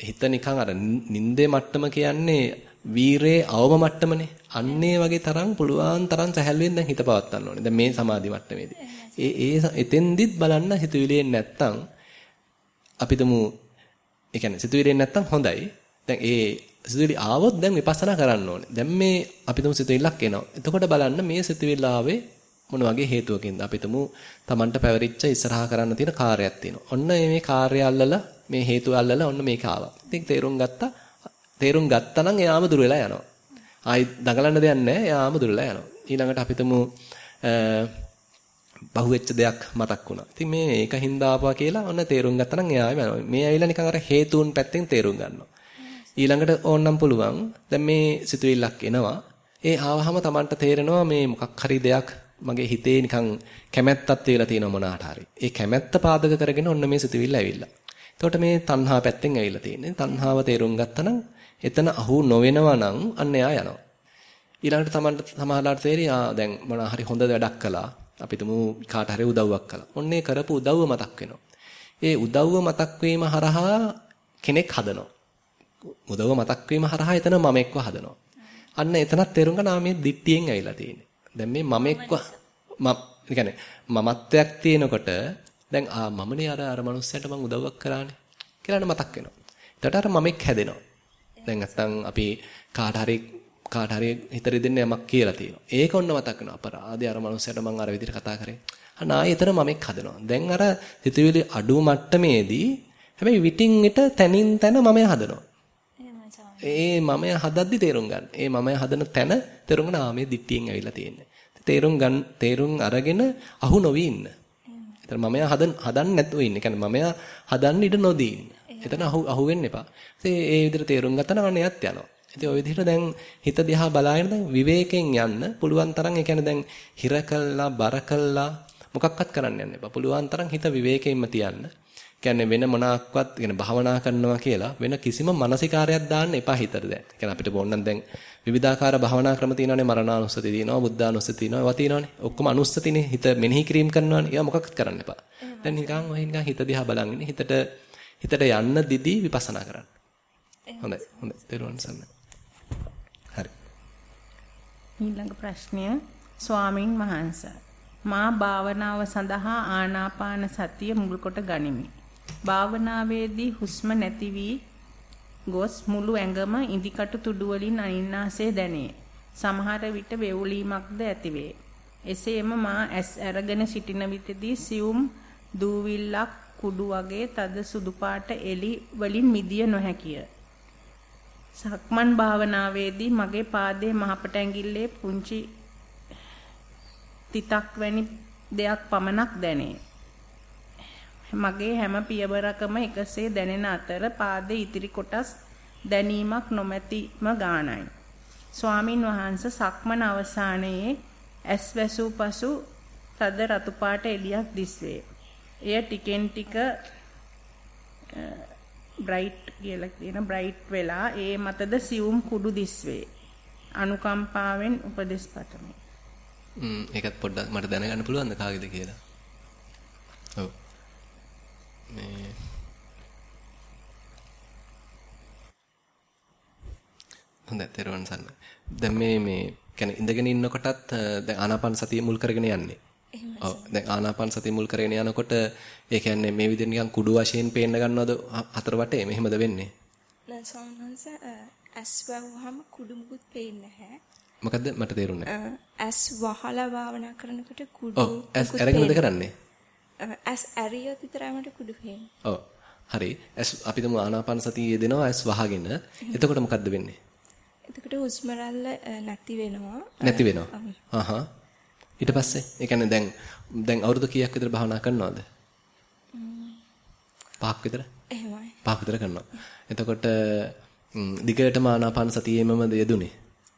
හිත නිකන් අර නින්දේ මට්ටම කියන්නේ වීරයේ අවම මට්ටමනේ. අන්නේ වගේ තරම් පුළුවන් තරම් සැහැල්ලුවෙන් දැන් හිත පවත්වන්න ඕනේ. දැන් මේ සමාධි මට්ටමේදී. ඒ ඒ එතෙන්දිත් බලන්න හිතුවිලියෙන් නැත්තම් අපිටම ඒ කියන්නේ සිතුවිලියෙන් නැත්තම් හොඳයි. දැන් ඒ සිතුවිලි ආවොත් දැන් විපස්සනා කරන්න ඕනේ. දැන් මේ අපිටම සිතුවිල්ලක් එනවා. එතකොට බලන්න මේ සිතුවිල්ල ආවේ මොන වගේ හේතුවකින්ද? අපිටම Tamanට පැවරිච්ච ඉස්සරහා කරන්න තියෙන කාර්යයක් තියෙනවා. ඔන්න මේ කාර්යය අල්ලලා මේ හේතුව අල්ලලා ඔන්න මේක ආවා. ඉතින් තේරුම් ගත්තා. තේරුම් ගත්තා නම් එයාම දුර වෙලා යනවා. ආයි දඟලන්න දෙයක් නැහැ. එයාම දුර වෙලා යනවා. ඊළඟට අපිටම බහුවෙච්ච දෙයක් මතක් වුණා. ඉතින් මේ ඒක හින්දා ආපුවා කියලා ඔන්න තේරුම් ගත්තා නම් එයාම යනවා. මේ ඇවිල්ලා නිකන් අර හේතුන් පැත්තෙන් තේරුම් ගන්නවා. ඊළඟට ඕනනම් පුළුවන් දැන් මේ සිතුවිල්ලක් එනවා. ඒ ආවහම Tamanට තේරෙනවා මේ මොකක් හරි දෙයක් මගේ හිතේ නිකන් කැමැත්තක් තියලා තියෙනවා මොනාට හරි. ඒ කැමැත්ත පාදක කරගෙන ඔන්න මේ සිතුවිල්ල ඇවිල්ලා. එතකොට මේ තණ්හා පැත්තෙන් ඇවිල්ලා තියෙන්නේ. තණ්හාව තේරුම් ගත්තනම් එතන අහු නොවෙනවා නම් අන්න එයා යනවා. ඊළඟට Tamanට සමහරලාට තේරෙයි ආ දැන් මොනවා හරි හොඳ වැඩක් කළා. අපි තුමු කාට හරි උදව්වක් කළා. ඔන්නේ කරපු උදව්ව මතක් වෙනවා. ඒ උදව්ව මතක් වීම හරහා කෙනෙක් හදනවා. උදව්ව මතක් වීම හරහා එතන මමෙක්ව හදනවා. අන්න එතනත් තේරුම් ගන්න මේ දිට්ටියෙන් ඇවිල්ලා තියෙන්නේ. දැන් මේ මමෙක්ව මම කියන්නේ මමත්වයක් තියෙනකොට දැන් ආ මමනේ අර අර මනුස්සයට මං උදව්වක් කරානේ කියලා මතක් වෙනවා. එතකොට අර මමෙක් හැදෙනවා. දැන් නැත්තම් අපි කාට හරි කාට හරි හිතරි දෙන්න යමක් කියලා තියෙනවා. ඒක ඔන්න මතක් වෙනවා. අපරාධي අර මනුස්සයට මං අර විදිහට කතා කරේ. අන්න ආයෙ එතන මමෙක් හදනවා. දැන් අර සිතුවිලි අඩු මට්ටමේදී හැබැයි විටින් විට තනින් තන මමයා හදනවා. ඒ මමයා හදද්දි තේරුම් ගන්න. ඒ මමයා හදන තැන තේරුම් ගන්න ආ මේ දිට්ටියෙන් ඇවිල්ලා තියෙන්නේ. තේරුම් ගන්න තේරුම් අරගෙන අහු නොවි ඉන්න. එතන මමයා හදන් හදන්න නැතුව ඉන්න. කියන්නේ මමයා හදන්න ඉඩ නොදී ඉන්න. එතන අහු අහු වෙන්න එපා. ඉතින් ඒ විදිහට තේරුම් ගත්තා නම් අන්න එයත් යනවා. ඉතින් ওই විදිහට දැන් හිත දිහා බලාගෙන දැන් විවේකයෙන් යන්න පුළුවන් තරම් ඒ කියන්නේ දැන් හිර කළා බර කළා මොකක්වත් කරන්න යන්න එපා. පුළුවන් තරම් හිත විවේකයෙන්ම තියන්න. කියන්නේ වෙන මොනක්වත් කියන භාවනා කරනවා කියලා වෙන කිසිම මානසිකාරයක් දාන්න එපා හිතට දැන්. කියන්නේ අපිට ඕනනම් දැන් විවිධාකාර භාවනා ක්‍රම තියෙනවානේ මරණානුස්සති තියෙනවා බුද්ධානුස්සති තියෙනවා ඒවා තියෙනවානේ. ඔක්කොම අනුස්සතිනේ හිත මෙනෙහි කිරීම කරනවානේ. ඒවා මොකක්වත් කරන්න එපා. දැන් නිකන් ඔය නිකන් හිත දිහා බලන් ඉන්නේ හිතට හිතට යන්න දිදී විපස්සනා කරන්න. හොඳයි. හොඳයි. තේරුවන් සන්න. හරි. ඊළඟ ප්‍රශ්නය ස්වාමින් වහන්සේ මා භාවනාව සඳහා ආනාපාන සතිය මුල් කොට ගනිමි. භාවනාවේදී හුස්ම නැති වී ගොස් මුළු ඇඟම ඉදිකටු තුඩු වලින් අනින්නාසේ දැනේ. සමහර විට වේවුලීමක්ද ඇතිවේ. එසේම මා ඇස් අරගෙන සිටින විටදී සියුම් දූවිල්ලක් කුඩු වගේ තද සුදු පාට එලි වලින් මිදිය නොහැකිය. සක්මන් භාවනාවේදී මගේ පාදයේ මහපට ඇඟිල්ලේ පුංචි තිතක් වැනි දෙයක් පමණක් දැනේ. මගේ හැම පියවරකම එකසේ දැනෙන අතර පාදයේ ඉතිරි කොටස් දැනීමක් නොමැතිම ගානයි. ස්වාමින් වහන්සේ සක්මන අවසානයේ ඇස් වැසූ පසු තද රතු පාට එළියක් දිස්වේ. එය ටිකෙන් ටික බ්‍රයිට් කියලා කියන බ්‍රයිට් වෙලා ඒ මතද සියුම් කුඩු දිස්වේ. අනුකම්පාවෙන් උපදෙස් පතමි. ම්ම් ඒකත් පොඩ්ඩක් මට දැනගන්න පුළුවන්ද කාගේද කියලා. ඔව්. මේ හොඳයි තේරුවන් සන්න. දැන් මේ මේ කියන්නේ ඉඳගෙන ඉන්නකොටත් දැන් ආනාපාන සතිය මුල් කරගෙන යන්නේ. ඔව් දැන් ආනාපාන සතිය මුල් කරගෙන යනකොට ඒ කියන්නේ මේ විදිහට නිකන් කුඩු වශයෙන් පේන්න ගන්නවද හතර වටේ මෙහෙමද වෙන්නේ? නෑ සෝනන්ස ඇස් වහුවම කුඩු මුකුත් පේන්නේ නැහැ. මොකද්ද මට තේරුන්නේ නැහැ. ඇස් වහලා භාවනා කරනකොට කුඩු ඔව් ඇස් අරගෙනද කරන්නේ? ඇස් ඇරියොත් විතරයි මට කුඩු පේන්නේ. ඔව් හරි ඇස් අපි තමු ආනාපාන සතිය යෙදෙනවා ඇස් වහගෙන. එතකොට මොකද්ද වෙන්නේ? එතකොට හුස්ම නැති වෙනවා. නැති වෙනවා. ආහා ඊට පස්සේ ඒ කියන්නේ දැන් දැන් අවුරුදු කීයක් විතර භාවනා කරනවද? පහක් විතර? එහෙමයි. පහක් විතර කරනවා. එතකොට දිගටම ආනාපාන සතියෙමමද යෙදුනේ?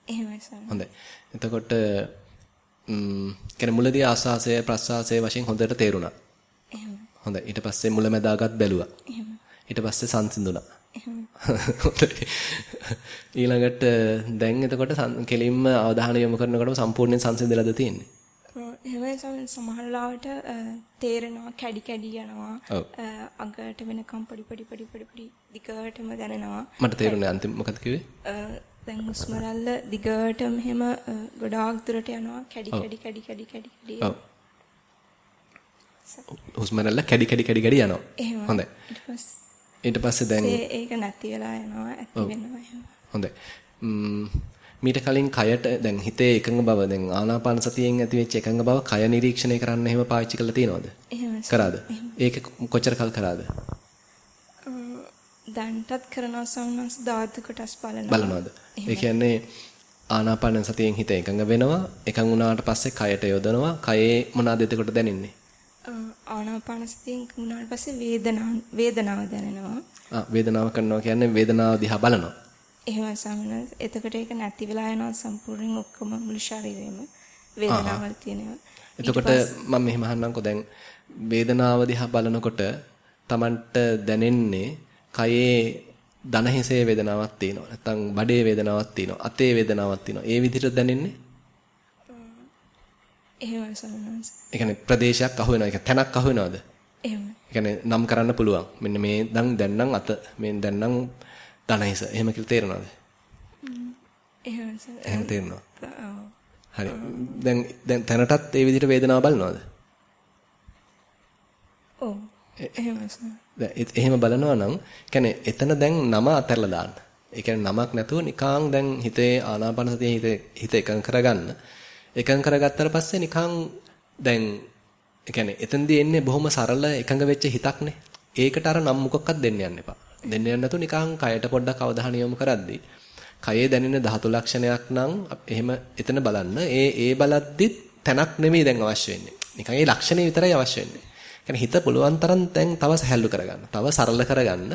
එහෙමයි සර්. හොඳයි. එතකොට ම්ම් කියන්නේ මුලදී ආස්වාසය ප්‍රස්වාසය වශයෙන් හොඳට තේරුණා. හොඳයි. ඊට පස්සේ මුලැමැදාගත් බැලුවා. එහෙමයි. ඊට පස්සේ සංසිඳුණා. එහෙමයි. ඊළඟට දැන් එතකොට කෙලින්ම අවධානය යොමු කරනකොටම සම්පූර්ණයෙන් සංසිඳලාද තියෙන්නේ? එහෙමයි සමහර ලාවට තේරෙනවා කැඩි කැඩි යනවා. අගට වෙනකම් පොඩි පොඩි පොඩි පොඩි පොඩි දිගටම දැනෙනවා. මට තේරුණේ අන්තිම මොකද කිව්වේ? දැන් හුස්ම රැල්ල දිගටම එහෙම ගොඩාක් දුරට යනවා කැඩි කැඩි කැඩි කැඩි කැඩි කැඩි. ඔව්. හුස්ම රැල්ල කැඩි කැඩි කැඩි කැඩි යනවා. හොඳයි. ඊට පස්සේ දැන් ඒක නැති වෙලා යනවා ඇති වෙනවා එහෙම. හොඳයි. මීට කලින් කයට දැන් හිතේ එකඟ බව දැන් ආනාපාන සතියෙන් ඇති වෙච්ච එකඟ බව කය නිරීක්ෂණය කරන්න එහෙම පාවිච්චි කරලා තියෙනවද? කරාද? ඒක කොච්චර කල් කරාද? දැන්ටත් කරනවා සම්මස් ධාතු කොටස් බලනවා. බලනවාද? ඒ කියන්නේ ආනාපාන සතියෙන් හිත එකඟ වෙනවා. එකඟ වුණාට පස්සේ කයට යොදනවා. කයේ මොනවාද එතකොට දැනෙන්නේ? ආනාපාන සතියෙන් වුණාට පස්සේ වේදනාව වේදනාව දැනෙනවා. ආ වේදනාව කරනවා කියන්නේ වේදනාව දිහා බලනවා. එහෙමයි සමනස්. එතකොට ඒක නැති වෙලා යනවා සම්පූර්ණයෙන් ඔක්කොම මුළු ශරීරෙම වේදනාවල් තියෙනවා. එතකොට මම මෙහෙම අහන්නම්කෝ දැන් වේදනාව දිහා බලනකොට Tamanට දැනෙන්නේ කයේ දන හිසේ වේදනාවක් තියෙනවා. නැත්නම් බඩේ වේදනාවක් තියෙනවා. අතේ වේදනාවක් තියෙනවා. ඒ විදිහට දැනෙන්නේ? එහෙමයි සමනස්. ඒ කියන්නේ ප්‍රදේශයක් අහු වෙනවා. ඒක තැනක් අහු වෙනවද? එහෙමයි. ඒ කියන්නේ නම් කරන්න පුළුවන්. මෙන්න මේ දැන් දැන් නම් අත මේ දැන් නම් ධනහිස. එහෙම කියලා තේරෙනවද? එහෙම තේරෙනවා. හරි. දැන් දැන් තැනටත් ඒ විදිහට වේදනාව බලනවද? ඔව්. එහෙමයි. දැන් එහෙම බලනවා නම් කියන්නේ එතන දැන් නම අතහැරලා දාන්න. ඒ කියන්නේ නමක් නැතුව නිකං දැන් හිතේ ආනාපාන සතිය හිත හිත එකඟ කරගන්න. එකඟ කරගත්තට පස්සේ නිකන් දැන් ඒ කියන්නේ එතෙන්දී එන්නේ බොහොම සරල එකඟ වෙච්ච හිතක්නේ. ඒකට අර නම් මොකක්වත් දෙන්න යන්න එපා. දෙන්න යන්න නැතුව නිකන් කයට පොඩ්ඩක් අවධානය යොමු කරද්දී කයේ දැනෙන ධාතු ලක්ෂණයක් නම් එහෙම එතන බලන්න. ඒ ඒ බලද්දිත් තැනක් නෙමෙයි දැන් අවශ්‍ය වෙන්නේ. නිකන් ඒ ලක්ෂණේ විතරයි අවශ්‍ය වෙන්නේ. කියන්නේ හිත පුළුවන් තරම් දැන් තව සැහැල්ලු කරගන්න. තව සරල කරගන්න.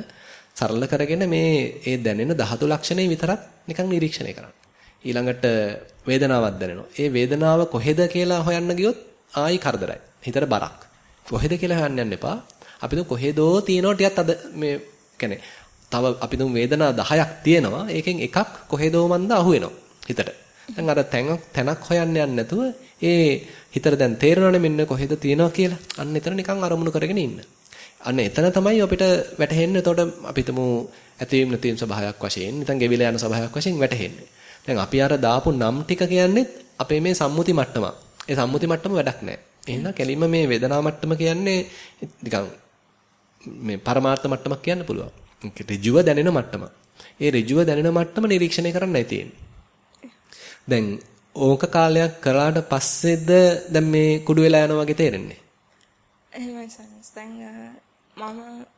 සරල කරගෙන මේ ඒ දැනෙන ධාතු ලක්ෂණේ විතරක් නිකන් නිරීක්ෂණය කරන්න. ඊළඟට වේදනාවක් දැනෙනවා. ඒ වේදනාව කොහෙද කියලා හොයන්න ගියොත් ආයි කරදරයි. හිතට බරක්. කොහෙද කියලා හොයන්න යන්න එපා. අපි දුම් කොහෙදෝ තියෙනවා ටිකක් අද මේ කියන්නේ තව අපි දුම් වේදනා 10ක් තියෙනවා. ඒකෙන් එකක් කොහෙදෝ මන්ද අහුවෙනවා හිතට. දැන් අර තැනක් තැනක් හොයන්න යන්නේ නැතුව ඒ හිතට දැන් තේරෙනවනේ මෙන්න කොහෙද තියෙනවා කියලා. අන්න එතන නිකන් අරමුණු කරගෙන ඉන්න. අන්න එතන තමයි අපිට වැටහෙන්නේ. එතකොට අපි හිතමු ඇතීම් නැතිම් ස්වභාවයක් වශයෙන්, නිකන් ගෙවිලා යන ස්වභාවයක් වශයෙන් වැටහෙන්නේ. දැන් අපි අර දාපු නම් ටික කියන්නේ අපේ මේ සම්මුති මට්ටම. ඒ සම්මුති මට්ටම වැඩක් නැහැ. එහෙනම් කෙලින්ම මේ වේදනා මට්ටම කියන්නේ නිකන් මේ පරමාර්ථ මට්ටමක් කියන්න පුළුවන්. ඍජුව දැනෙන මට්ටම. ඒ ඍජුව දැනෙන මට්ටම නිරීක්ෂණය කරන්නයි තියෙන්නේ. දැන් ඕක කාලයක් කරාට පස්සේද දැන් මේ කුඩු වෙලා යනවා වගේ තේරෙන්නේ. එහෙමයි සනස්. දැන් මම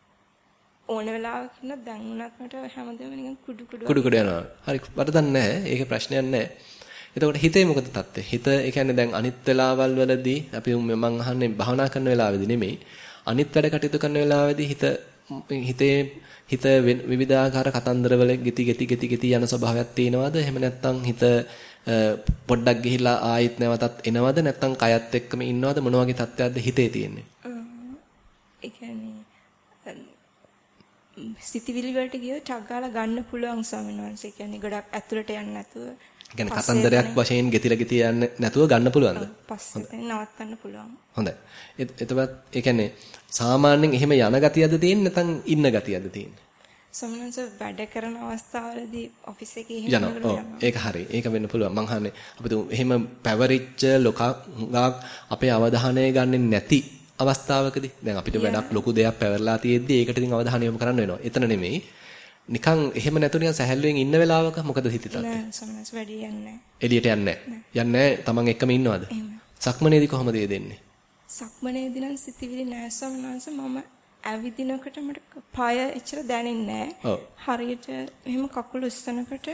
ඕන වෙලාවක ඉන්න දැන් උනත් මට හැමදේම නිකන් කුඩු කුඩු කුඩු කුඩු යනවා. හරි වරදක් නැහැ. ඒක ප්‍රශ්නයක් නැහැ. එතකොට හිතේ මොකද තත්ත්වය? හිත ඒ කියන්නේ දැන් අනිත් වෙලාවල් වලදී අපි මම අහන්නේ භවනා කරන වෙලාවෙදී නෙමෙයි. අනිත් වැඩ කටයුතු කරන වෙලාවෙදී හිත හිතේ හිත විවිධාකාර කතන්දරවල ගිති ගිති ගිති ගිති යන ස්වභාවයක් තියෙනවද? එහෙම නැත්නම් හිත පොඩ්ඩක් ගිහිල්ලා ආයෙත් නැවතත් එනවද? නැත්නම් කයත් එක්කම ඉන්නවද? මොන වගේ තත්ත්වයක්ද හිතේ තියෙන්නේ? ඒ කියන්නේ සිතිවිලි වලට ගියොත් ටක් ගාලා ගන්න පුළුවන් ස්වාමීන් වහන්සේ. කියන්නේ ගොඩක් ඇතුළට යන්නේ නැතුව. කියන්නේ කතන්දරයක් වශයෙන් ගෙතිලා ගෙතිය යන්නේ නැතුව ගන්න පුළුවන්ද? පස්සේ නවත්තන්න පුළුවන්. හොඳයි. එතකොට ඒ කියන්නේ සාමාන්‍යයෙන් එහෙම යන ගතියද තියෙන්නේ නැත්නම් ඉන්න ගතියද තියෙන්නේ? සමනස වැඩ කරන අවස්ථාවලදී ඔෆිස් එකේ එහෙම යනවා. ඒක හරි. ඒක වෙන්න පුළුවන්. මං අහන්නේ අපි එහෙම පැවරිච්ච ලොකක් අපේ අවධානය ගන්නෙ නැති අවස්ථාවකදී දැන් අපිට වැඩක් ලොකු දෙයක් පැවරලා තියෙද්දි ඒකට ඉතින් අවධානය යොමු කරන්න වෙනවා. එතන නෙමෙයි. නිකන් එහෙම නැතු නිකන් සැහැල්ලුවෙන් ඉන්න වෙලාවක මොකද හිතේ තාත්තේ? නෑ සමනස් වැඩි යන්නේ එළියට යන්නේ නෑ. යන්නේ තමන් එක්කම ඉන්නවද? සක්මනේදී කොහොමද ඒ දෙන්නේ? සක්මනේදී නම් සිතිවිලි නෑ සමනස මම ඇවිදිනකොට මට පාය එච්චර දැනෙන්නේ නෑ. හරියට එහෙම කකුල උස්සනකොට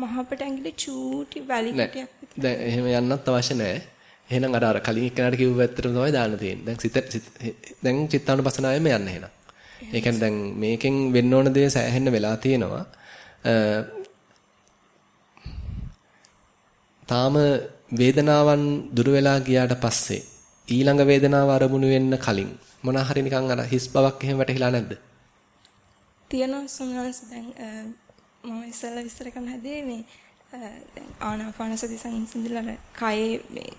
මහපට ඇඟිලි චූටි වැලි කටයක් විතර. දැන් එහෙම යන්නත් අවශ්‍ය නෑ. එහෙනම් අර අර කලින් එක්කනට කිව්ව පැත්තටම තමයි දාන්න තියෙන්නේ. දැන් සිත දැන් චිත්තානුපසනාවෙම යන්න එහෙනම්. ඒ කියන්නේ දැන් මේකෙන් වෙන්න ඕන දේ සෑහෙන්න වෙලා තියෙනවා. තාම වේදනාවන් දුර වෙලා ගියාට පස්සේ ඊළඟ වේදනාව අරමුණු වෙන්න කලින් මොන හරි නිකන් අර හිස් බවක් එහෙම වැටහිලා නැද්ද? තියෙනවා සම්මාස දැන් මම ඉස්සෙල්ලා විස්තර කරන්න හැදී මේ දැන් ආනාපාන සති සංසිඳලා කයේ මේ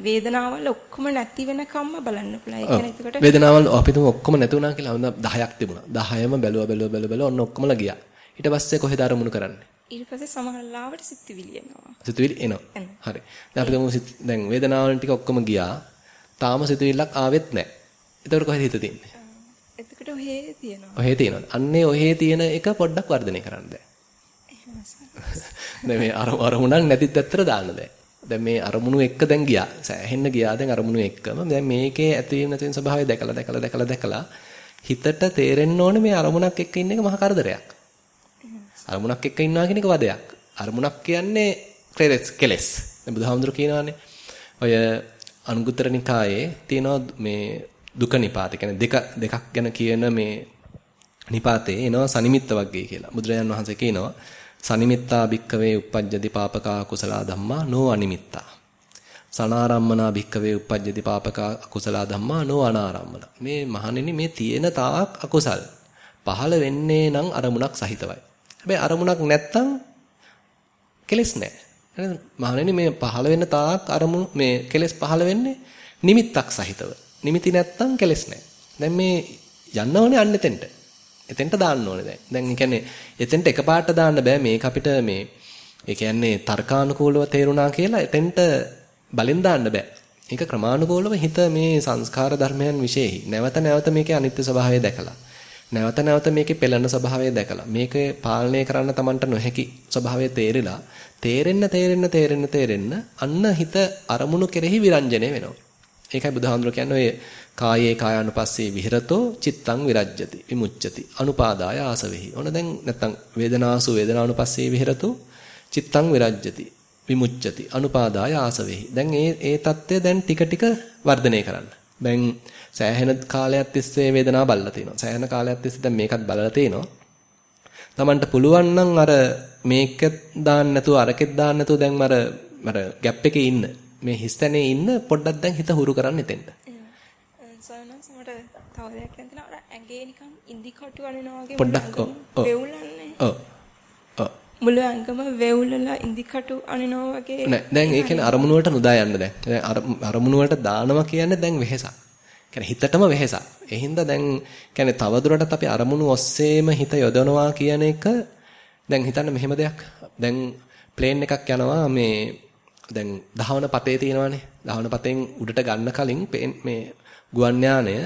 වේදනාවල් ඔක්කොම නැති වෙනකම්ම බලන්න පුළුවන්. ඒ කියන්නේ එතකොට වේදනාවල් අපි තුමු ඔක්කොම නැති වුණා කියලා හඳ 10ක් තිබුණා. 10ම බැලුවා බැලුවා බැලුවා බැලුවා ඔන්න ඔක්කොමලා ගියා. ඊට පස්සේ කොහෙද අරමුණු කරන්නේ? ඊට පස්සේ සමහර ලාවට සිත්විලි එනවා. සිත්විලි එනවා. හරි. දැන් අපි තුමු දැන් වේදනාවල් ටික ඔක්කොම ගියා. තාම සිත්විල්ලක් ආවෙත් නැහැ. එතකොට කොහෙද හිත තියෙන්නේ? එතකොට ඔහේ තියෙනවා. ඔහේ තියෙනවා. අන්නේ ඔහේ තියෙන එක පොඩ්ඩක් වර්ධනය කරන්න දැන්. දැන් මේ අරමුණක් නැතිත් ඇත්තට දාන්න දැන්. දැන් මේ අරමුණු එක්ක දැන් ගියා. සෑහෙන්න ගියා දැන් අරමුණු එක්කම. දැන් මේකේ ඇතිවීම නැතිවීම ස්වභාවය දැකලා දැකලා දැකලා දැකලා හිතට තේරෙන්න ඕනේ මේ අරමුණක් එක්ක ඉන්න එක මහා කරදරයක්. අරමුණක් එක්ක ඉන්නවා කියන එක වදයක්. අරමුණක් කියන්නේ කෙලස් කෙලස්. දැන් බුදුහාමුදුරු කියනවානේ. ඔය අනුගුත්තර නිකායේ තියෙනවා මේ දුක නිපාත. කියන්නේ දෙක දෙකක් ගැන කියන මේ නිපාතේ එනවා සනිමිත්ත වර්ගය කියලා. බුදුරජාන් වහන්සේ කියනවා සනිමිත්තා භික්කවේ uppajjati papaka kusala dhamma no animitta. සනාරම්මනා භික්කවේ uppajjati papaka kusala dhamma no anarammana. මේ මහණෙනි මේ තියෙන තාක් අකුසල් පහළ වෙන්නේ නම් අරමුණක් සහිතවයි. හැබැයි අරමුණක් නැත්තම් කෙලස් නැහැ. මහණෙනි මේ පහළ වෙන තාක් අරමුණු මේ කෙලස් පහළ වෙන්නේ නිමිත්තක් සහිතව. නිමිති නැත්තම් කෙලස් නැහැ. දැන් මේ යන්න ඕනේ අන්න එතෙන්ට. එතෙන්ට දාන්න ඕනේ දැන්. දැන් ඒ කියන්නේ එතෙන්ට එකපාරට දාන්න බෑ මේක අපිට මේ ඒ කියන්නේ තර්කානුකූලව තේරුණා කියලා එතෙන්ට බලෙන් දාන්න බෑ. ඒක ක්‍රමානුකූලව හිත මේ සංස්කාර ධර්මයන් විශේෂයි. නැවත නැවත මේකේ අනිත්‍ය ස්වභාවය දැකලා. නැවත නැවත මේකේ පෙළෙන ස්වභාවය දැකලා. මේක පාලනය කරන්න Tamanට නොහැකි ස්වභාවය තේරිලා තේරෙන්න තේරෙන්න තේරෙන්න තේරෙන්න අන්න හිත අරමුණු කෙරෙහි විරංජනේ වෙනවා. ඒකයි බුදුහාමුදුර කියන්නේ ඔය කායේ කායානුපස්සේ විහෙරතෝ චිත්තං විරජ්ජති විමුච්ඡති අනුපාදාය ආසවෙහි. ඕන දැන් නැත්තම් වේදනාසු වේදනානුපස්සේ විහෙරතෝ චිත්තං විරජ්ජති විමුච්ඡති අනුපාදාය ආසවෙහි. දැන් මේ ඒ தත්ත්වය දැන් ටික ටික වර්ධනය කරන්න. දැන් සෑහෙන කාලයක් තිස්සේ වේදනාව බලලා තිනවා. සෑහෙන කාලයක් තිස්සේ දැන් මේකත් බලලා තිනවා. Tamanට පුළුවන් නම් අර මේකෙත් දාන්න නැතුව අරකෙත් දාන්න නැතුව දැන් අර අර ગેප් එකේ ඉන්න මේ හිස්තැනේ ඉන්න පොඩ්ඩක් දැන් හිත හුරු කරන්න එතෙන්ට. සවනස් මට තව දෙයක් හිතෙනවා අර ඇඟේ නිකන් ඉන්දි කටු අනිනවා වගේ පොඩ්ඩක් වෙවුලන්නේ. ඔව්. ඔව්. මුළු ඇඟම වෙවුලලා ඉන්දි කටු අනිනවා වගේ. නෑ දැන් ඒ කියන්නේ අරමුණු වලට නුදා යන්න දැන්. දැන් අරමුණු වලට දානවා කියන්නේ දැන් වෙහෙසක්. කියන්නේ හිතටම වෙහෙසක්. ඒ හින්දා දැන් කියන්නේ තවදුරටත් අපි අරමුණු ඔස්සේම හිත යොදවනවා කියන එක දැන් හිතන්න මෙහෙම දෙයක්. දැන් ප්ලේන් එකක් යනවා මේ දැන් දහවන පතේ තියෙනවානේ. දහවන පතෙන් උඩට ගන්න කලින් මේ ගුවන් යානය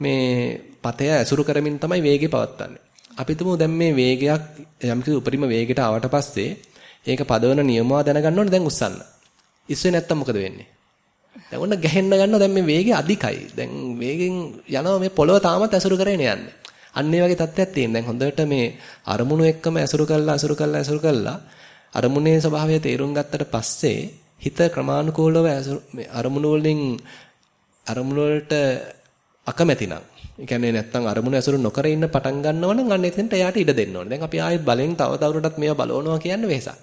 මේ පතය ඇසුරු කරමින් තමයි වේගය පවත්වන්නේ. අපි තුමු දැන් මේ වේගයක් යම්කිසි උපරිම වේගයට ආවට පස්සේ ඒක පදවන නියමවා දැනගන්න ඕනේ දැන් උස්සන්න. ඉස්සේ නැත්තම් මොකද වෙන්නේ? දැන් ඔන්න ගැහෙන්න ගන්නවා දැන් මේ වේගය අධිකයි. දැන් වේගෙන් යනවා මේ පොළව තාමත් ඇසුරු කරගෙන යන්නේ. අන්න ඒ වගේ තත්ත්වයක් තියෙන. දැන් හොඳට මේ අරමුණු එක්කම ඇසුරු කරලා ඇසුරු කරලා ඇසුරු කරලා අරමුණේ ස්වභාවය තේරුම් ගත්තට පස්සේ හිත ක්‍රමානුකූලව අරමුණු වලින් අරමුණු වලට අකමැති නම් ඒ කියන්නේ නැත්තම් අරමුණ ඇසුරු නොකර ඉන්න පටන් ගන්නව නම් අන්න එතෙන්ට එයාට ඉඩ දෙන්න ඕනේ. දැන් අපි ආයෙත් බලෙන් තව තවරටත් මේවා බලවනවා කියන්නේ වෙහසක්.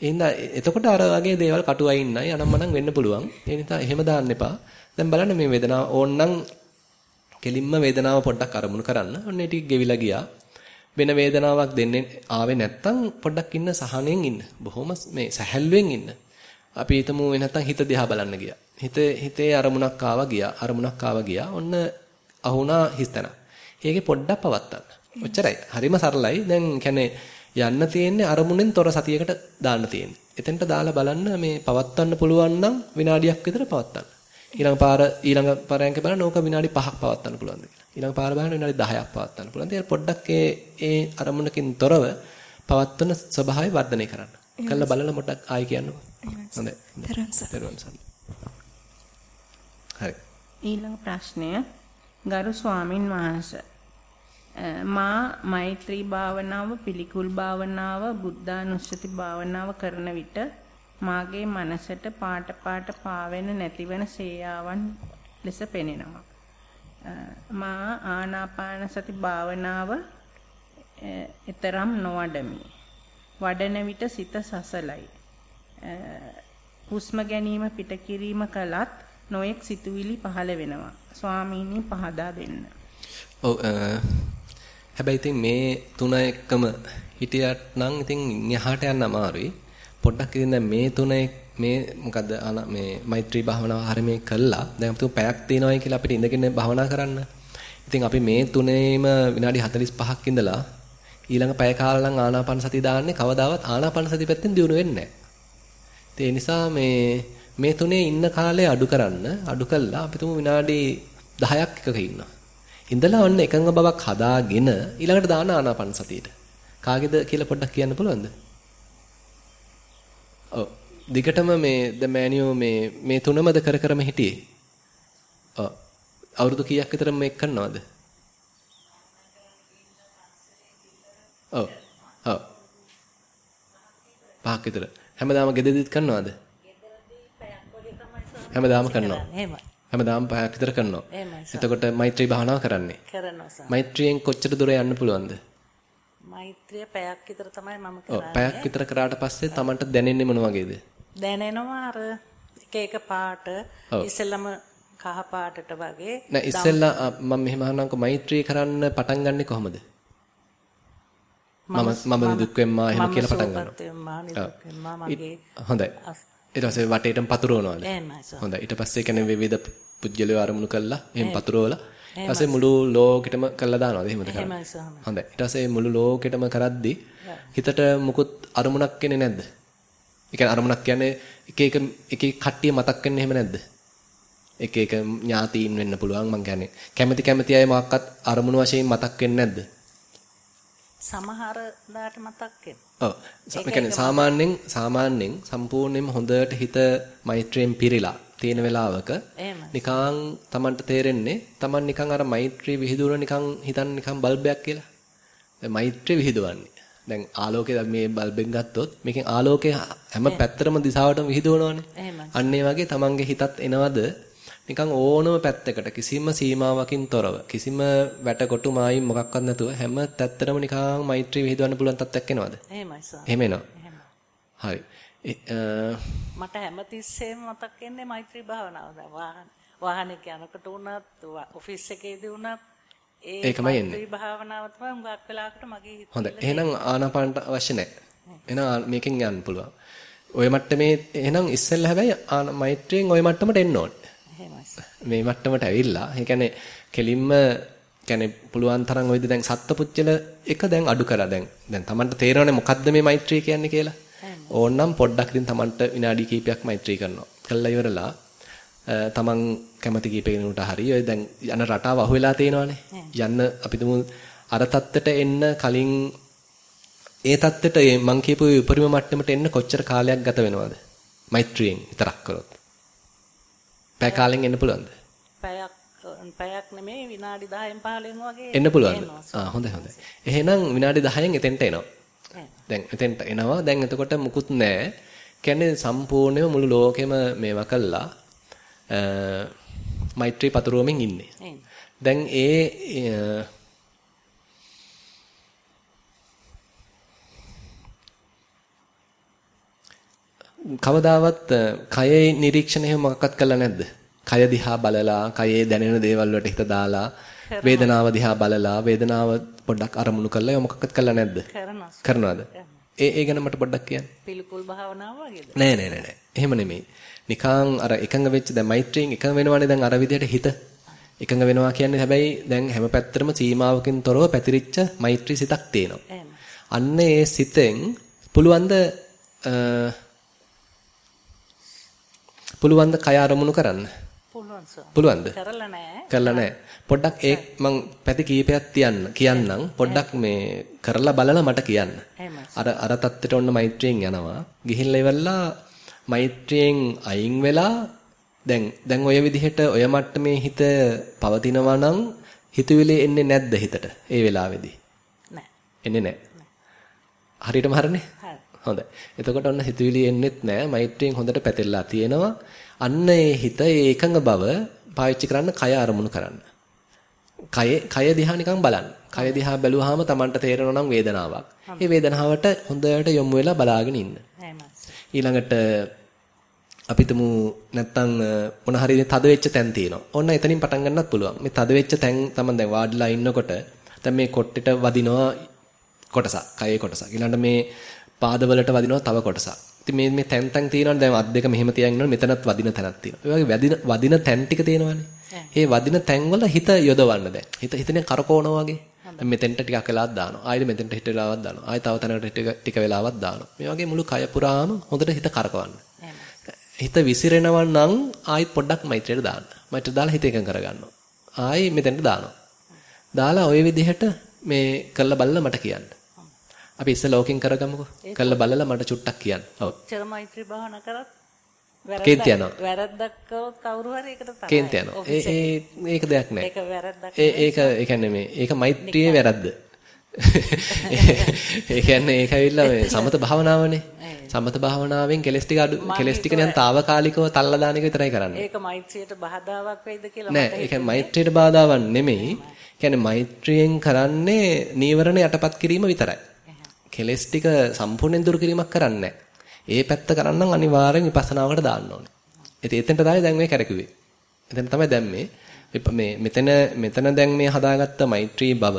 එහෙනම් එතකොට අර වගේ දේවල් කටුවයි ඉන්නයි අනම්මනම් වෙන්න පුළුවන්. ඒ නිසා එහෙම දාන්න එපා. දැන් බලන්න මේ වේදනාව ඕන්නම් කෙලින්ම වේදනාව පොඩ්ඩක් අරමුණු කරන්න. ඔන්න ඒ ටික ගෙවිලා ගියා. වෙන වේදනාවක් දෙන්නේ ආවේ නැත්තම් පොඩ්ඩක් ඉන්න සහනෙන් ඉන්න. බොහොම මේ සැහැල්ලුවෙන් ඉන්න. අපි හිතමු නැත්තම් හිත දිහා බලන්න ගියා. හිත හිතේ අරමුණක් ආවා ගියා. අරමුණක් ආවා ගියා. ඔන්න අහුණා හිස්තන. ඒකේ පොඩ්ඩක් පවත්තන්න. ඔච්චරයි. හරිම සරලයි. දැන් කියන්නේ යන්න තියෙන්නේ අරමුණෙන් තොර සතියකට දාන්න තියෙන්නේ. එතෙන්ට දාලා බලන්න මේ පවත්වන්න පුළුවන් නම් විනාඩියක් විතර පවත්වන්න. ඊළඟ පාර ඊළඟ පාරයන්ක බලන්න ඕක විනාඩි 5ක් පවත්වන්න පුළුවන්ද කියලා. ඊළඟ පාර බලන්න විනාඩි 10ක් පවත්වන්න පුළුවන්. ඒක පොඩ්ඩක් ඒ ඒ අරමුණකින් තොරව පවත්වන ස්වභාවය වර්ධනය කරන්න. කළා බලලා පොඩ්ඩක් ආයි කියන්නකො. හොඳයි. දරුවන් හරි. ඊළඟ ප්‍රශ්නය ගරු ස්වාමින් වහන්සේ මා මෛත්‍රී භාවනාව පිළිකුල් භාවනාව බුද්ධානුස්සති භාවනාව කරන විට මාගේ මනසට පාට පාට පාවෙන නැතිවන සේයාවන් ලෙස පෙනෙනවා. මා ආනාපාන සති භාවනාව ඊතරම් නොවඩමි. වඩන විට සිත සසලයි. හුස්ම ගැනීම පිට කිරීම කලත් නොඑක් සිතුවිලි පහළ වෙනවා. ස්වාමීනි පහදා දෙන්න. ඔව් හැබැයි ඉතින් මේ තුන එක්කම හිටියට නම් ඉතින් එහාට යන්න අමාරුයි. පොඩ්ඩක් ඉතින් දැන් මේ තුන මේ මොකද මේ මෛත්‍රී භාවනාව හරියම කළා. දැන් අපි පැයක් තියනවායි කියලා අපිට ඉඳගෙන භාවනා කරන්න. ඉතින් අපි මේ තුනේම විනාඩි 45ක් ඉඳලා ඊළඟ පැය කාලයක් ආනාපාන සතිය දාන්නේ කවදාවත් ආනාපාන සතිය පැත්තෙන් දියුණු වෙන්නේ නැහැ. ඒ නිසා මේ මේ තුනේ ඉන්න කාලය අඩු කරන්න අඩු කළා අපි තුමු විනාඩි 10ක් එකක ඉන්නවා. ඉඳලා ඔන්න එකඟ බවක් හදාගෙන ඊළඟට දාන ආනාපාන සතියට. කාගේද කියලා පොඩ්ඩක් කියන්න පුළුවන්ද? ඔව්. දිගටම මේ ද මෑනියෝ මේ මේ තුනමද කර කරම හිටියේ. ඔව්. අවුරුදු කීයක් විතර මේක කරනවද? ඔව්. ඔව්. පහක් විතර. හැමදාම ගෙදෙදිත් කරනවද? හැමදාම කරනවා. එහෙමයි. හැමදාම පහක් විතර කරනවා. එතකොට මෛත්‍රී භාවනාව කරන්නේ. කරනවා සර්. මෛත්‍රියෙන් කොච්චර දුර යන්න පුළුවන්ද? මෛත්‍රිය පැයක් විතර තමයි මම කරන්නේ. පැයක් විතර කරාට පස්සේ Tamanට දැනෙන්නේ මොන වගේද? දැනෙනවා අර එක එක පාට ඉස්සෙල්ලම කහ පාටට වගේ. නෑ ඉස්සෙල්ලා මම මෙහෙම අහනම්කො මෛත්‍රී කරන්න පටන් ගන්නෙ කොහමද? මම මම දුක් වෙම්මා එහෙම කියලා පටන් ගන්නවා. හොඳයි. ඊට පස්සේ වටේටම පතුරවනවාද? හොඳයි. ඊට පස්සේ කියන්නේ විවිධ පුජ්‍යලෝ ආරමුණු කළා. එහෙම පතුරවලා. ඊට පස්සේ මුළු ලෝකෙටම කළා දානවාද? එහෙමද කරන්නේ? හොඳයි. ඊට පස්සේ මුළු ලෝකෙටම කරද්දි හිතට මුකුත් අරමුණක් එන්නේ නැද්ද? ඒ කියන්නේ අරමුණක් කියන්නේ එක එක එක එක කට්ටිය මතක් වෙන්නේ එහෙම නැද්ද? එක එක ඥාතීන් වෙන්න පුළුවන් මං කියන්නේ. කැමැති කැමැති අය මොකක්වත් අරමුණු වශයෙන් මතක් වෙන්නේ නැද්ද? සමහර දාට මතක් ඔව්. ඒ කියන්නේ සාමාන්‍යයෙන් සාමාන්‍යයෙන් සම්පූර්ණයෙන්ම හොඳට හිත මෛත්‍රියෙන් පිරීලා තියෙන වෙලාවක නිකං Tamanට තේරෙන්නේ Taman නිකං අර මෛත්‍රී විහිදුවන නිකං හිතන් නිකං බල්බයක් කියලා. දැන් මෛත්‍රී විහිදුවන්නේ. දැන් ආලෝකය මේ බල්බෙන් ගත්තොත් මේකෙන් ආලෝකය හැම පැත්තරම දිශාවටම විහිදුවනවනේ. අන්න ඒ වගේ Tamanගේ හිතත් එනවද නිකන් ඕනම පැත්තකට කිසිම සීමාවකින් තොරව කිසිම වැටකොටු මායිම් මොකක්වත් නැතුව හැම පැත්තටම නිකන් මෛත්‍රී විහිදවන්න පුළුවන් තත්ත්වයක් එනවද? එහෙමයි සර්. එහෙම එනවා. හරි. මට හැමතිස්සෙම මතක් වෙන්නේ මෛත්‍රී භාවනාව දැන් වාහන වාහනේ යනකොට වුණත් ඔෆිස් එකේදී වුණත් ඒකමයි එන්නේ. මෛත්‍රී භාවනාව තමයි හුඟක් වෙලාවකට මගේ හිතේ හොඳයි. එහෙනම් ආනාපානට අවශ්‍ය නැහැ. එහෙනම් මේකෙන් යන්න පුළුවන්. ඔය මට්ටමේ එහෙනම් ඉස්සෙල්ලා හැබැයි මෛත්‍රියෙන් ඔය මට්ටමට එන්න ඕනේ. මේ මට්ටමට ඇවිල්ලා, ඒ කියන්නේ කෙලින්ම කියන්නේ පුළුවන් තරම් ඔයද දැන් සත්පුච්චල එක දැන් අඩු කරලා දැන් දැන් Tamanට තේරෙනවනේ මොකද්ද මේ මෛත්‍රිය කියන්නේ කියලා. ඕනනම් පොඩ්ඩක් ඉතින් Tamanට විනාඩි කිහිපයක් මෛත්‍රී කරනවා. කළා ඉවරලා තමන් කැමති කීපෙකිනුට හරි ඔය දැන් යන රටාව අහුවෙලා තේනවනේ. යන්න අපි තුමු අර தත්තට එන්න කලින් ඒ தත්තට මං කියපු උපරිම මට්ටමට එන්න කොච්චර කාලයක් ගත වෙනවද? මෛත්‍රියෙන් විතරක් කරොත්. පැය කාලෙන් එන්න පුළුවන්ද? පැයක් පැයක් නෙමෙයි විනාඩි 10න් 15න් වගේ එන්න පුළුවන්ද? ආ හොඳයි හොඳයි. එහෙනම් විනාඩි 10න් එතෙන්ට එනවා. දැන් එතෙන්ට එනවා. දැන් එතකොට මුකුත් නැහැ. කියන්නේ සම්පූර්ණයෙන්ම මුළු ලෝකෙම මේවා කළා. මෛත්‍රී පතුරුවමින් ඉන්නේ. දැන් ඒ කවදාවත් කයේ නිරීක්ෂණය මොකක්වත් කළා නැද්ද? කය දිහා බලලා, කයේ දැනෙන දේවල් වලට හිත දාලා, වේදනාව දිහා බලලා, වේදනාව පොඩ්ඩක් අරමුණු කරලා ඒක මොකක්වත් කළා නැද්ද? කරනවා. කරනවද? ඒ ඒ ගැන මට පොඩ්ඩක් කියන්න. පිළිකුල් භාවනාව වගේද? නෑ නෑ නෑ නෑ. එහෙම නෙමෙයි. නිකං අර එකඟ වෙච්ච දැන් මෛත්‍රියෙන් එකඟ වෙනවනේ දැන් අර විදිහට හිත එකඟ වෙනවා කියන්නේ හැබැයි දැන් හැම පැත්තටම සීමාවකින් තොරව පැතිරිච්ච මෛත්‍රී සිතක් තියෙනවා. අන්න ඒ සිතෙන් පුළුවන් ද පුළුවන් ද කය අරමුණු කරන්න? පුළුවන් සර්. පුළුවන්ද? කරලා නැහැ. කරලා නැහැ. පොඩ්ඩක් ඒ මං පැති කීපයක් තියන්න කියන්නම්. පොඩ්ඩක් මේ කරලා බලලා මට කියන්න. අර අර தත්තෙට ඔන්න මෛත්‍රියෙන් යනවා. ගිහිල්ලා ඉවරලා මෛත්‍රියෙන් අයින් වෙලා දැන් දැන් ඔය විදිහට ඔය මට්ටමේ හිත පවතිනවා නම් හිතුවිලි එන්නේ නැද්ද හිතට ඒ වෙලාවේදී? නැහැ. එන්නේ නැහැ. හරියටම හරිනේ? හොඳයි. එතකොට ඔන්න හිතුවිලි එන්නෙත් නැහැ. මෛත්‍රියෙන් හොඳට පැතිරලා තියෙනවා. අන්න ඒ හිත ඒ එකඟ බව පාවිච්චි කරන්න කය අරමුණු කරන්න. කය කය දිහා නිකන් බලන්න. කය දිහා බැලුවාම Tamanට තේරෙනවා නම් වේදනාවක්. ඒ වේදනාවට හොඳට යොමු වෙලා බලාගෙන ඉන්න. ඊළඟට අපිටම නැත්තම් මොන හරි තද වෙච්ච තැන් තියෙනවා. ඔන්න එතනින් පටන් ගන්නත් පුළුවන්. මේ තද වෙච්ච තැන් තමයි දැන් වාඩිලා ඉන්නකොට දැන් මේ කොට්ටෙට වදිනවා කොටසක්, කයේ කොටසක්. ඊළඟට මේ පාදවලට වදිනවා තව කොටසක්. ඉතින් මේ මේ තැන් තැන් තියෙනවනේ දැන් අත් දෙක මෙහෙම තියන් ඉන්නවනේ මෙතනත් වදින තැනක් තියෙනවා. ඒ වගේ වදින තැන් ටික තියෙනවනේ. ඒ වදින තැන් වල හිත යොදවන්න දැන්. හිත හිතනේ කරකවනවා වගේ. දැන් මෙතෙන්ට ටිකක් වෙලාවක් දානවා. ආයෙත් මෙතෙන්ට හිට වෙලාවක් දානවා. ආයෙ තව තැනකට ටික වෙලාවක් දානවා. මේ වගේ මුළු කය පුරාම හොඳට හිත කරකවන්න. හිත විසිරෙනවා නම් ආයෙත් පොඩ්ඩක් මෛත්‍රියට දාන්න. මෛත්‍රිය දාලා හිත එකඟ කරගන්නවා. ආයෙ මෙතෙන්ට දානවා. දාලා ওই විදිහට මේ කළා බලලා මට කියන්න. අපි ඉස්සෙල්ලා ලෝකෙන් කරගමුකෝ. කළා බලලා මට චුට්ටක් කියන්න. ඔව්. චර මෛත්‍රී භාවනා කරත් කේන්ති යනවා. වැරද්දක් කරොත් කවුරු හරි ඒකට තමයි. කේන්ති යනවා. ඒ ඒ ඒක දෙයක් නෑ. ඒක වැරද්දක්. ඒ ඒක ඒ කියන්නේ මේ ඒක මෛත්‍රියේ වැරද්ද. ඒ කියන්නේ ඒක ඇවිල්ලා මේ සමත භාවනාවනේ. සමත භාවනාවෙන් කෙලස් ටික අඩු කෙලස් ටික නිකන් తాවකාලිකව තල්ලා දාන එක විතරයි කරන්නේ. ඒක මෛත්‍රියට බාධාවක් වෙයිද කියලා නෑ ඒක මෛත්‍රියට බාධාවක් නෙමෙයි. කියන්නේ මෛත්‍රියෙන් කරන්නේ නීවරණ යටපත් කිරීම විතරයි. කෙලස් ටික සම්පූර්ණයෙන් දුරු කිරීමක් කරන්නේ ඒ පැත්ත කරන්නම් අනිවාර්යෙන් විපස්සනාවකට දාන්න ඕනේ. ඉතින් එතෙන්ට තමයි දැන් මේ කරකුවේ. එතන තමයි දැන් මේ මේ මෙතන මෙතන දැන් මේ හදාගත්ත මෛත්‍රී බව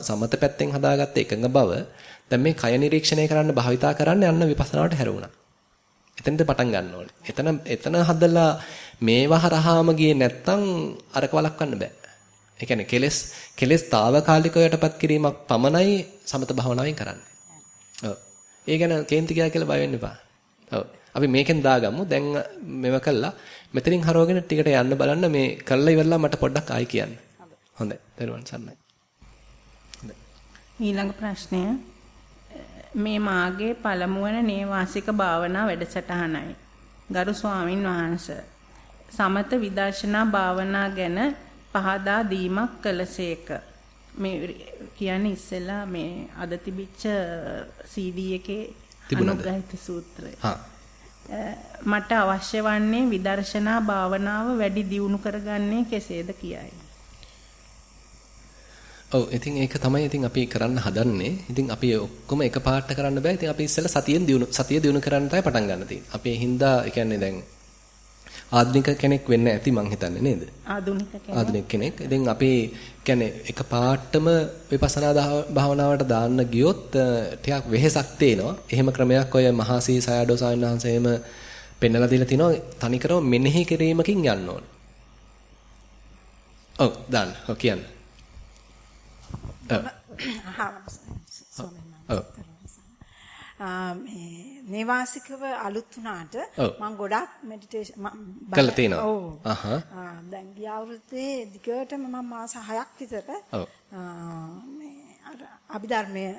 සමත පැත්තෙන් හදාගත්ත එකඟ බව දැන් මේ කය නිරීක්ෂණය කරන්න භාවිතා කරන්න යන්න විපස්සනාවට හැරුණා. එතනද පටන් ගන්න ඕනේ. එතන එතන හදලා මේව හරහාම ගියේ නැත්තම් අරක වළක්වන්න බෑ. ඒ කියන්නේ කෙලස් කෙලස් తాවකාලිකව යටපත් කිරීමක් පමණයි සමත භාවනාවෙන් කරන්නේ. ඔව්. ඒ ගැන කේන්ති ගියා කියලා බය වෙන්න එපා. ඔව්. අපි මේකෙන් දාගමු. දැන් මෙව කළා. මෙතනින් හරවගෙන ටිකට යන්න බලන්න මේ කළා ඉවරලා මට පොඩ්ඩක් ආයි කියන්න. හොඳයි. දරුවන් සන්නයි. ඊළඟ ප්‍රශ්නය මේ මාගේ පළමු වන නේවාසික භාවනා වැඩසටහනයි. ගරු ස්වාමින් වහන්සේ සමත විදර්ශනා භාවනා ගැන පහදා දීමක් කළසේක. මේ කියන්නේ ඉස්සෙල්ලා මේ අද තිබිච්ච CD එකේ අනුග්‍රහිත සූත්‍රය. හා. මට අවශ්‍ය වන්නේ විදර්ශනා භාවනාව වැඩි දියුණු කරගන්නේ කෙසේද කියයි. ඔව් ඉතින් ඒක තමයි ඉතින් අපි කරන්න හදන්නේ. ඉතින් අපි ඔක්කොම එකපාරට කරන්න බෑ. ඉතින් අපි ඉස්සෙල්ලා සතියෙන් දිනු සතිය දිනු කරන්න තමයි පටන් ගන්න තියෙන්නේ. අපි හින්දා ඒ කියන්නේ දැන් ආධුනික කෙනෙක් වෙන්න ඇති මං හිතන්නේ නේද? ආධුනික කෙනෙක්. ආධුනික කෙනෙක්. ඉතින් අපි කියන්නේ එකපාරටම විපස්සනා භාවනාවට දාන්න ගියොත් ටිකක් වෙහෙසක් තේනවා. එහෙම ක්‍රමයක් ඔය මහසී සයඩෝ එහෙම පෙන්නලා දීලා තිනවා තනිකරම මෙනෙහි කිරීමකින් යන්න ඕනේ. ඔව් දාන්න. ඔව් කියන්න. මේ නේවාසිකව අලුත් වුණාට මම ගොඩක් මෙඩිටේෂන් කළා තියෙනවා. ඔව්. අහහ. දැන් ගිය අවුරුද්දේ දිගටම මම මාස 6ක් විතර මේ අර අභිධර්මයේ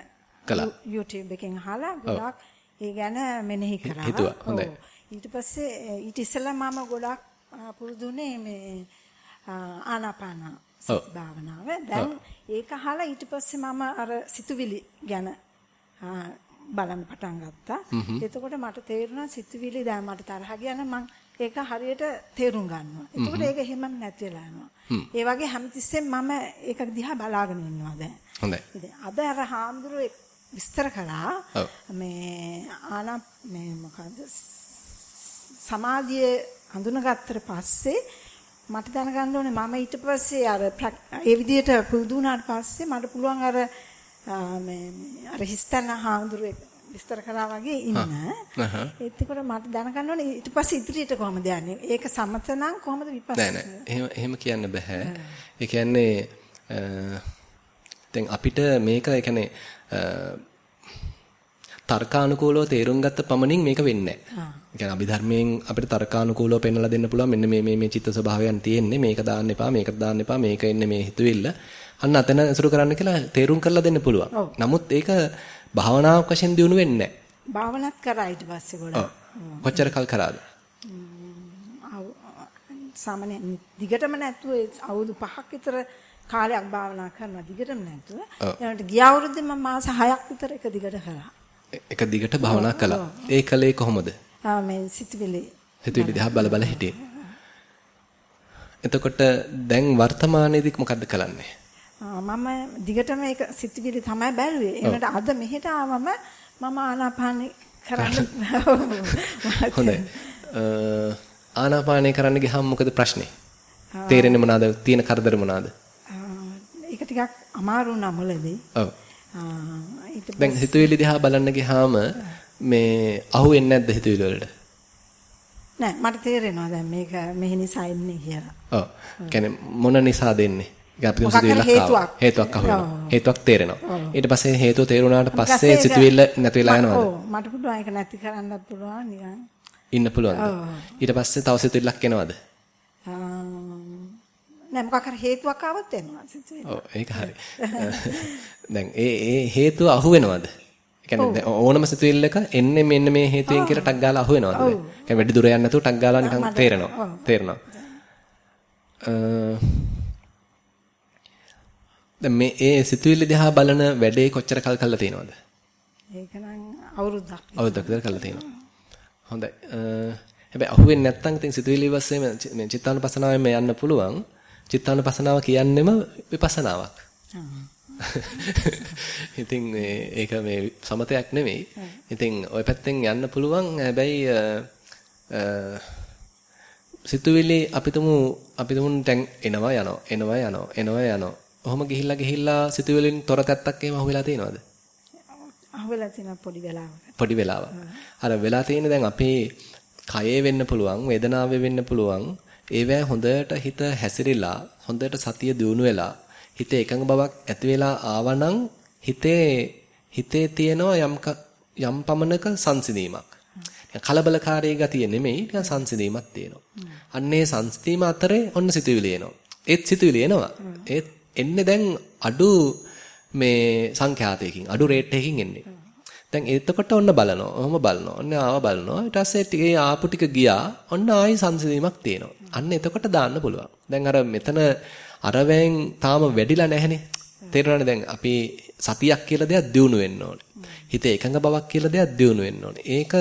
YouTube එකෙන් අහලා ගොඩක් ඒ ගැන මෙනෙහි කරා. හිතුවා. හොඳයි. ඊට පස්සේ ඊට ඉස්සෙල්ලා මම ගොඩක් පුරුදුනේ මේ ආනාපාන සති භාවනාව. දැන් ඒක අහලා ඊට පස්සේ මම අර සිතුවිලි ගැන බලන්න පටන් ගත්තා. එතකොට මට තේරුණා සිතුවිලි දැන් මට තරහ ගියා මම ඒක හරියට තේරුම් ගන්නවා. එතකොට ඒක එහෙමම නැති වෙලා යනවා. ඒ වගේ හැමතිස්සෙම මම ඒක දිහා බලාගෙන ඉන්නවා දැන්. හොඳයි. අද අර හාමුදුරුවෝ විස්තර කළා මේ ආනා මේ මොකද්ද සමාධිය හඳුනාගත්තට පස්සේ මට දැනගන්න ඕනේ මම ඊට පස්සේ අර ඒ විදිහට පුරුදු වුණාට පස්සේ මට පුළුවන් අර මේ අර හිස්තන හාමුදුරුවෙක් විස්තර කරා වගේ ඉන්න. ඒත් මට දැනගන්න ඕනේ ඊට පස්සේ ඉදිරියට කොහමද යන්නේ? ඒක සමත නම් කොහමද විපස්සනා? නෑ නෑ. එහෙම එහෙම කියන්න බෑ. ඒ කියන්නේ දැන් අපිට මේක ඒ කියන්නේ තර්කානුකූලව තේරුම් ගත්ත පමණින් මේක වෙන්නේ නැහැ. ඒ කියන්නේ අභිධර්මයෙන් අපිට තර්කානුකූලව පෙන්වලා දෙන්න පුළුවන් මෙන්න මේ මේ මේ චිත්ත ස්වභාවයන් තියෙන්නේ මේක දාන්න එපා මේක දාන්න එපා මේක එන්නේ මේ හිතුවිල්ල. අන්න අතන අසුරු කරන්න කියලා තේරුම් කරලා දෙන්න පුළුවන්. නමුත් ඒක භාවනාවක් වශයෙන් දිනු වෙන්නේ නැහැ. භාවනාත් කරා ඊට පස්සේ ගොඩක්. කොච්චර කල් කරාද? සාමාන්‍ය දිගටම නැතුව අවුරුදු 5ක් විතර කාලයක් භාවනා කරනවා දිගටම නැතුව. ඊට ගිය අවුරුද්දේ මම මාස 6ක් විතර එක දිගට කරා. එක දිගට භාවනා කළා. ඒ කලේ කොහොමද? ආ මේ සිතුවිලි. සිතුවිලි දිහා බල බල හිටියේ. එතකොට දැන් වර්තමානයේදී මොකද්ද කරන්නේ? මම දිගටම ඒක සිතුවිලි තමයි බැලුවේ. ඒකට අද මෙහෙට ආවම මම ආනාපානෙ කරන්න හොඳයි. ආනාපානෙ කරන්න ගියාම මොකද ප්‍රශ්නේ? තේරෙන්නේ මොනවාද? තියෙන කරදර මොනවාද? ඒක ටිකක් අමාරු නමුලදී. ඔව්. දැන් හිතුවිලි දිහා බලන්න ගියාම මේ අහුවෙන්නේ නැද්ද හිතුවිලි වලට? නෑ මට තේරෙනවා දැන් මේක මෙහි නිසා ඉන්නේ කියලා. ඔව්. කියන්නේ මොන නිසාද එන්නේ? අපි සිතුවිල්ලක් හේතුවක් අහුවෙනවා. හේතුවක් තේරෙනවා. ඊට පස්සේ හේතුව තේරුණාට පස්සේ සිතුවිල්ල නැති වෙලා යනවද? ඔව් මට පුළුවන් ඒක නැති කරන්නත් පුළුවන් නිකන්. ඉන්න පුළුවන්ද? ඊට පස්සේ තව සිතුවිල්ලක් එනවද? නෑ මොකක් හරි හේතුවක් ආවොත් එනවා සිතුවිලි. ඔව් ඒක හරි. දැන් ඒ ඒ හේතුව අහු වෙනවද? කියන්නේ ඕනම සිතුවිල්ලක එන්නේ මෙන්න මේ හේතුවෙන් කියලා ටක් ගාලා අහු වෙනවද? කියන්නේ වැඩි දුර යන්නේ නැතුව ටක් ගාලා නිකන් තේරෙනවා. තේරෙනවා. දැන් මේ ඒ සිතුවිලි දිහා බලන වැඩේ කොච්චර කල් කරලා තියෙනවද? ඒක නම් අවුරුද්දක්. අවුරුද්දක් විතර කරලා තියෙනවා. හොඳයි. හැබැයි අහුවෙන්නේ නැත්නම් ඉතින් සිතුවිලි වශයෙන් මේ චිත්තානුපසනාවෙන් යන්න පුළුවන්. චිත්තානුපසනාව කියන්නෙම විපස්සනාවක්. ඉතින් ඒක මේ සමතයක් නෙමෙයි. ඉතින් ওই පැත්තෙන් යන්න පුළුවන්. හැබැයි සිතුවිලි අපිටම අපිටම දැන් එනවා යනවා එනවා යනවා එනවා යනවා. ඔහොම ගිහිල්ලා ගිහිල්ලා සිතුවිලින් තොර තැත්තක් එහෙම අහුවෙලා තියෙනවද? අහුවෙලා තියෙන පොඩි වෙලාවක. පොඩි වෙලාවක්. අර වෙලා තියෙන දැන් අපේ කයේ වෙන්න පුළුවන් වේදනාවේ වෙන්න පුළුවන් ඒවැ හොඳට හිත හැසිරිලා හොඳට සතිය දියුණු වෙලා හිත එකඟ බවක් ඇති වෙලා ආවනම් හිතේ හිතේ තියෙනවා යම් යම් පමණක සංසිඳීමක්. කලබලකාරී ගතිය නෙමෙයි නිකන් සංසිඳීමක් තියෙනවා. අන්නේ සංසිඳීම අතරේ ඔන්න සිතුවිලි එනවා. ඒත් සිතුවිලි එනවා. ඒත් එන්නේ දැන් අඩු මේ සංඛ්‍යාතයකින් අඩු රේට් එකකින් එන්නේ. දැන් එතකොට ඔන්න බලනවා. ඔහොම බලනවා. ඔන්න ආව බලනවා. ඊට පස්සේ ටිකේ ආපු ටික ගියා. ඔන්න ආයි සංසිඳීමක් තියෙනවා. අන්න එතකොට දාන්න පුළුවන්. දැන් අර මෙතන අරවැයෙන් තාම වැඩිලා නැහනේ. තේරෙනවනේ දැන් අපි සතියක් කියලා දෙයක් දිනු වෙන්න ඕනේ. හිතේ එකඟ බවක් කියලා දෙයක් දිනු වෙන්න ඕනේ. ඒක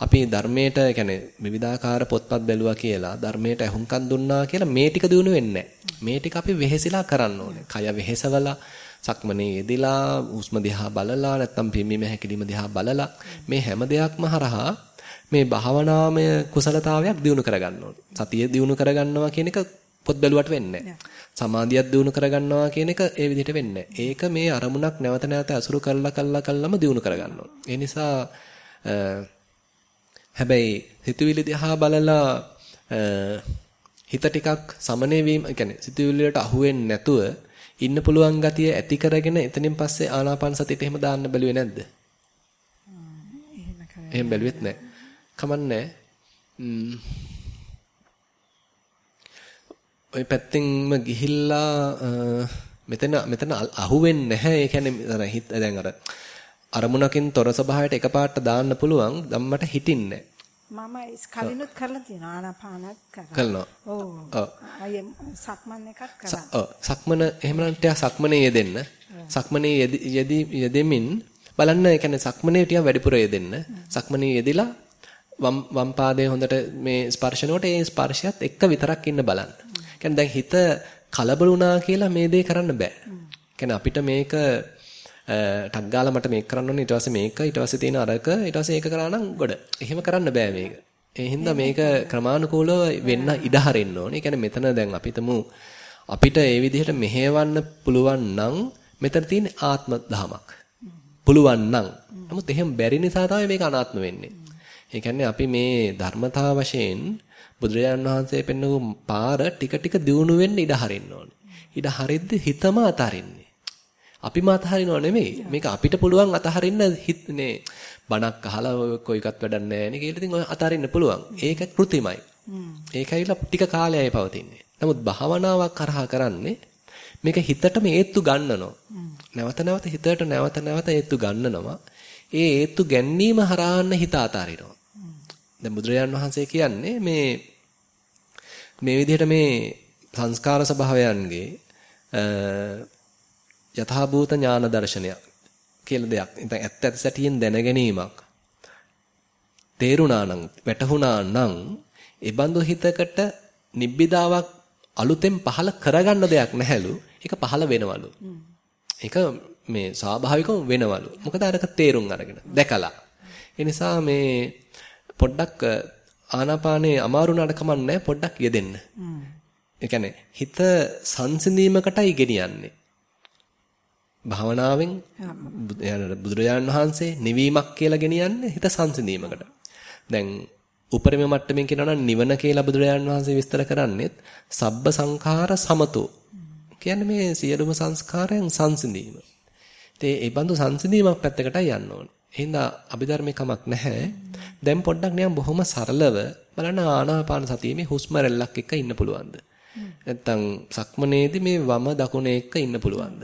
අපි ධර්මයට කියන්නේ විවිධාකාර පොත්පත් බැලුවා කියලා ධර්මයට අහුම්කම් දුන්නා කියලා මේ ටික දිනු වෙන්නේ මේ ටික අපි වෙහෙසිලා කරන්න ඕනේ. කය වෙහෙසවලා සක්මනේ යෙදিলা හුස්ම දිහා බලලා නැත්තම් පිම්බීම හැකිලිම දිහා බලලා මේ හැම දෙයක්ම හරහා මේ භාවනාමය කුසලතාවයක් දිනු කරගන්න ඕනේ. සතිය දිනු කරගන්නවා කියන එක පොත් බැලුවට වෙන්නේ නැහැ. සමාධියක් දිනු කරගන්නවා කියන එක ඒ විදිහට වෙන්නේ ඒක මේ අරමුණක් නැවත නැවත අසුරු කළා කළා කළාම දිනු කරගන්න ඒ නිසා හැබැයි සිතුවිලි දිහා බලලා හිත ටිකක් සමනය වීම කියන්නේ සිතුවිලි වලට අහු වෙන්නේ නැතුව ඉන්න පුළුවන් ගතිය ඇති කරගෙන එතනින් පස්සේ ආනාපාන සතියට එහෙම දාන්න බැලුවේ නැද්ද? එහෙම බැලුවෙත් නැහැ. කමන්නේ. ওই පැත්තෙන්ම ගිහිල්ලා මෙතන මෙතන අහුවෙන්නේ නැහැ. ඒ කියන්නේ හිත දැන් අර අරමුණකින් තොර ස්වභාවයට එකපාරට දාන්න පුළුවන්. ධම්මට හිටින්නේ මම කලිනුත් කරලා තියෙනවා ආනාපානත් කරා. කරනවා. ඔව්. ඔව්. අය සක්මන් එකක් කරා. ඔව්. සක්මන එහෙමනම් ටික සක්මනේ යෙදෙන්න. සක්මනේ යෙදී යෙදෙමින් බලන්න ඒ කියන්නේ සක්මනේ ටික වැඩිපුර යෙදෙන්න. සක්මනේ යෙදිලා වම් වම් පාදයේ හොඳට මේ ස්පර්ශනකොට ඒ ස්පර්ශයත් එක්ක විතරක් ඉන්න බලන්න. කියන්නේ දැන් හිත කලබල වුණා කියලා මේ දේ කරන්න බෑ. කියන්නේ අපිට මේක ටක් ගාලා මට මේක කරන්න ඕනේ ඊට පස්සේ මේක ඊට පස්සේ තියෙන අරක ඊට පස්සේ ඒක කරා නම් ගොඩ. එහෙම කරන්න බෑ මේක. ඒ හින්දා මේක ක්‍රමානුකූලව වෙන්න ඉඩ හරින්න ඕනේ. කියන්නේ මෙතන දැන් අපිටම අපිට ඒ විදිහට මෙහෙවන්න පුළුවන් නම් මෙතන තියෙන ආත්ම දහමක්. පුළුවන් නම්. නමුත් එහෙම බැරි නිසා තමයි මේක අනාත්ම වෙන්නේ. ඒ කියන්නේ අපි මේ ධර්මතා වශයෙන් බුදුරජාණන් වහන්සේ පෙන්වපු පාර ටික ටික දියුණු වෙන්න ඉඩ හරින්න ඕනේ. ඉඩ හරිද්දි හිතම අතහරින්නේ. අපිම අතහරිනව නෙමෙයි. මේක අපිට පුළුවන් අතහරින්න හිතනේ බණක් අහලා කොයිකත් වැඩක් නැහැ නේ කියලා ඉතින් ඔය අතහරින්න පුළුවන්. ඒක કૃතිමයි. ඒකයිලා ටික කාලයයි පවතින්නේ. නමුත් භාවනාවක් කරහා කරන්නේ මේක හිතටම ඒත්තු ගන්නනවා. නැවත නැවත හිතට නැවත නැවත ඒත්තු ගන්නනවා. ඒ ඒත්තු ගැනීම හරහාන්න හිත අතාරිනවා. දැන් බුදුරජාන් වහන්සේ කියන්නේ මේ මේ විදිහට මේ සංස්කාර ස්වභාවයන්ගේ යථාභූත ඥාන දර්ශනයක් කියලා දෙයක්. ඉතින් ඇත්ත ඇත්ත සැටියෙන් දැන ගැනීමක්. තේරුණා නම් වැටහුණා නම් ඒ බඳු හිතකට නිබ්බිදාවක් අලුතෙන් පහල කරගන්න දෙයක් නැහැලු. ඒක පහල වෙනවලු. ඒක මේ ස්වාභාවිකව වෙනවලු. මොකද අරක තේරුම් අරගෙන දැකලා. ඒ නිසා මේ පොඩ්ඩක් ආනාපානේ අමාරු නඩ කමන්නේ පොඩ්ඩක් යෙදෙන්න. ඒ කියන්නේ හිත සංසිඳීමකටයි ගෙනියන්නේ. භාවනාවෙන් බුදුරජාණන් වහන්සේ නිවීමක් කියලා ගෙනියන්නේ හිත සංසිඳීමකට. දැන් උපරිම මට්ටමින් කියනවා නම් නිවන කියලා බුදුරජාණන් වහන්සේ විස්තර කරන්නේත් සබ්බ සංඛාර සමතෝ. කියන්නේ මේ සියලුම සංස්කාරයන් සංසිඳීම. ඉතින් ඒ බඳු සංසිඳීමක් පැත්තකටයි යන්න ඕනේ. එහෙනම් අභිධර්මයේ කමක් නැහැ. දැන් පොඩ්ඩක් නිකන් බොහොම සරලව බලන්න ආනාපාන සතියේ හුස්ම රැල්ලක් එක්ක ඉන්න පුළුවන්ද? නැත්තම් සක්මනේදී මේ වම දකුණ එක්ක ඉන්න පුළුවන්ද?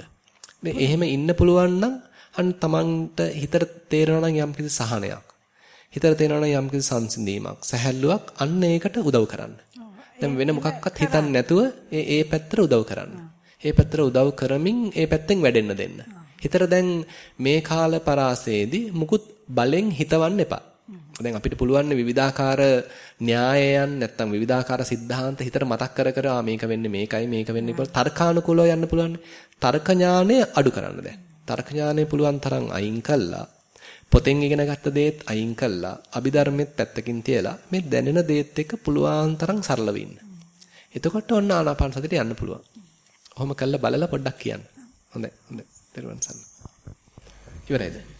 මේ එහෙම ඉන්න පුළුවන් නම් අන්න Tamanට හිතට තේරෙනවා නම් යම්කිසි සහනයක්. හිතට තේරෙනවා නම් යම්කිසි සංසිඳීමක්, සැහැල්ලුවක් අන්න ඒකට උදව් කරන්න. දැන් වෙන මොකක්වත් හිතන්නේ නැතුව ඒ ඒ පැත්තට උදව් කරන්න. ඒ පැත්තට උදව් කරමින් ඒ පැත්තෙන් වැඩෙන්න දෙන්න. හිතට දැන් මේ කාල පරාසයේදී මුකුත් බලෙන් හිතවන්න එපා. දැන් අපිට පුළුවන් විවිධාකාර න්‍යායයන් නැත්තම් විවිධාකාර સિદ્ધාන්ත හිතට මතක් කර කර මේක වෙන්නේ මේකයි මේක වෙන්නේ කියලා තර්කානුකූලව යන්න පුළුවන්. තර්ක ඥානය අඩු කරන්න දැන්. තර්ක ඥානය පුළුවන් තරම් අයින් කළා. පොතෙන් ඉගෙන ගත්ත දේත් අයින් කළා. අභිධර්මෙත් පැත්තකින් තියලා මේ දැනෙන දේත් එක්ක පුළුවන් තරම් සරලව ඉන්න. එතකොට ඔන්න ආනාපාන සතියට යන්න පුළුවන්. ඔහොම කළා බලලා පොඩ්ඩක් කියන්න. හොඳයි. හොඳයි. දරුවන් සන්න. ඉවරයිද?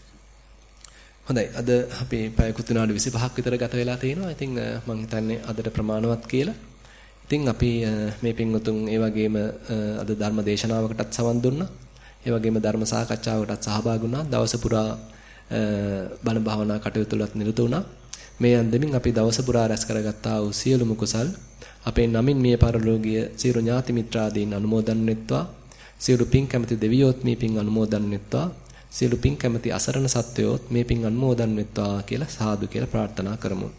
හොඳයි. අද අපි පැයකුත් විනාඩි 25ක් විතර ගත වෙලා තිනවා. ඉතින් මම හිතන්නේ අදට ප්‍රමාණවත් කියලා. ඉතින් අපි මේ පින්වතුන් ඒ වගේම අද ධර්ම දේශනාවකටත් සවන් දුන්නා. ඒ වගේම ධර්ම සාකච්ඡාවකටත් සහභාගී වුණා. දවස පුරා බණ භාවනා කටයුතු වලත් නිරත වුණා. මේ අන්දමින් අපි දවස පුරා රැස් කරගත්තා වූ සියලුම කුසල් අපේ නමින් මිය පරලෝකීය සියලු ඥාති මිත්‍රාදීන් අනුමෝදන් වෙත්වා. සියලු පින් කැමති දෙවියොත් මේ පින් අනුමෝදන් වෙත්වා. සියලු පින් කැමති අසරණ සත්වයෝත් මේ පින් අනුමෝදන් වෙත්වා කියලා සාදු කියලා ප්‍රාර්ථනා කරමු.